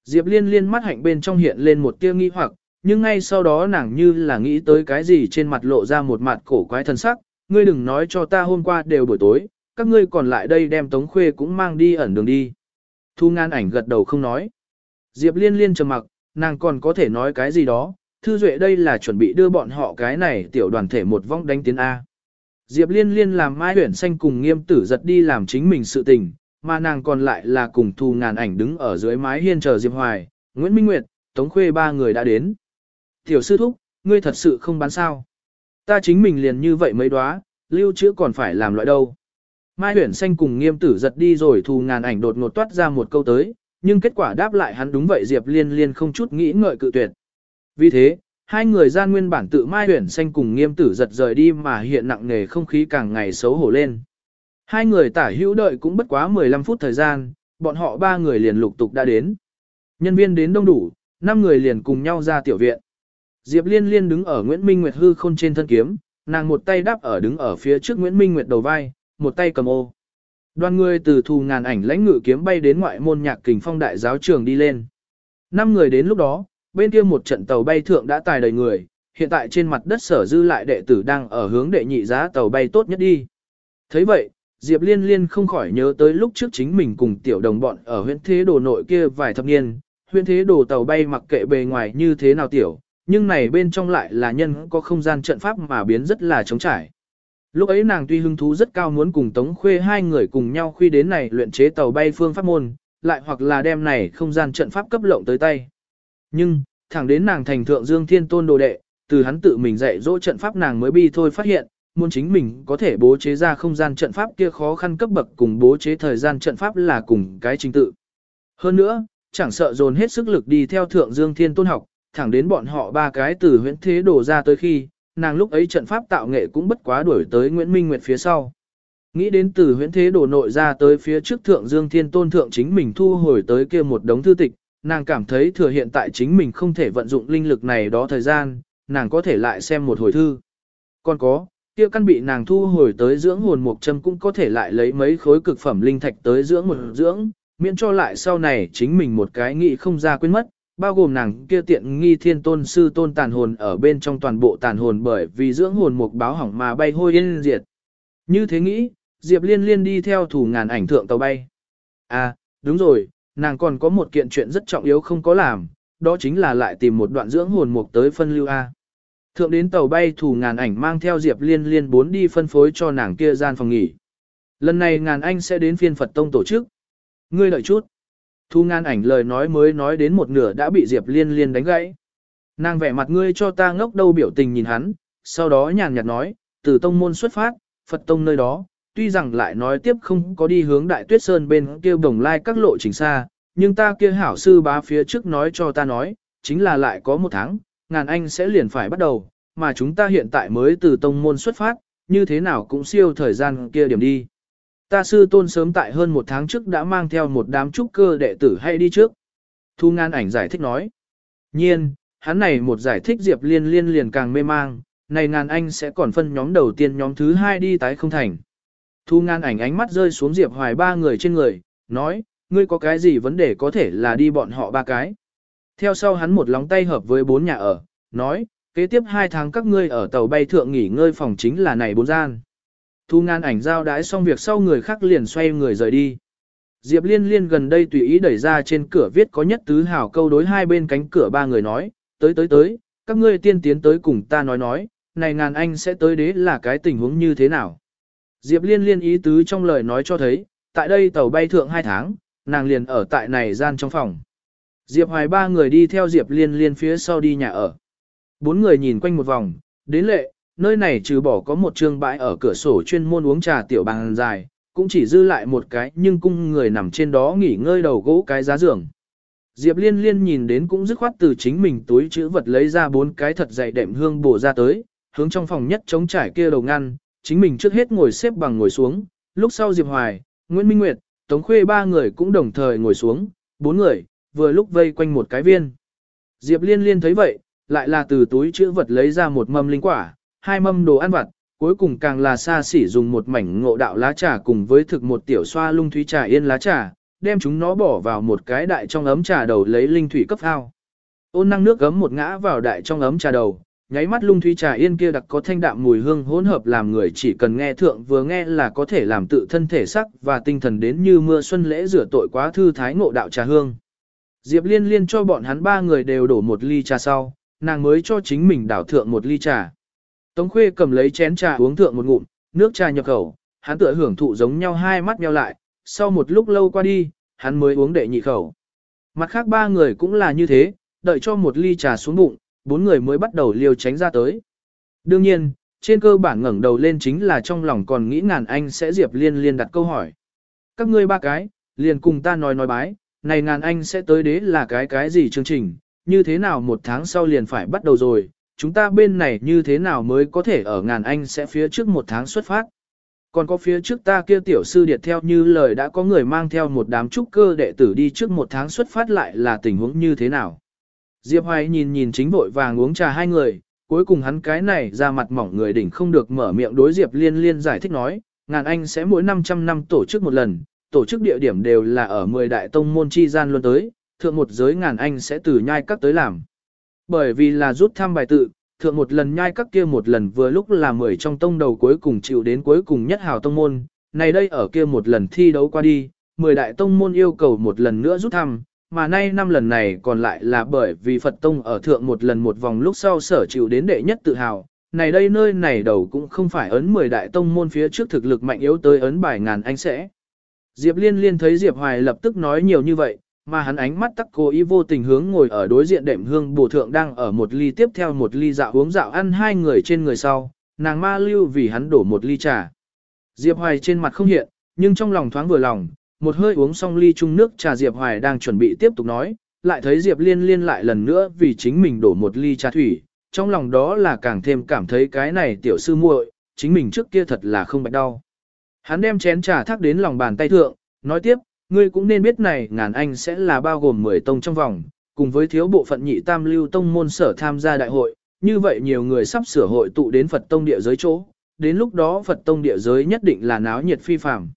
Speaker 1: Diệp Liên Liên mắt hạnh bên trong hiện lên một tia nghi hoặc, nhưng ngay sau đó nàng như là nghĩ tới cái gì trên mặt lộ ra một mặt cổ quái thân sắc, ngươi đừng nói cho ta hôm qua đều buổi tối, các ngươi còn lại đây đem Tống Khuê cũng mang đi ẩn đường đi. Thu ngan ảnh gật đầu không nói. Diệp liên liên trầm mặc, nàng còn có thể nói cái gì đó, thư duệ đây là chuẩn bị đưa bọn họ cái này tiểu đoàn thể một vong đánh tiến A. Diệp liên liên làm mai huyển xanh cùng nghiêm tử giật đi làm chính mình sự tình, mà nàng còn lại là cùng thu ngàn ảnh đứng ở dưới mái hiên chờ Diệp Hoài, Nguyễn Minh Nguyệt, Tống Khuê ba người đã đến. Tiểu sư thúc, ngươi thật sự không bán sao. Ta chính mình liền như vậy mấy đóa, lưu trữ còn phải làm loại đâu. Mai huyển xanh cùng nghiêm tử giật đi rồi thù ngàn ảnh đột ngột toát ra một câu tới, nhưng kết quả đáp lại hắn đúng vậy Diệp liên liên không chút nghĩ ngợi cự tuyệt. Vì thế, hai người gian nguyên bản tự Mai huyển xanh cùng nghiêm tử giật rời đi mà hiện nặng nề không khí càng ngày xấu hổ lên. Hai người tả hữu đợi cũng bất quá 15 phút thời gian, bọn họ ba người liền lục tục đã đến. Nhân viên đến đông đủ, năm người liền cùng nhau ra tiểu viện. Diệp Liên Liên đứng ở Nguyễn Minh Nguyệt hư khôn trên thân kiếm, nàng một tay đáp ở đứng ở phía trước Nguyễn Minh Nguyệt đầu vai, một tay cầm ô. Đoàn người từ thù ngàn ảnh lãnh ngự kiếm bay đến ngoại môn nhạc kình phong đại giáo trường đi lên. Năm người đến lúc đó, bên kia một trận tàu bay thượng đã tài đầy người, hiện tại trên mặt đất sở dư lại đệ tử đang ở hướng đệ nhị giá tàu bay tốt nhất đi. thấy vậy, Diệp Liên Liên không khỏi nhớ tới lúc trước chính mình cùng tiểu đồng bọn ở huyện thế đồ nội kia vài thập niên, huyện thế đồ tàu bay mặc kệ bề ngoài như thế nào tiểu, nhưng này bên trong lại là nhân có không gian trận pháp mà biến rất là trống trải. Lúc ấy nàng tuy hứng thú rất cao muốn cùng Tống Khuê hai người cùng nhau khuy đến này luyện chế tàu bay phương pháp môn, lại hoặc là đem này không gian trận pháp cấp lộng tới tay. Nhưng, thẳng đến nàng thành thượng Dương Thiên Tôn đồ đệ, từ hắn tự mình dạy dỗ trận pháp nàng mới bi thôi phát hiện, muốn chính mình có thể bố chế ra không gian trận pháp kia khó khăn cấp bậc cùng bố chế thời gian trận pháp là cùng cái trình tự. Hơn nữa, chẳng sợ dồn hết sức lực đi theo thượng Dương Thiên Tôn học, thẳng đến bọn họ ba cái từ huyễn thế đổ ra tới khi, nàng lúc ấy trận pháp tạo nghệ cũng bất quá đuổi tới Nguyễn Minh Nguyệt phía sau. Nghĩ đến từ huyễn thế đổ nội ra tới phía trước thượng Dương Thiên Tôn thượng chính mình thu hồi tới kia một đống thư tịch, nàng cảm thấy thừa hiện tại chính mình không thể vận dụng linh lực này đó thời gian, nàng có thể lại xem một hồi thư. Còn có, kia căn bị nàng thu hồi tới dưỡng hồn mục châm cũng có thể lại lấy mấy khối cực phẩm linh thạch tới dưỡng một dưỡng, miễn cho lại sau này chính mình một cái nghĩ không ra quên mất, bao gồm nàng kia tiện nghi thiên tôn sư tôn tàn hồn ở bên trong toàn bộ tàn hồn bởi vì dưỡng hồn mục báo hỏng mà bay hôi yên diệt. Như thế nghĩ, Diệp Liên Liên đi theo thủ ngàn ảnh thượng tàu bay. À, đúng rồi, nàng còn có một kiện chuyện rất trọng yếu không có làm, đó chính là lại tìm một đoạn dưỡng hồn mục tới phân lưu A. Thượng đến tàu bay thủ ngàn ảnh mang theo Diệp Liên Liên bốn đi phân phối cho nàng kia gian phòng nghỉ. Lần này ngàn anh sẽ đến phiên Phật Tông tổ chức. Ngươi đợi chút. Thu ngàn ảnh lời nói mới nói đến một nửa đã bị Diệp Liên Liên đánh gãy. Nàng vẻ mặt ngươi cho ta ngốc đâu biểu tình nhìn hắn, sau đó nhàn nhạt nói, từ tông môn xuất phát, Phật tông nơi đó, tuy rằng lại nói tiếp không có đi hướng đại tuyết sơn bên kia đồng lai các lộ trình xa, nhưng ta kia hảo sư bá phía trước nói cho ta nói, chính là lại có một tháng, ngàn anh sẽ liền phải bắt đầu, mà chúng ta hiện tại mới từ tông môn xuất phát, như thế nào cũng siêu thời gian kia điểm đi. Ta sư tôn sớm tại hơn một tháng trước đã mang theo một đám trúc cơ đệ tử hay đi trước. Thu ngàn ảnh giải thích nói. Nhiên, hắn này một giải thích Diệp liên liên liền càng mê mang, này ngàn anh sẽ còn phân nhóm đầu tiên nhóm thứ hai đi tái không thành. Thu ngàn ảnh ánh mắt rơi xuống Diệp hoài ba người trên người, nói, ngươi có cái gì vấn đề có thể là đi bọn họ ba cái. Theo sau hắn một lóng tay hợp với bốn nhà ở, nói, kế tiếp hai tháng các ngươi ở tàu bay thượng nghỉ ngơi phòng chính là này bốn gian. Thu ngàn ảnh giao đái xong việc sau người khác liền xoay người rời đi. Diệp liên liên gần đây tùy ý đẩy ra trên cửa viết có nhất tứ hảo câu đối hai bên cánh cửa ba người nói, tới tới tới, các ngươi tiên tiến tới cùng ta nói nói, này ngàn anh sẽ tới đế là cái tình huống như thế nào. Diệp liên liên ý tứ trong lời nói cho thấy, tại đây tàu bay thượng hai tháng, nàng liền ở tại này gian trong phòng. Diệp hoài ba người đi theo Diệp liên liên phía sau đi nhà ở. Bốn người nhìn quanh một vòng, đến lệ, nơi này trừ bỏ có một trường bãi ở cửa sổ chuyên môn uống trà tiểu bàn dài, cũng chỉ dư lại một cái nhưng cung người nằm trên đó nghỉ ngơi đầu gỗ cái giá giường. Diệp Liên Liên nhìn đến cũng dứt khoát từ chính mình túi chữ vật lấy ra bốn cái thật dày đệm hương bổ ra tới, hướng trong phòng nhất chống trải kia đầu ngăn, chính mình trước hết ngồi xếp bằng ngồi xuống, lúc sau Diệp Hoài, Nguyễn Minh Nguyệt, Tống Khuê ba người cũng đồng thời ngồi xuống, bốn người, vừa lúc vây quanh một cái viên. Diệp Liên Liên thấy vậy, lại là từ túi chữ vật lấy ra một mâm linh quả, hai mâm đồ ăn vặt, cuối cùng càng là xa xỉ dùng một mảnh ngộ đạo lá trà cùng với thực một tiểu xoa lung thúy trà yên lá trà, đem chúng nó bỏ vào một cái đại trong ấm trà đầu lấy linh thủy cấp ao. Ôn năng nước gấm một ngã vào đại trong ấm trà đầu, nháy mắt lung thúy trà yên kia đặc có thanh đạm mùi hương hỗn hợp làm người chỉ cần nghe thượng vừa nghe là có thể làm tự thân thể sắc và tinh thần đến như mưa xuân lễ rửa tội quá thư thái ngộ đạo trà hương. Diệp Liên Liên cho bọn hắn ba người đều đổ một ly trà sau, nàng mới cho chính mình đảo thượng một ly trà. Tống Khuê cầm lấy chén trà uống thượng một ngụm, nước trà nhập khẩu, hắn tựa hưởng thụ giống nhau hai mắt nheo lại, sau một lúc lâu qua đi, hắn mới uống đệ nhị khẩu. Mặt khác ba người cũng là như thế, đợi cho một ly trà xuống bụng, bốn người mới bắt đầu liều tránh ra tới. Đương nhiên, trên cơ bản ngẩng đầu lên chính là trong lòng còn nghĩ ngàn anh sẽ Diệp Liên Liên đặt câu hỏi. Các ngươi ba cái, liền cùng ta nói nói bái, này ngàn anh sẽ tới đế là cái cái gì chương trình, như thế nào một tháng sau liền phải bắt đầu rồi, chúng ta bên này như thế nào mới có thể ở ngàn anh sẽ phía trước một tháng xuất phát. Còn có phía trước ta kia tiểu sư điệt theo như lời đã có người mang theo một đám trúc cơ đệ tử đi trước một tháng xuất phát lại là tình huống như thế nào. Diệp Hoài nhìn nhìn chính vội vàng uống trà hai người, cuối cùng hắn cái này ra mặt mỏng người đỉnh không được mở miệng đối Diệp Liên Liên giải thích nói, ngàn anh sẽ mỗi 500 năm tổ chức một lần, tổ chức địa điểm đều là ở 10 đại tông môn chi gian luôn tới, thượng một giới ngàn anh sẽ từ nhai các tới làm. Bởi vì là rút thăm bài tự, thượng một lần nhai các kia một lần vừa lúc là 10 trong tông đầu cuối cùng chịu đến cuối cùng nhất hào tông môn, này đây ở kia một lần thi đấu qua đi, 10 đại tông môn yêu cầu một lần nữa rút thăm, mà nay năm lần này còn lại là bởi vì Phật Tông ở thượng một lần một vòng lúc sau sở chịu đến đệ nhất tự hào. Này đây nơi này đầu cũng không phải ấn 10 đại tông môn phía trước thực lực mạnh yếu tới ấn bài ngàn anh sẽ. Diệp Liên Liên thấy Diệp Hoài lập tức nói nhiều như vậy, mà hắn ánh mắt tắc cố ý vô tình hướng ngồi ở đối diện đệm hương bổ thượng đang ở một ly tiếp theo một ly dạo uống dạo ăn hai người trên người sau, nàng ma lưu vì hắn đổ một ly trà. Diệp Hoài trên mặt không hiện, nhưng trong lòng thoáng vừa lòng, một hơi uống xong ly chung nước trà Diệp Hoài đang chuẩn bị tiếp tục nói, lại thấy Diệp Liên Liên lại lần nữa vì chính mình đổ một ly trà thủy, trong lòng đó là càng thêm cảm thấy cái này tiểu sư muội, chính mình trước kia thật là không bạch đau. Hắn đem chén trà thác đến lòng bàn tay thượng, nói tiếp, ngươi cũng nên biết này ngàn anh sẽ là bao gồm 10 tông trong vòng, cùng với thiếu bộ phận nhị tam lưu tông môn sở tham gia đại hội, như vậy nhiều người sắp sửa hội tụ đến Phật tông địa giới chỗ, đến lúc đó Phật tông địa giới nhất định là náo nhiệt phi phàm.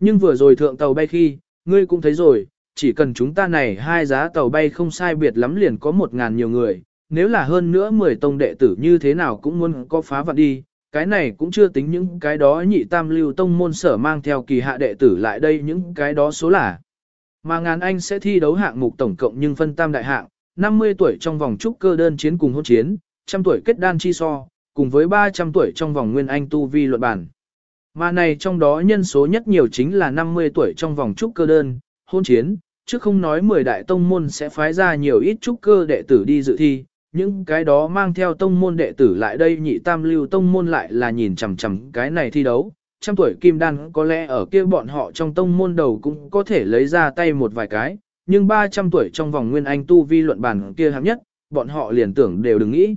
Speaker 1: Nhưng vừa rồi thượng tàu bay khi, ngươi cũng thấy rồi, chỉ cần chúng ta này hai giá tàu bay không sai biệt lắm liền có một ngàn nhiều người, nếu là hơn nữa 10 tông đệ tử như thế nào cũng muốn có phá vạn đi, cái này cũng chưa tính những cái đó nhị tam lưu tông môn sở mang theo kỳ hạ đệ tử lại đây những cái đó số là. Mà ngàn anh sẽ thi đấu hạng mục tổng cộng nhưng phân tam đại hạng, 50 tuổi trong vòng trúc cơ đơn chiến cùng hôn chiến, trăm tuổi kết đan chi so, cùng với 300 tuổi trong vòng nguyên anh tu vi luận bản. Mà này trong đó nhân số nhất nhiều chính là 50 tuổi trong vòng trúc cơ đơn, hôn chiến, chứ không nói 10 đại tông môn sẽ phái ra nhiều ít trúc cơ đệ tử đi dự thi, những cái đó mang theo tông môn đệ tử lại đây nhị tam lưu tông môn lại là nhìn chằm chằm cái này thi đấu. Trăm tuổi kim đan có lẽ ở kia bọn họ trong tông môn đầu cũng có thể lấy ra tay một vài cái, nhưng 300 tuổi trong vòng nguyên anh tu vi luận bản kia hạng nhất, bọn họ liền tưởng đều đừng nghĩ.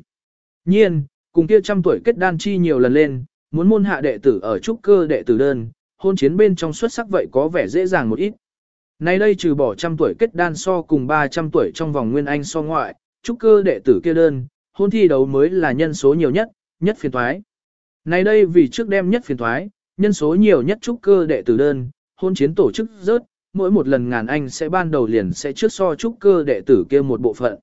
Speaker 1: Nhiên, cùng kia trăm tuổi kết đan chi nhiều lần lên, muốn môn hạ đệ tử ở trúc cơ đệ tử đơn, hôn chiến bên trong xuất sắc vậy có vẻ dễ dàng một ít. Nay đây trừ bỏ trăm tuổi kết đan so cùng 300 tuổi trong vòng nguyên anh so ngoại, trúc cơ đệ tử kia đơn, hôn thi đấu mới là nhân số nhiều nhất, nhất phiền thoái. Nay đây vì trước đem nhất phiền thoái, nhân số nhiều nhất trúc cơ đệ tử đơn, hôn chiến tổ chức rớt, mỗi một lần ngàn anh sẽ ban đầu liền sẽ trước so trúc cơ đệ tử kia một bộ phận.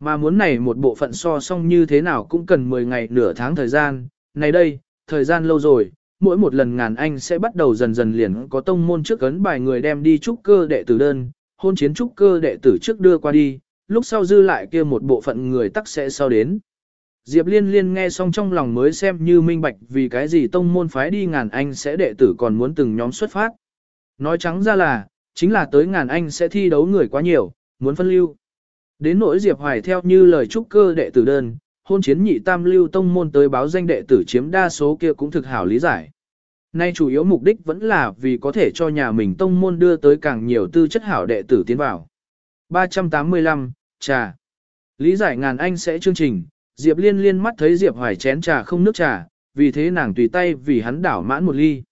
Speaker 1: Mà muốn này một bộ phận so xong như thế nào cũng cần 10 ngày nửa tháng thời gian, này đây, thời gian lâu rồi, mỗi một lần ngàn anh sẽ bắt đầu dần dần liền có tông môn trước ấn bài người đem đi trúc cơ đệ tử đơn, hôn chiến trúc cơ đệ tử trước đưa qua đi, lúc sau dư lại kia một bộ phận người tắc sẽ sau đến. Diệp Liên Liên nghe xong trong lòng mới xem như minh bạch vì cái gì tông môn phái đi ngàn anh sẽ đệ tử còn muốn từng nhóm xuất phát. Nói trắng ra là, chính là tới ngàn anh sẽ thi đấu người quá nhiều, muốn phân lưu. Đến nỗi Diệp Hoài theo như lời trúc cơ đệ tử đơn, hôn chiến nhị tam lưu tông môn tới báo danh đệ tử chiếm đa số kia cũng thực hảo lý giải. Nay chủ yếu mục đích vẫn là vì có thể cho nhà mình tông môn đưa tới càng nhiều tư chất hảo đệ tử tiến vào. 385, trà. Lý giải ngàn anh sẽ chương trình, Diệp Liên liên mắt thấy Diệp Hoài chén trà không nước trà, vì thế nàng tùy tay vì hắn đảo mãn một ly.